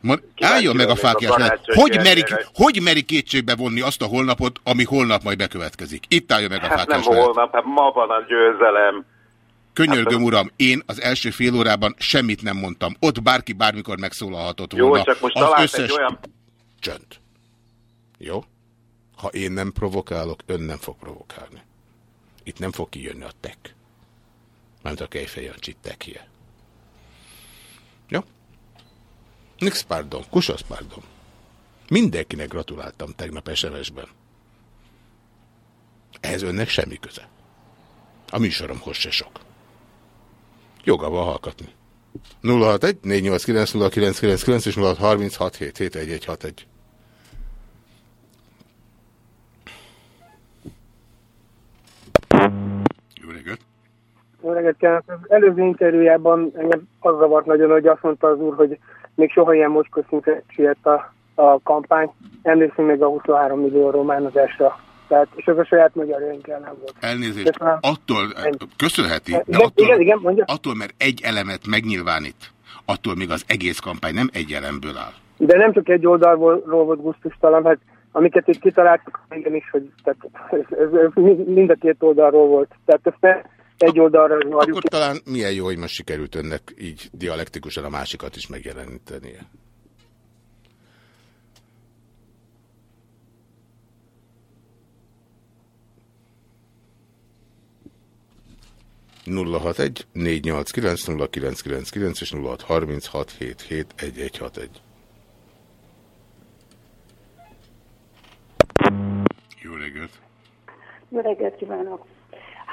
Ma, álljon meg a fákjás hogy merik, hogy merik kétségbe vonni azt a holnapot, ami holnap majd bekövetkezik? Itt álljon meg a hát fákjás nem holnap, hát ma van a győzelem. Könyörgöm, hát, uram, én az első fél órában semmit nem mondtam. Ott bárki bármikor megszólalhatott volna. Jó, csak most az összes... egy olyan... Csönd. Jó? Ha én nem provokálok, ön nem fog provokálni. Itt nem fog kijönni a tek. Mert a Kejfej Jancsi tekje. Nix pardon, kusasz pardon. Mindenkinek gratuláltam tegnap SMS-ben. Ehhez önnek semmi köze. A műsoromhoz se sok. Joga van hallgatni. 061 489 0999 és 0636 77161. Jó reggelt kívánok! Az előző interjújában engem az zavart nagyon, hogy azt mondta az úr, hogy még soha ilyen mocskos szintre siet a, a kampány. Emlékszünk még a 23 millió románozásra. Tehát, és az a saját magyar nem volt. Elnézést, Köszönöm. attól köszönheti, de Igen, attól, igen, igen, mondja. attól, mert egy elemet megnyilvánít, attól még az egész kampány nem egy elemből áll. De nem csak egy oldalról volt gusztustalan, hát amiket itt kitaláltuk, igenis, hogy tehát ez, ez, ez mind a két oldalról volt. Tehát ezt egy oldalra varjuk. Akkor talán milyen jó, hogy most sikerült önnek így dialektikusan a másikat is megjelenítenie. nulla hat egy négy nyolc kilenc nulla kilenc kilenc kilenc és nulla hat harminc hat hét hét egy egy hat egy. Jó reggelt! Jó reggelt kívánok!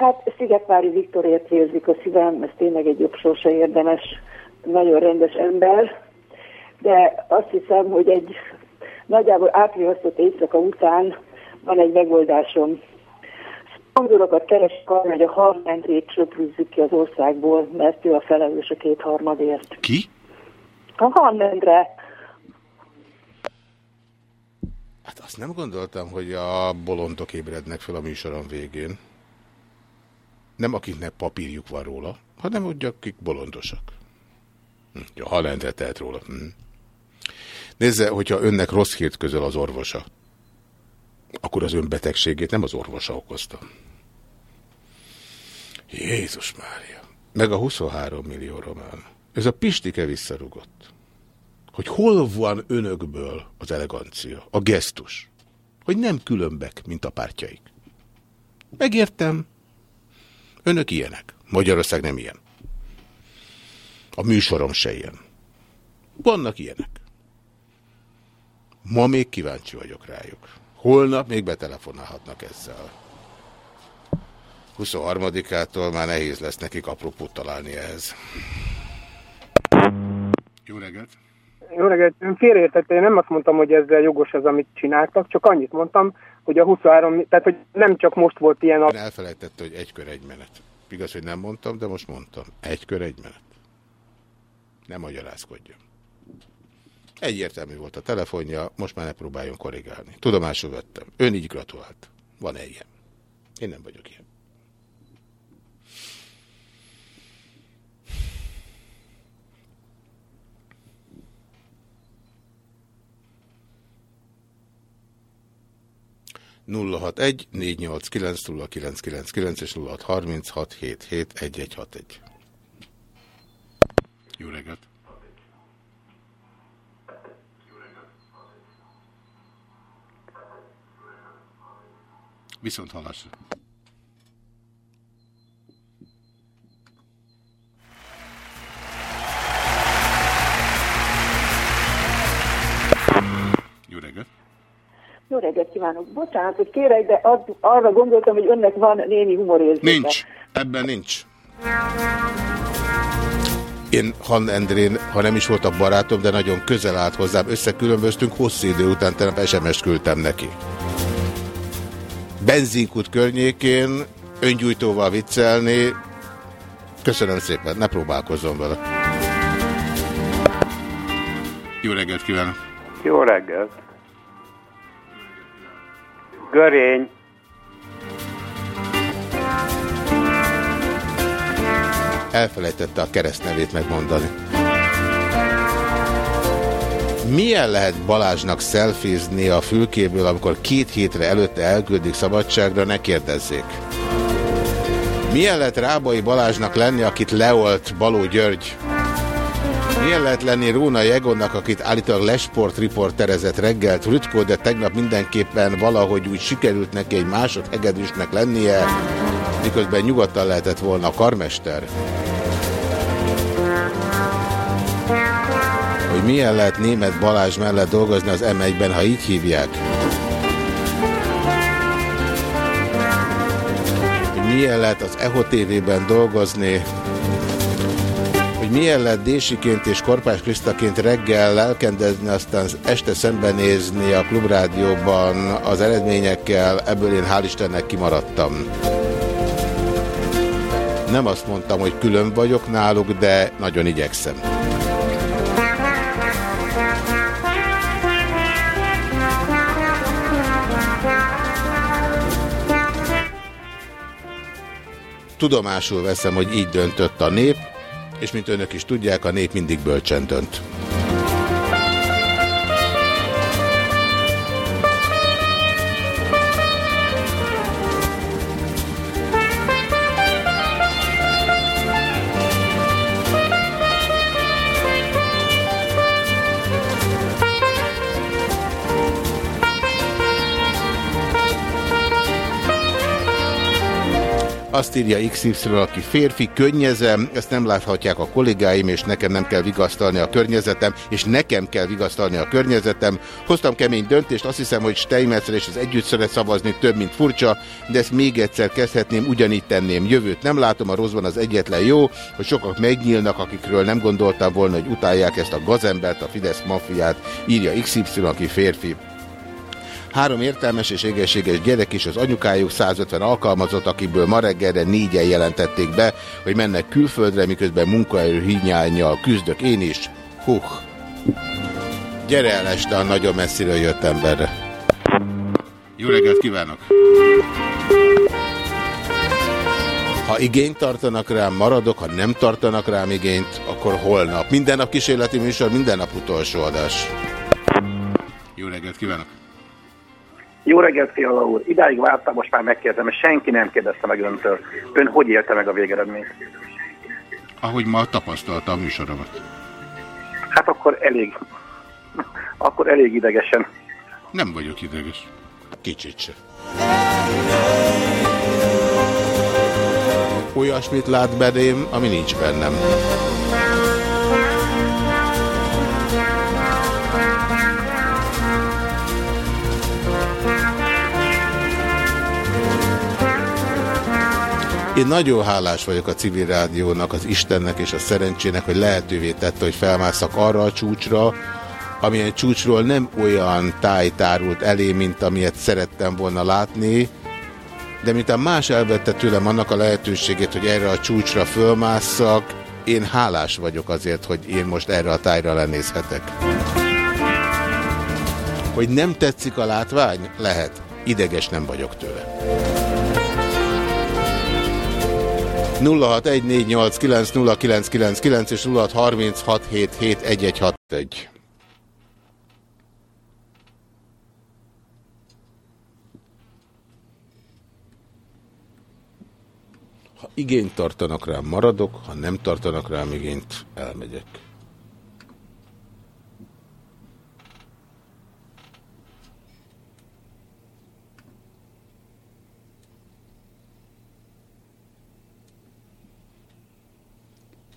Hát Szigetvári Viktorért érzik a szívem, ez tényleg egy jobb sorsa érdemes, nagyon rendes ember, de azt hiszem, hogy egy nagyjából ápriasztott éjszaka után van egy megoldásom. Szponzorokat keresek arra, hogy a harmendrét söprűzzük ki az országból, mert ő a felelős a kétharmadért. Ki? A harmendre. Hát azt nem gondoltam, hogy a bolondok ébrednek fel a műsoron végén. Nem akiknek papírjuk van róla, hanem úgy, akik bolondosak. Hm, a halendre tehet róla. Hm. Nézze, hogyha önnek rossz hírt közöl az orvosa, akkor az ön betegségét nem az orvosa okozta. Jézus Mária. Meg a 23 millió román. Ez a Pistike visszarugott. Hogy hol van önökből az elegancia, a gesztus. Hogy nem különbek, mint a pártjaik. Megértem. Önök ilyenek. Magyarország nem ilyen. A műsorom se ilyen. Vannak ilyenek. Ma még kíváncsi vagyok rájuk. Holnap még betelefonálhatnak ezzel. 23-ától már nehéz lesz nekik apropót találni ehhez. Jó reggelt! Jó reggelt, félreértette, én nem azt mondtam, hogy ezzel jogos az, amit csináltak, csak annyit mondtam, hogy a 23, tehát hogy nem csak most volt ilyen... A... Elfelejtette, hogy egy kör egy menet. Igaz, hogy nem mondtam, de most mondtam. Egy kör egy menet. Nem magyarázkodjon. Egyértelmű volt a telefonja, most már ne próbáljon korrigálni. Tudomásul vettem. Ön így gratulált. Van -e ilyen? Én nem vagyok ilyen. 061 489 0999 és 0636771161. Jó reggelt! Viszont hallásra! Reggelt kívánok! Bocsánat, hogy kérek, de az, arra gondoltam, hogy önnek van némi humorérzéke. Nincs. Ebben nincs. Én Han Endrén, ha nem is voltak barátom, de nagyon közel állt hozzám, összekülönböztünk, hosszú idő után tegnap SMS-t küldtem neki. Benzinkút környékén öngyújtóval viccelni, köszönöm szépen, ne próbálkozzon vele. Jó reggelt kívánok! Jó reggelt! Görény. Elfelejtette a keresztnevét megmondani. Milyen lehet Balázsnak szelfizni a fülkéből, amikor két hétre előtte elküldik szabadságra, ne kérdezzék. Milyen lehet Rábai Balázsnak lenni, akit leolt Baló György? Milyen lehet lenni Róna Jegonnak, akit állítólag lesport riporterezett reggelt Rütkó, de tegnap mindenképpen valahogy úgy sikerült neki egy másodhegedűsnek lennie, miközben nyugodtan lehetett volna a karmester. Hogy milyen lehet német Balázs mellett dolgozni az M1-ben, ha így hívják. Hogy milyen lehet az EHO TV-ben dolgozni, hogy milyen lett Désiként és Korpás Krisztaként reggel lelkendezni, aztán este szembenézni a klubrádióban az eredményekkel, ebből én hál' Istennek kimaradtam. Nem azt mondtam, hogy külön vagyok náluk, de nagyon igyekszem. Tudomásul veszem, hogy így döntött a nép, és mint önök is tudják, a nép mindig bölcsen dönt. Azt írja XY, aki férfi, könnyezem, ezt nem láthatják a kollégáim, és nekem nem kell vigasztalni a környezetem, és nekem kell vigasztalni a környezetem. Hoztam kemény döntést, azt hiszem, hogy Steinmetzre és az együtt szavazni több, mint furcsa, de ezt még egyszer kezdhetném, ugyanígy tenném. Jövőt nem látom, a rosszban az egyetlen jó, hogy sokak megnyílnak, akikről nem gondoltam volna, hogy utálják ezt a gazembert, a Fidesz mafiát, írja XY, aki férfi. Három értelmes és egészséges gyerek és az anyukájuk 150 alkalmazott, akiből ma reggelre négyen jelentették be, hogy mennek külföldre, miközben munkaerő hiányjal küzdök én is. Huch! Gyere el este a nagyon messziről jött emberre. Jó reggelt kívánok! Ha igényt tartanak rám, maradok, ha nem tartanak rám igényt, akkor holnap. Minden nap kísérleti műsor, minden nap utolsó adás. Jó reggelt kívánok! Jó reggelt, Fiala úr! Idáig vártam, most már megkérdezem, és senki nem kérdezte meg öntől. Ön hogy élte meg a végeredményt? Ahogy ma tapasztalta a műsoromat. Hát akkor elég. Akkor elég idegesen. Nem vagyok ideges. Kicsit se. Olyasmit lát bedém, ami nincs bennem. Én nagyon hálás vagyok a civil rádiónak, az Istennek és a szerencsének, hogy lehetővé tette, hogy felmászak arra a csúcsra, amilyen csúcsról nem olyan táj tárult elé, mint amilyet szerettem volna látni, de mint a más elvette tőlem annak a lehetőségét, hogy erre a csúcsra fölmásszak, én hálás vagyok azért, hogy én most erre a tájra lenézhetek. Hogy nem tetszik a látvány? Lehet. Ideges nem vagyok tőle. 0614890999 és 0636771161. Ha igényt tartanak rám, maradok, ha nem tartanak rám igényt, elmegyek.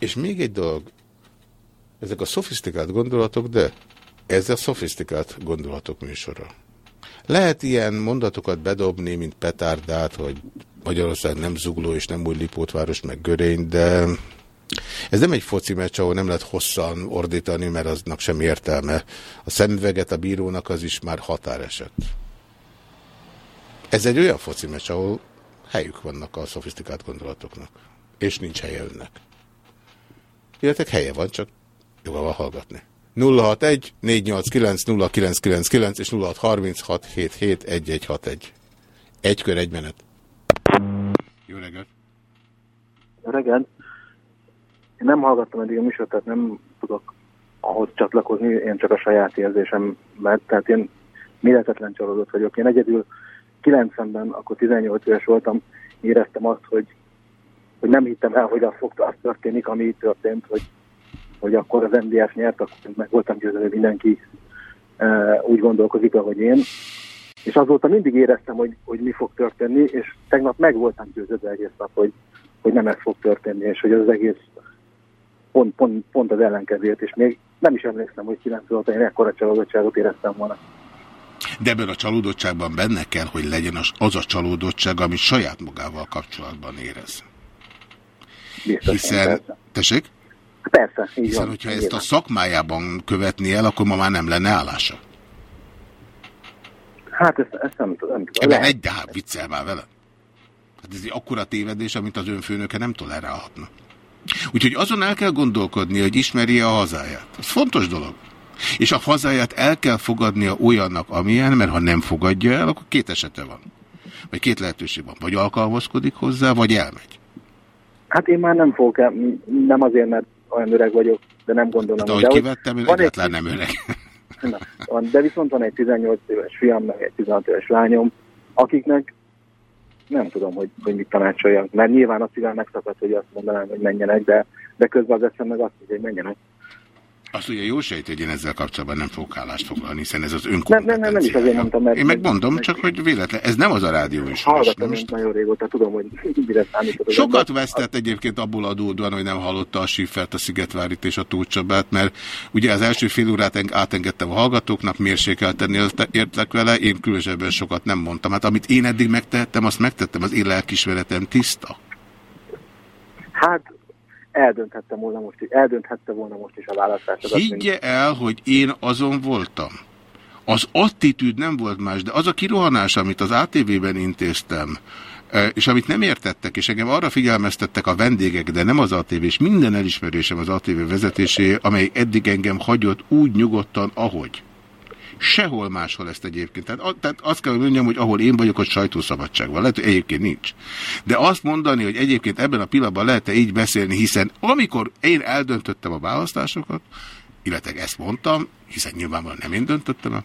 És még egy dolog, ezek a szofisztikált gondolatok, de ez a szofisztikált gondolatok műsora. Lehet ilyen mondatokat bedobni, mint petárdát, hogy Magyarország nem zugló és nem új Lipótváros, meg Görény, de ez nem egy foci meccs, ahol nem lehet hosszan ordítani, mert aznak sem értelme. A szemüveget a bírónak az is már határeset. Ez egy olyan foci meccs, ahol helyük vannak a szofisztikált gondolatoknak, és nincs helye önnek. Illetve helye van, csak joga van hallgatni. 061 489 0999 és 0636 1161. Egy kör, egy menet. Jó reggelt! Jó reggelt! Én nem hallgattam eddig a műsort, tehát nem tudok ahhoz csatlakozni, én csak a saját érzésem, mert tehát én méretetlen csalódott vagyok. Én egyedül 90-ben, akkor 18 éves voltam, éreztem azt, hogy hogy nem hittem el, hogy az fog az történik, ami itt történt, hogy, hogy akkor az MDF nyert, akkor meg voltam győző, mindenki e, úgy gondolkozik, ahogy én. És azóta mindig éreztem, hogy, hogy mi fog történni, és tegnap meg voltam győződve egész nap, hogy, hogy nem ez fog történni, és hogy az egész pont, pont, pont az ellenkezőt, és még nem is emlékszem, hogy 9 óta én ekkora csalódottságot éreztem volna. De ebben a csalódottságban benne kell, hogy legyen az a csalódottság, amit saját magával kapcsolatban érez. Biztos Hiszen, tessék? Persze, így Hiszen, van. hogyha ezt a szakmájában követni el, akkor ma már nem lenne állása. Hát ezt, ezt nem tudom. Nem tudom. Ebben egy, hát viccel már vele. Hát ez egy akkora tévedés, amit az önfőnöke nem tolerálhatna. Úgyhogy azon el kell gondolkodni, hogy ismeri a hazáját. Ez fontos dolog. És a hazáját el kell fogadnia olyannak, amilyen, mert ha nem fogadja el, akkor két esete van. Vagy két lehetőség van. Vagy alkalmazkodik hozzá, vagy elmegy. Hát én már nem fogok nem azért, mert olyan öreg vagyok, de nem gondolom. De ahogy hogy kivettem, ő van egy- egyáltalán nem öreg. Na, van, de viszont van egy 18 éves fiam, meg egy 16 éves lányom, akiknek nem tudom, hogy, hogy mit tanácsoljak, mert nyilván a szívem megszakadt, hogy azt mondanám, hogy menjenek, de, de közben az eszem meg azt hogy menjenek. Azt ugye jó sejt, hogy én ezzel kapcsolatban nem fogok állást foglalni, hiszen ez az Nem, nem, nem, nem is azért mondtam, mert... Én megmondom, csak hogy véletlen. Ez nem az a rádió is. Hallgatom most nagyon régóta, tudom, hogy mire számított. Sokat ember. vesztett egyébként abból adódóan, hogy nem hallotta a Siffert, a Szigetvárit és a Tócsabát, mert ugye az első fél órát eng- átengedtem a hallgatóknak, mérsékelten élte- értek vele, én különösebben sokat nem mondtam. Hát amit én eddig megtehettem, azt megtettem, az én lelkismeretem tiszta. Hát eldönthettem volna most, eldönthette volna most is a választásodat. Higgye el, hogy én azon voltam. Az attitűd nem volt más, de az a kirohanás, amit az ATV-ben intéztem, eh, és amit nem értettek, és engem arra figyelmeztettek a vendégek, de nem az ATV, és minden elismerésem az ATV vezetésé, amely eddig engem hagyott úgy nyugodtan, ahogy. Sehol máshol ezt egyébként. Tehát, tehát azt kell, hogy mondjam, hogy ahol én vagyok, ott sajtószabadság van. Lehet, hogy egyébként nincs. De azt mondani, hogy egyébként ebben a pillanatban lehet-e így beszélni, hiszen amikor én eldöntöttem a választásokat, illetve ezt mondtam, hiszen nyilvánvalóan nem én döntöttem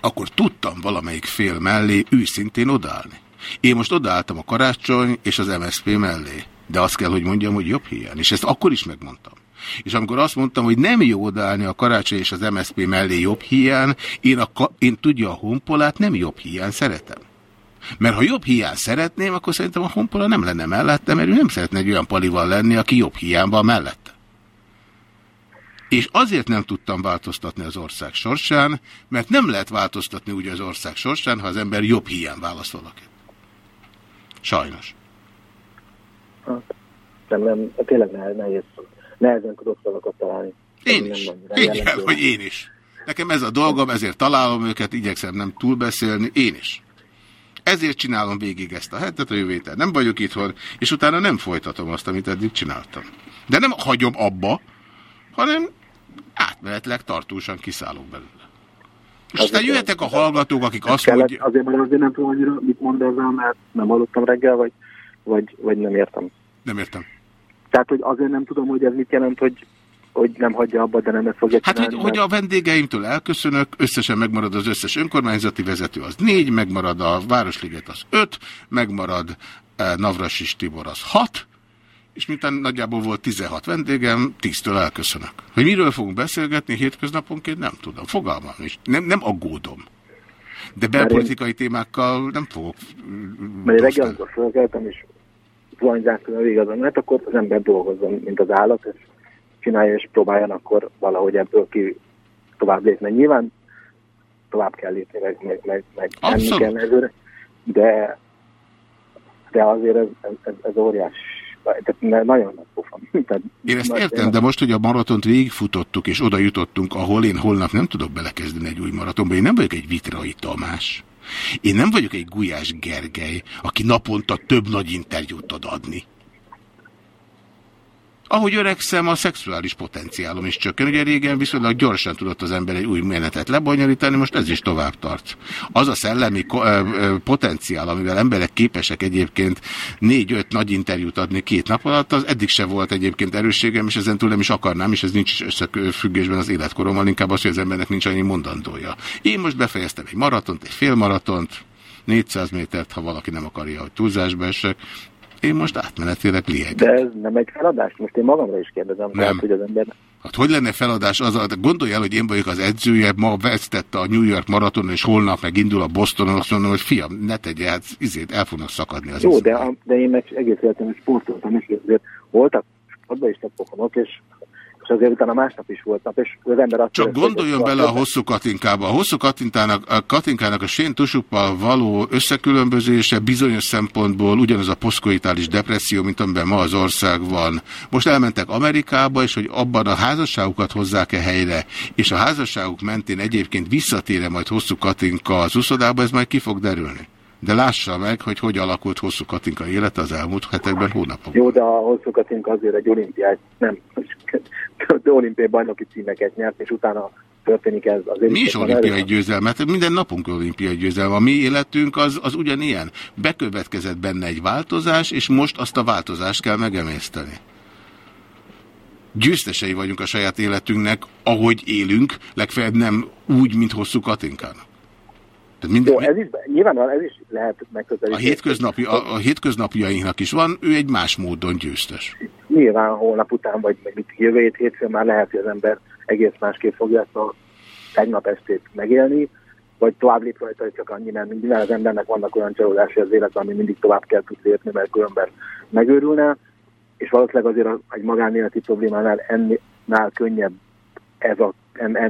akkor tudtam valamelyik fél mellé őszintén odállni. Én most odaálltam a karácsony és az MSZP mellé. De azt kell, hogy mondjam, hogy jobb hiány. És ezt akkor is megmondtam. És amikor azt mondtam, hogy nem jó odaállni a karácsony és az MSZP mellé jobb hiány, én, a, én tudja a honpolát nem jobb hiány szeretem. Mert ha jobb hiány szeretném, akkor szerintem a honpola nem lenne mellette, mert ő nem szeretne egy olyan palival lenni, aki jobb hiányban mellette. És azért nem tudtam változtatni az ország sorsán, mert nem lehet változtatni úgy az ország sorsán, ha az ember jobb hiány válaszol valakit. Sajnos. Nem, nem, tényleg nehéz, nehezen tudok szavakat találni. Én is. jellemző. hogy én is. Nekem ez a dolgom, ezért találom őket, igyekszem nem túlbeszélni, én is. Ezért csinálom végig ezt a hetet, a jövő nem vagyok itthon, és utána nem folytatom azt, amit eddig csináltam. De nem hagyom abba, hanem átmenetleg tartósan kiszállok belőle. És aztán jöhetek a hallgatók, akik azt Kellett, mondják, azért, mert azért nem tudom annyira, mit mond ezzel, mert nem hallottam reggel, vagy, vagy, vagy nem értem. nem értem. Tehát, hogy azért nem tudom, hogy ez mit jelent, hogy, hogy nem hagyja abba, de nem ezt fogja Hát, hogy, hogy a vendégeimtől elköszönök, összesen megmarad az összes önkormányzati vezető, az négy, megmarad a Városliget, az öt, megmarad eh, Navrasis Tibor, az hat, és miután nagyjából volt 16 vendégem, 10-től elköszönök. Hogy miről fogunk beszélgetni hétköznaponként, nem tudom. Fogalmam is. Nem, nem aggódom. De belpolitikai témákkal nem fogok... Mert én reggel, amikor fölkeltem, és zuhanyzástam a végig azon, hát akkor az ember dolgozzon, mint az állat, és csinálja, és próbáljon akkor valahogy ebből ki tovább lépni. Nyilván tovább kell lépni, meg, meg, meg, meg menni kell előre, de, de azért ez, ez, ez, óriás. Tehát nagyon nagy pofa. Tehát Én ezt értem, de most, hogy a maratont végigfutottuk, és oda jutottunk, ahol én holnap nem tudok belekezdeni egy új maratonba, én nem vagyok egy Vitrai Tamás. Én nem vagyok egy Gulyás Gergely, aki naponta több nagy interjút ad adni. Ahogy öregszem, a szexuális potenciálom is csökken. Ugye régen viszonylag gyorsan tudott az ember egy új menetet lebonyolítani, most ez is tovább tart. Az a szellemi potenciál, amivel emberek képesek egyébként négy-öt nagy interjút adni két nap alatt, az eddig se volt egyébként erősségem, és ezen túl nem is akarnám, és ez nincs összefüggésben az életkorommal, inkább az, hogy az embernek nincs annyi mondandója. Én most befejeztem egy maratont, egy félmaratont, 400 métert, ha valaki nem akarja, hogy túlzásba esek. Én most átmenetileg lieg. De ez nem egy feladás? Most én magamra is kérdezem, Nem. tehát, hogy az ember Hát hogy lenne feladás az, a- gondolj el, hogy én vagyok az edzője, ma vesztette a New York maraton, és holnap meg indul a Bostonon, azt mondom, hogy fiam, ne tegye, hát izét, el fognak szakadni az Jó, de, a- de én meg egész életem sportoltam és azért voltak sportban is pofonok, és és azért utána másnap is volt nap, és az ember azt Csak gondoljon bele a hosszú Katinkába. A hosszú Katinkának a, Katinkának a Sén Tusuppal való összekülönbözése bizonyos szempontból ugyanaz a poszkoitális depresszió, mint amiben ma az ország van. Most elmentek Amerikába, és hogy abban a házasságukat hozzák-e helyre, és a házasságuk mentén egyébként visszatére majd hosszú Katinka az uszodába, ez majd ki fog derülni. De lássa meg, hogy hogy alakult hosszú Katinka élete az elmúlt hetekben, hónapokban. Jó, de a hosszú Katinka azért egy olimpiát, nem, de olimpiai bajnoki címeket nyert, és utána történik ez. Azért mi is olimpiai győzelmet? Minden napunk olimpiai győzelme. A mi életünk az, az ugyanilyen. Bekövetkezett benne egy változás, és most azt a változást kell megemészteni. Győztesei vagyunk a saját életünknek, ahogy élünk, legfeljebb nem úgy, mint hosszú Katinkának. Tehát minden, Jó, ez is, nyilvánvalóan ez is lehet megközelíteni. A, hétköznapi, a, a hétköznapjainknak is van, ő egy más módon győztes. Nyilván holnap után, vagy mit jövő hét hétfőn már lehet, hogy az ember egész másképp fogja ezt a tegnap estét megélni, vagy tovább lép rajta, hogy csak annyi, mert minden az embernek vannak olyan csalódásai az életben, ami mindig tovább kell tud lépni, mert különben megőrülne, és valószínűleg azért egy magánéleti problémánál ennél könnyebb ez a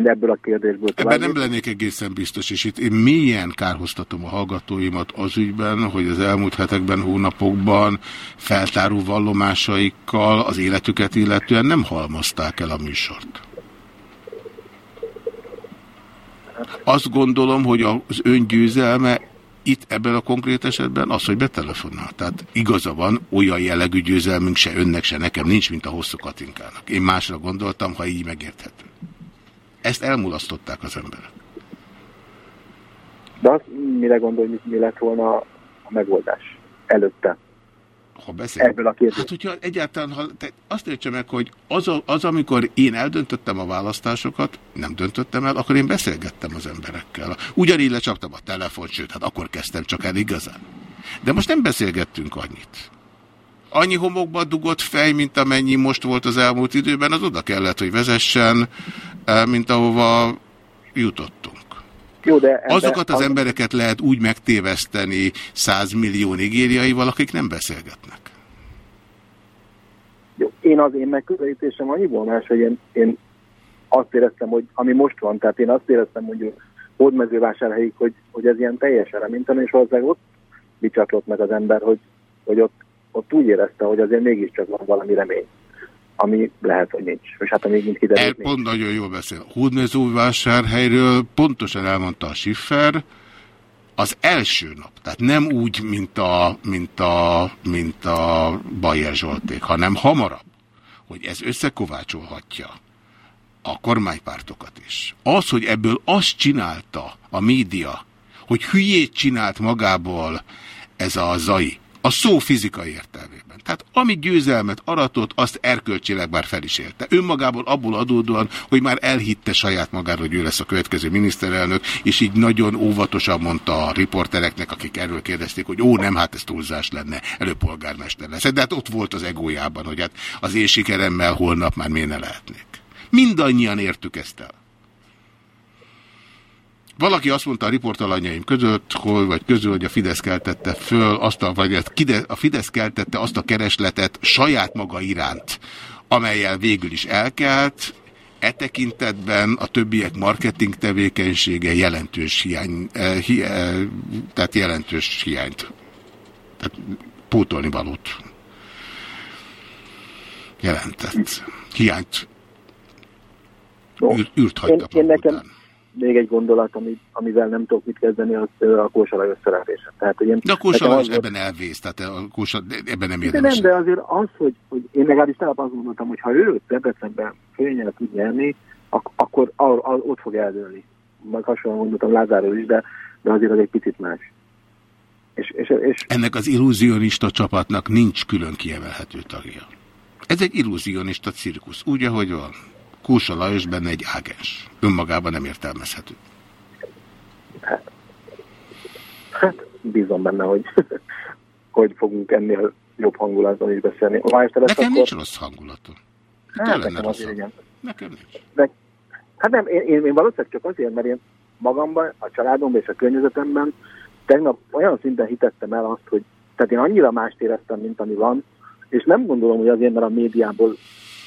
ebből a kérdésből. Ebben nem lennék egészen biztos, és itt én mélyen kárhoztatom a hallgatóimat az ügyben, hogy az elmúlt hetekben, hónapokban feltáró vallomásaikkal az életüket illetően nem halmozták el a műsort. Azt gondolom, hogy az öngyőzelme itt ebben a konkrét esetben az, hogy betelefonál. Tehát igaza van, olyan jellegű győzelmünk se önnek, se nekem nincs, mint a hosszú Katinkának. Én másra gondoltam, ha így megérthető. Ezt elmulasztották az emberek. De azt mire gondolj, mi, lett volna a megoldás előtte? Ha beszél... Ebből a kérdés. Hát, hogyha egyáltalán, ha, te azt értse meg, hogy az, a, az, amikor én eldöntöttem a választásokat, nem döntöttem el, akkor én beszélgettem az emberekkel. Ugyanígy lecsaptam a telefon, sőt, hát akkor kezdtem csak el igazán. De most nem beszélgettünk annyit annyi homokba dugott fej, mint amennyi most volt az elmúlt időben, az oda kellett, hogy vezessen, eh, mint ahova jutottunk. Jó, de Azokat az, az embereket lehet úgy megtéveszteni százmillió nigériaival, akik nem beszélgetnek. Jó, én az én megközelítésem annyiból más, hogy én, én azt éreztem, hogy ami most van, tehát én azt éreztem mondjuk hódmezővásárhelyig, hogy, hogy ez ilyen teljesen reménytelen, és valószínűleg ott bicsaklott meg az ember, hogy, hogy ott ott úgy érezte, hogy azért mégiscsak van valami remény ami lehet, hogy nincs. És hát amíg mint kiderült, El, Pont nagyon jól beszél. Hódmezóvásárhelyről pontosan elmondta a Schiffer, az első nap, tehát nem úgy, mint a, mint a, mint a Bayer Zsolték, hanem hamarabb, hogy ez összekovácsolhatja a kormánypártokat is. Az, hogy ebből azt csinálta a média, hogy hülyét csinált magából ez a zai, a szó fizikai értelmében. Tehát ami győzelmet aratott, azt erkölcsileg már fel is érte. Önmagából abból adódóan, hogy már elhitte saját magára, hogy ő lesz a következő miniszterelnök, és így nagyon óvatosan mondta a riportereknek, akik erről kérdezték, hogy ó, nem, hát ez túlzás lenne, előpolgármester lesz. De hát ott volt az egójában, hogy hát az én sikeremmel holnap már miért ne lehetnék. Mindannyian értük ezt el. Valaki azt mondta a riportalanyaim között, hogy, vagy közül, hogy a Fidesz keltette föl, azt a, vagy a Fidesz keltette azt a keresletet saját maga iránt, amelyel végül is elkelt, e tekintetben a többiek marketing tevékenysége jelentős hiány, eh, hi, eh, tehát jelentős hiányt, tehát pótolni valót jelentett. Hiányt űrt hagytak én, én nekem, még egy gondolat, ami, amivel nem tudok mit kezdeni, az a kósalaj összerátése. Tehát, hogy én, de a kósalaj az ebben elvész, tehát a kósa, ebben nem érdemes. De nem, de azért az, hogy, hogy én legalábbis tegnap azt gondoltam, hogy ha ő Debrecenben fölnyel tud nyerni, ak akkor a, a, ott fog eldőlni. Majd hasonlóan gondoltam Lázáról is, de, de azért az egy picit más. És, és, és... Ennek az illúzionista csapatnak nincs külön kiemelhető tagja. Ez egy illúzionista cirkusz, úgy, ahogy van. Kósa Lajos benne egy ágens. Önmagában nem értelmezhető. Hát, hát bízom benne, hogy, hogy fogunk ennél jobb hangulatban is beszélni. Ha Nekem akkor... nincs rossz hangulatom. Hát, nekem azért igen. Nekem nincs. De, hát nem, én, én, én valószínűleg csak azért, mert én magamban, a családomban és a környezetemben tegnap olyan szinten hitettem el azt, hogy tehát én annyira mást éreztem, mint ami van, és nem gondolom, hogy azért, mert a médiából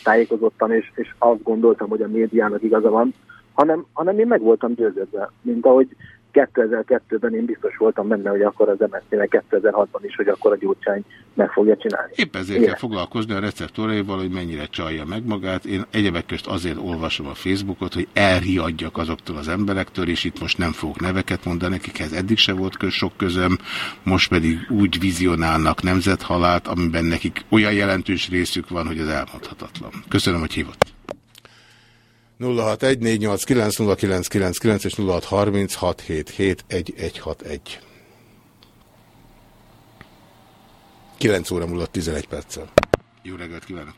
tájékozottan, és, és azt gondoltam, hogy a médiának igaza van, hanem, hanem én meg voltam győződve, mint ahogy 2002-ben én biztos voltam benne, hogy akkor az MSZP-nek 2006-ban is, hogy akkor a gyurcsány meg fogja csinálni. Épp ezért Igen. kell foglalkozni a receptoraival, hogy mennyire csalja meg magát. Én egyebek közt azért olvasom a Facebookot, hogy elhiadjak azoktól az emberektől, és itt most nem fogok neveket mondani, nekikhez eddig se volt köz sok közöm, most pedig úgy vizionálnak nemzethalált, amiben nekik olyan jelentős részük van, hogy az elmondhatatlan. Köszönöm, hogy hívott. 0614890999 és 0636771161. 9 óra múlott 11 perccel. Jó reggelt kívánok!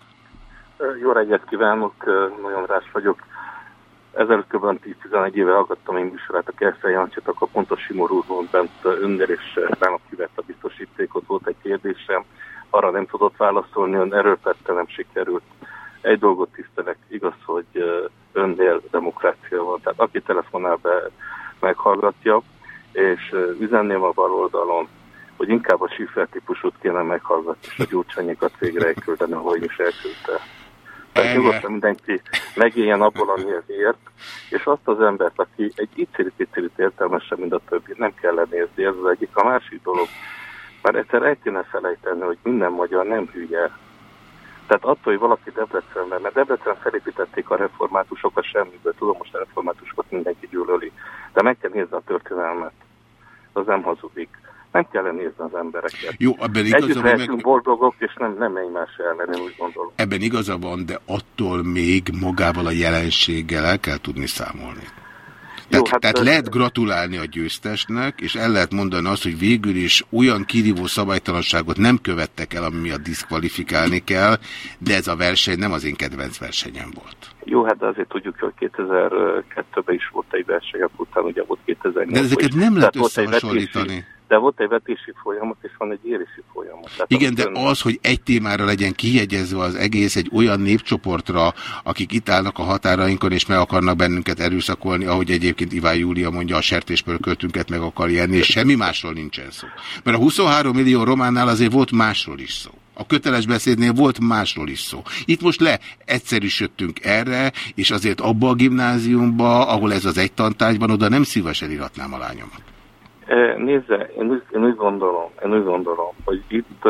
Jó reggelt kívánok, nagyon rás vagyok. Ezelőtt kb. 10-11 éve hallgattam én műsorát a Kerszel Jancsit, akkor pont a Simor úr volt bent önnel, és nálam kivett a biztosítékot, volt egy kérdésem, arra nem tudott válaszolni, ön erőltette, nem sikerült. Egy dolgot tisztelek, igaz, hogy önnél demokrácia van. Tehát aki telefonál be, meghallgatja, és üzenném a bal oldalon, hogy inkább a Schiffer típusút kéne meghallgatni, és a gyurcsányikat végre elküldeni, ahogy is elküldte. Tehát nyugodtan mindenki megéljen abból, amihez ért, és azt az embert, aki egy icirit-icirit értelmesebb, mint a többi, nem kell lenézni, ez az egyik. A másik dolog, mert egyszer el kéne felejteni, hogy minden magyar nem hülye, tehát attól, hogy valaki Debrecenben, mert Debrecen felépítették a reformátusokat semmiből, tudom, most a reformátusokat mindenki gyűlöli, de meg kell nézni a történelmet. Az nem hazudik. Nem kell nézni az embereket. Jó, ebben igaza Együtt van, meg... boldogok, és nem, nem egymás ellen, én úgy gondolom. Ebben igaza van, de attól még magával a jelenséggel el kell tudni számolni. Tehát, Jó, hát tehát lehet gratulálni a győztesnek, és el lehet mondani azt, hogy végül is olyan kirívó szabálytalanságot nem követtek el, ami miatt diszkvalifikálni kell, de ez a verseny nem az én kedvenc versenyem volt. Jó, hát de azért tudjuk, hogy 2002-ben is volt egy verseny, utána ugye volt 2008 De ezeket nem lehet összehasonlítani de volt egy vetési folyamat, és van egy érési folyamat. Tehát Igen, de az, hogy egy témára legyen kihegyezve az egész egy olyan népcsoportra, akik itt állnak a határainkon, és meg akarnak bennünket erőszakolni, ahogy egyébként Iván Júlia mondja, a sertéspörköltünket meg akarja enni, és semmi másról nincsen szó. Mert a 23 millió románnál azért volt másról is szó. A köteles beszédnél volt másról is szó. Itt most le egyszerűsödtünk erre, és azért abba a gimnáziumba, ahol ez az egy tantárgyban, oda nem szívesen iratnám a lányomat. Nézze, én úgy, én úgy gondolom, én úgy gondolom, hogy itt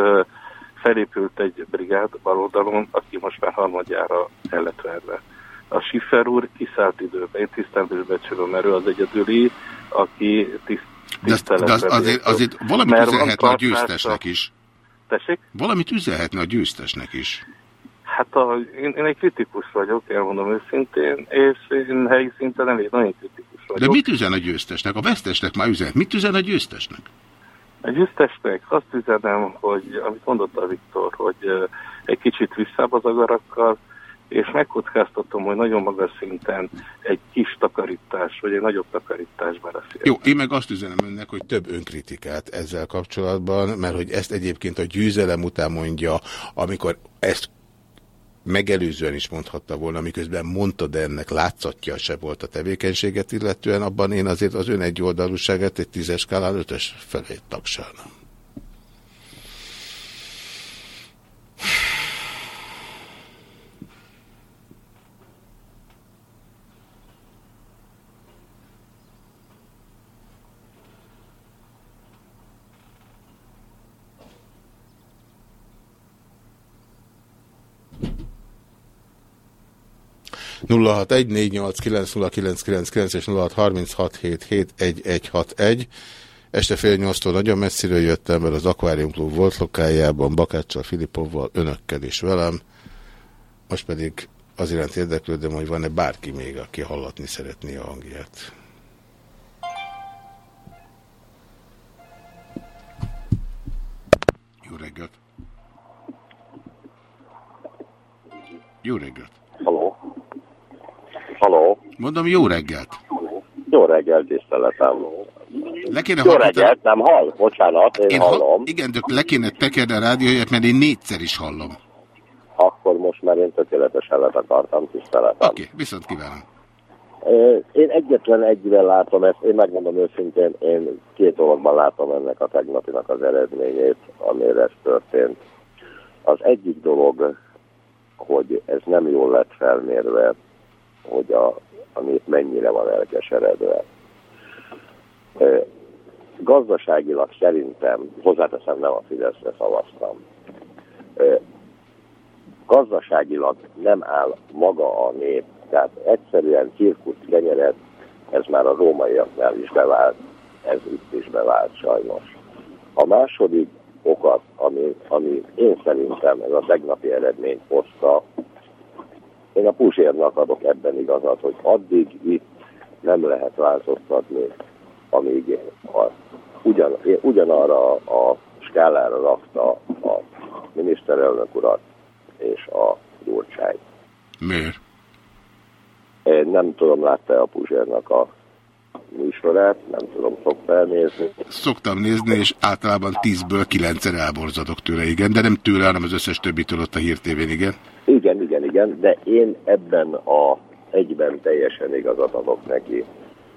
felépült egy brigád baloldalon, aki most már harmadjára el lett verve. A Schiffer úr kiszállt időbe, én tiszteltésbe becsülöm, mert ő az egyedüli, aki tiszt, de, az, de az, azért, azért valamit üzenhetne a győztesnek is. Tessék? Valamit üzenhetne a győztesnek is. Hát a, én, én egy kritikus vagyok, elmondom őszintén, és én helyi szinten elég nagyon kritikus vagyok. De mit üzen a győztesnek? A vesztesnek már üzen. Mit üzen a győztesnek? A győztesnek azt üzenem, hogy amit mondott a Viktor, hogy egy kicsit visszább az agarakkal, és megkockáztatom, hogy nagyon magas szinten egy kis takarítás, vagy egy nagyobb takarítás beleszél. Jó, én meg azt üzenem önnek, hogy több önkritikát ezzel kapcsolatban, mert hogy ezt egyébként a győzelem után mondja, amikor ezt megelőzően is mondhatta volna, miközben mondta, de ennek látszatja se volt a tevékenységet, illetően abban én azért az ön egy oldalúságát egy tízes skálán ötös felé tagsálnám. 0614890999 és 0636771161. Este fél nyolctól nagyon messziről jöttem, mert az Aquarium Club volt lokájában, Bakáccsal, Filipovval, önökkel is velem. Most pedig az iránt érdeklődöm, hogy van-e bárki még, aki hallatni szeretné a hangját. Jó reggelt! Jó reggelt! Haló! Haló. Mondom, jó reggelt. Jó reggelt, tiszteletem. Le kéne jó reggelt, nem hall? Bocsánat, én, én hallom. Ha, igen, de le kéne tekerni a rádióját, mert én négyszer is hallom. Akkor most már én tökéletesen let akartam, tiszteletem. Oké, okay, viszont kívánom. Én egyetlen egyben látom ezt, én megmondom őszintén, én két dologban látom ennek a tegnapinak az eredményét, amire ez történt. Az egyik dolog hogy ez nem jól lett felmérve, hogy a, a nép mennyire van elkeseredve. Gazdaságilag szerintem, hozzáteszem nem a Fideszre szavaztam, gazdaságilag nem áll maga a nép, tehát egyszerűen cirkusz kenyeret, ez már a rómaiaknál is bevált, ez itt is bevált sajnos. A második okat, ami, ami én szerintem ez a tegnapi eredményt hozta, én a Puzsérnak adok ebben igazat, hogy addig itt nem lehet változtatni, amíg a, ugyan, ugyanarra a skálára rakta a miniszterelnök urat és a Gyurcsány. Miért? Én nem tudom, látta a Puzsérnak a műsorát, nem tudom, szokta elnézni. Szoktam nézni, és általában 10-ből 9-szer elborzadok tőle, igen, de nem tőle, hanem az összes többitől ott a hírtévén, igen. Igen, de én ebben a egyben teljesen igazat adok neki.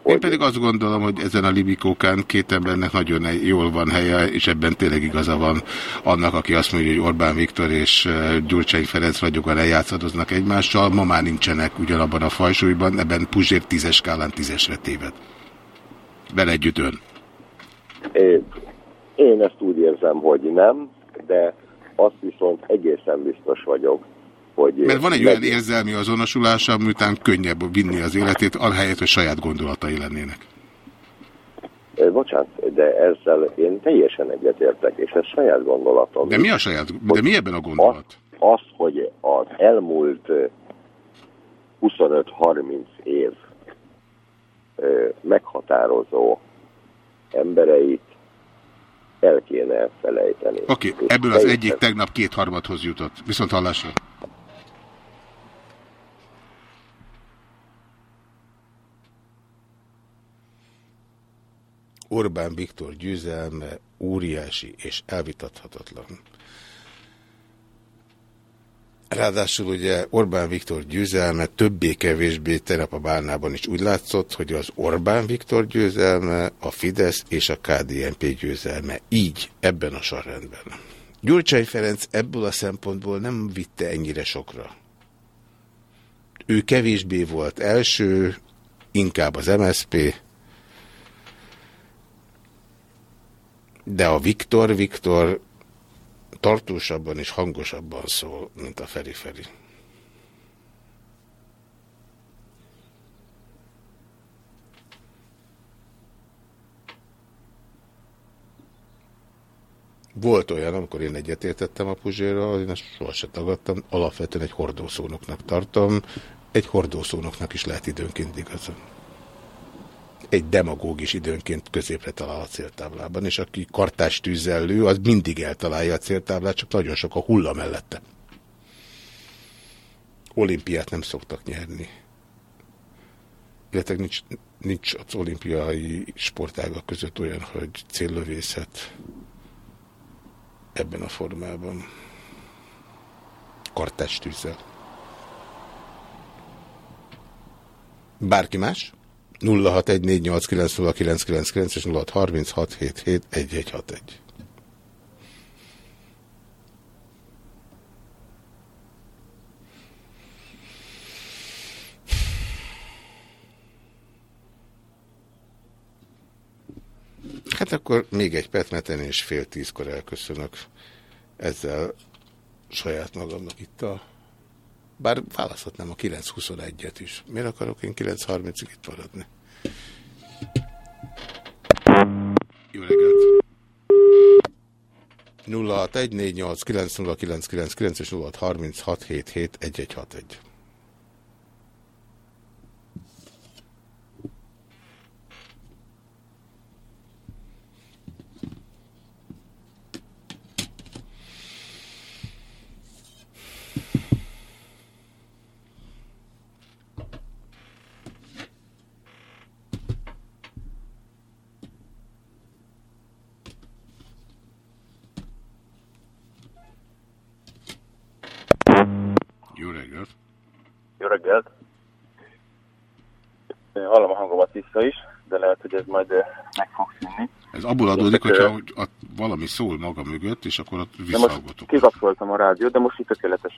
Én pedig azt gondolom, hogy ezen a libikókán két embernek nagyon jól van helye, és ebben tényleg igaza van annak, aki azt mondja, hogy Orbán Viktor és Gyurcsány Ferenc ragyogóan eljátszadoznak egymással. Ma már nincsenek ugyanabban a fajsúlyban, ebben Puzsér tízes skálán tízesre téved. Vele együtt ön. Én, én ezt úgy érzem, hogy nem, de azt viszont egészen biztos vagyok, hogy... Mert van egy olyan érzelmi azonosulása, miután könnyebb vinni az életét, ahelyett, hogy saját gondolatai lennének. Bocsánat, de ezzel én teljesen egyetértek, és ez saját gondolatom. De mi a saját, de mi ebben a gondolat? Az, az hogy az elmúlt 25-30 év meghatározó embereit el kéne felejteni. Oké, okay, ebből az egyik tegnap kétharmadhoz jutott. Viszont hallásra. Orbán Viktor győzelme óriási és elvitathatatlan. Ráadásul ugye Orbán Viktor győzelme többé-kevésbé terep a Bálnában is úgy látszott, hogy az Orbán Viktor győzelme, a Fidesz és a KDNP győzelme. Így, ebben a sorrendben. Gyurcsány Ferenc ebből a szempontból nem vitte ennyire sokra. Ő kevésbé volt első, inkább az MSP, de a Viktor Viktor tartósabban és hangosabban szól, mint a Feri Feri. Volt olyan, amikor én egyetértettem a Puzsérral, én ezt sohasem tagadtam, alapvetően egy hordószónoknak tartom, egy hordószónoknak is lehet időnként igazam egy demagóg is időnként középre talál a céltáblában, és aki kartás tűzellő, az mindig eltalálja a céltáblát, csak nagyon sok a hulla mellette. Olimpiát nem szoktak nyerni. Illetve nincs, nincs az olimpiai sportágak között olyan, hogy céllövészet ebben a formában. Kartás tűzzel. Bárki más? 0614890999 és 0636771161. Hát akkor még egy petmeten és fél tízkor elköszönök ezzel saját magamnak itt a bár választhatnám a 921-et is. Miért akarok én 930-ig itt maradni? Jó reggelt! 0614890999 és 0636771161. Jó reggelt! Hallom a hangomat vissza is, de lehet, hogy ez majd meg fog színni. Ez abból adódik, hogyha hogy a, valami szól maga mögött, és akkor ott visszahallgatok. Kikapcsoltam a rádiót, de most itt tökéletes.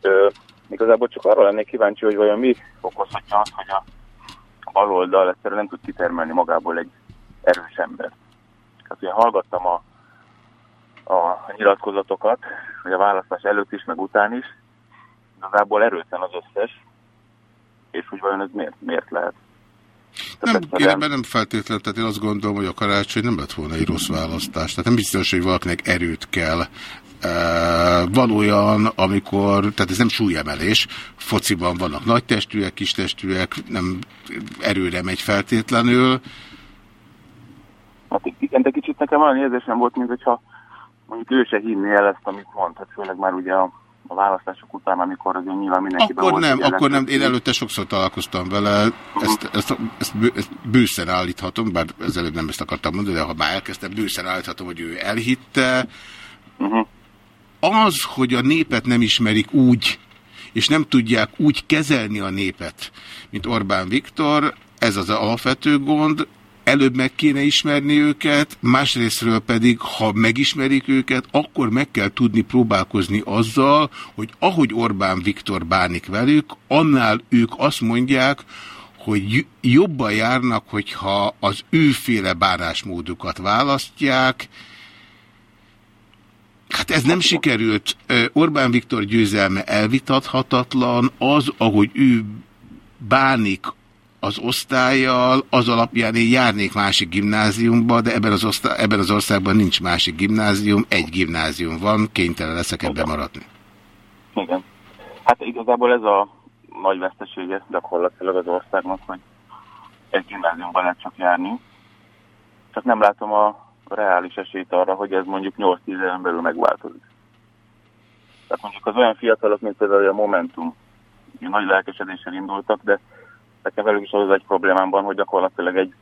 Ö, igazából csak arra lennék kíváncsi, hogy vajon mi okozhatja azt, hogy a baloldal egyszerűen nem tud kitermelni magából egy erős ember. Tehát ugye hallgattam a, a nyilatkozatokat, hogy a választás előtt is, meg után is, igazából erőtlen az összes, és hogy vajon ez miért, miért lehet. Nem, én ebben nem feltétlenül, tehát én azt gondolom, hogy a karácsony nem lett volna egy rossz választás. Tehát nem biztos, hogy valakinek erőt kell. E, van olyan, amikor, tehát ez nem súlyemelés, fociban vannak nagy testűek, kis testűek, nem erőre megy feltétlenül. Hát igen, de kicsit nekem olyan érzésem volt, mint hogyha mondjuk ő se hinni el ezt, amit mond. Hát főleg már ugye a a választások után, amikor azért nyilván mindenki Akkor nem, akkor nem. Én előtte sokszor találkoztam vele, ezt, ezt, ezt, ezt bőszen állíthatom, bár ezelőtt nem ezt akartam mondani, de ha már elkezdtem, bőszen állíthatom, hogy ő elhitte. Uh -huh. Az, hogy a népet nem ismerik úgy, és nem tudják úgy kezelni a népet, mint Orbán Viktor, ez az alapvető gond, előbb meg kéne ismerni őket, másrésztről pedig, ha megismerik őket, akkor meg kell tudni próbálkozni azzal, hogy ahogy Orbán Viktor bánik velük, annál ők azt mondják, hogy jobban járnak, hogyha az őféle bánásmódukat választják. Hát ez nem sikerült. Orbán Viktor győzelme elvitathatatlan. Az, ahogy ő bánik az osztályjal, az alapján én járnék másik gimnáziumba, de ebben az, osztály, ebben az országban nincs másik gimnázium, egy gimnázium van, kénytelen leszek ebben maradni. Igen. Hát igazából ez a nagy vesztesége gyakorlatilag az országnak, hogy egy gimnáziumban lehet csak járni. Csak nem látom a reális esélyt arra, hogy ez mondjuk 8-10 éven belül megváltozik. Tehát mondjuk az olyan fiatalok, mint például a Momentum, nagy lelkesedéssel indultak, de nekem velük is az egy problémám van, hogy gyakorlatilag egy,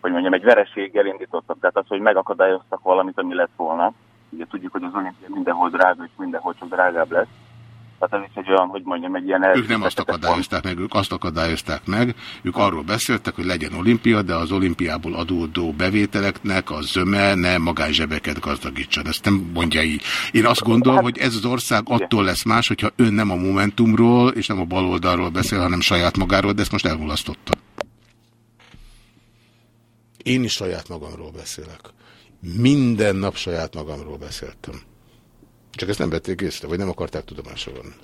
hogy mondjam, egy vereséggel indítottak. Tehát az, hogy megakadályoztak valamit, ami lett volna. Ugye tudjuk, hogy az olimpia mindenhol drága, és mindenhol csak drágább lesz. Tehát ez is egy olyan, hogy mondjam, egy ilyen... Ők nem azt akadályozták meg, ők azt akadályozták meg, ők arról beszéltek, hogy legyen olimpia, de az olimpiából adódó bevételeknek a zöme ne magánzsebeket gazdagítson. Ezt nem mondja így. Én azt gondolom, hát, hogy ez az ország attól lesz más, hogyha ön nem a Momentumról és nem a baloldalról beszél, hanem saját magáról, de ezt most elmulasztotta. Én is saját magamról beszélek. Minden nap saját magamról beszéltem. Csak ezt nem vették észre, vagy nem akarták tudomásra venni.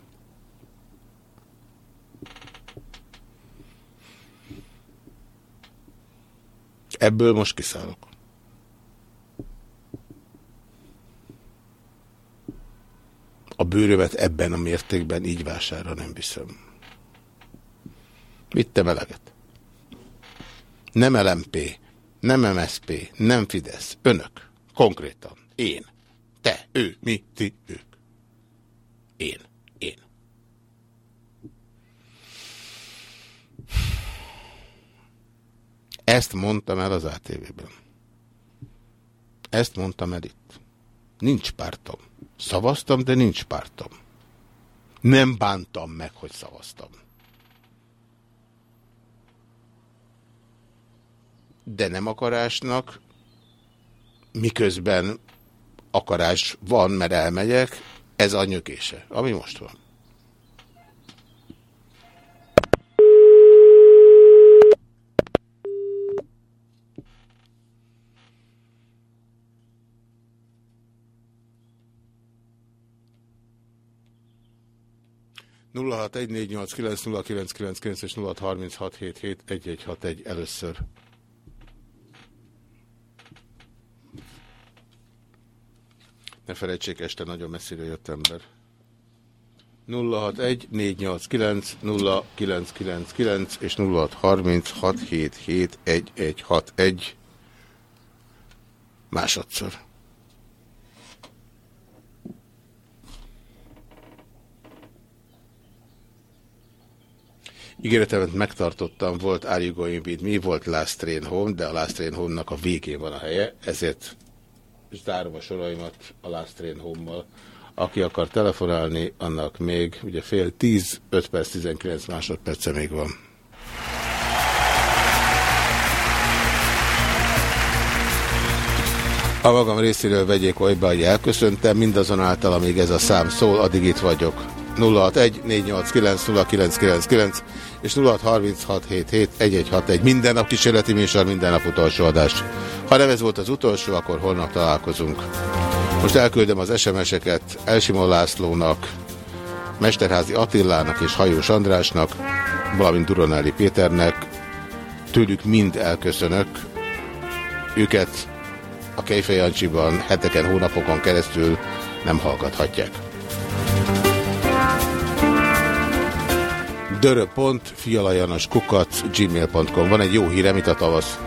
Ebből most kiszállok. A bőrömet ebben a mértékben így vására nem viszem. Vittem eleget. Nem LMP, nem MSP, nem Fidesz, önök. Konkrétan. Én. Te, ő, mi, ti, ők. Én, én. Ezt mondtam el az ATV-ben. Ezt mondtam el itt. Nincs pártom. Szavaztam, de nincs pártom. Nem bántam meg, hogy szavaztam. De nem akarásnak, miközben akarás van, mert elmegyek, ez a nyökése, ami most van. nulla hat egy négy nyolc kilenc nulla kilenc kilenc kilenc és nulla hat harminc hat hét hét egy egy hat egy először. Ne felejtsék, este nagyon messzire jött ember. 061 489 0999 és 0636771161 másodszor. Ígéretemet megtartottam, volt Are You Going With Me, volt Last Train Home, de a Last Train Home-nak a végén van a helye, ezért zárom a soraimat a Last Train Home-mal. Aki akar telefonálni, annak még ugye fél 10, 5 perc, 19 másodperce még van. A magam részéről vegyék olyba, hogy elköszöntem, mindazonáltal, amíg ez a szám szól, addig itt vagyok. 061-489-0999 és 0636771161. Minden nap kísérleti műsor, minden nap utolsó adás. Ha nem ez volt az utolsó, akkor holnap találkozunk. Most elküldöm az SMS-eket Elsimon Lászlónak, Mesterházi Attilának és Hajós Andrásnak, valamint Duronelli Péternek. Tőlük mind elköszönök. Őket a Kejfejancsiban heteken, hónapokon keresztül nem hallgathatják. dörö.fialajanoskukac gmail.com Van egy jó hírem itt a tavasz.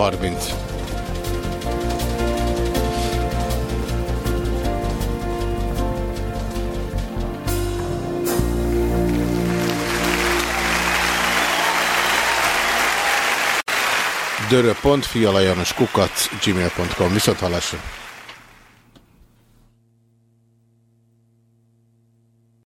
30. dörö.fialajanos kukac gmail.com Viszont hallásra.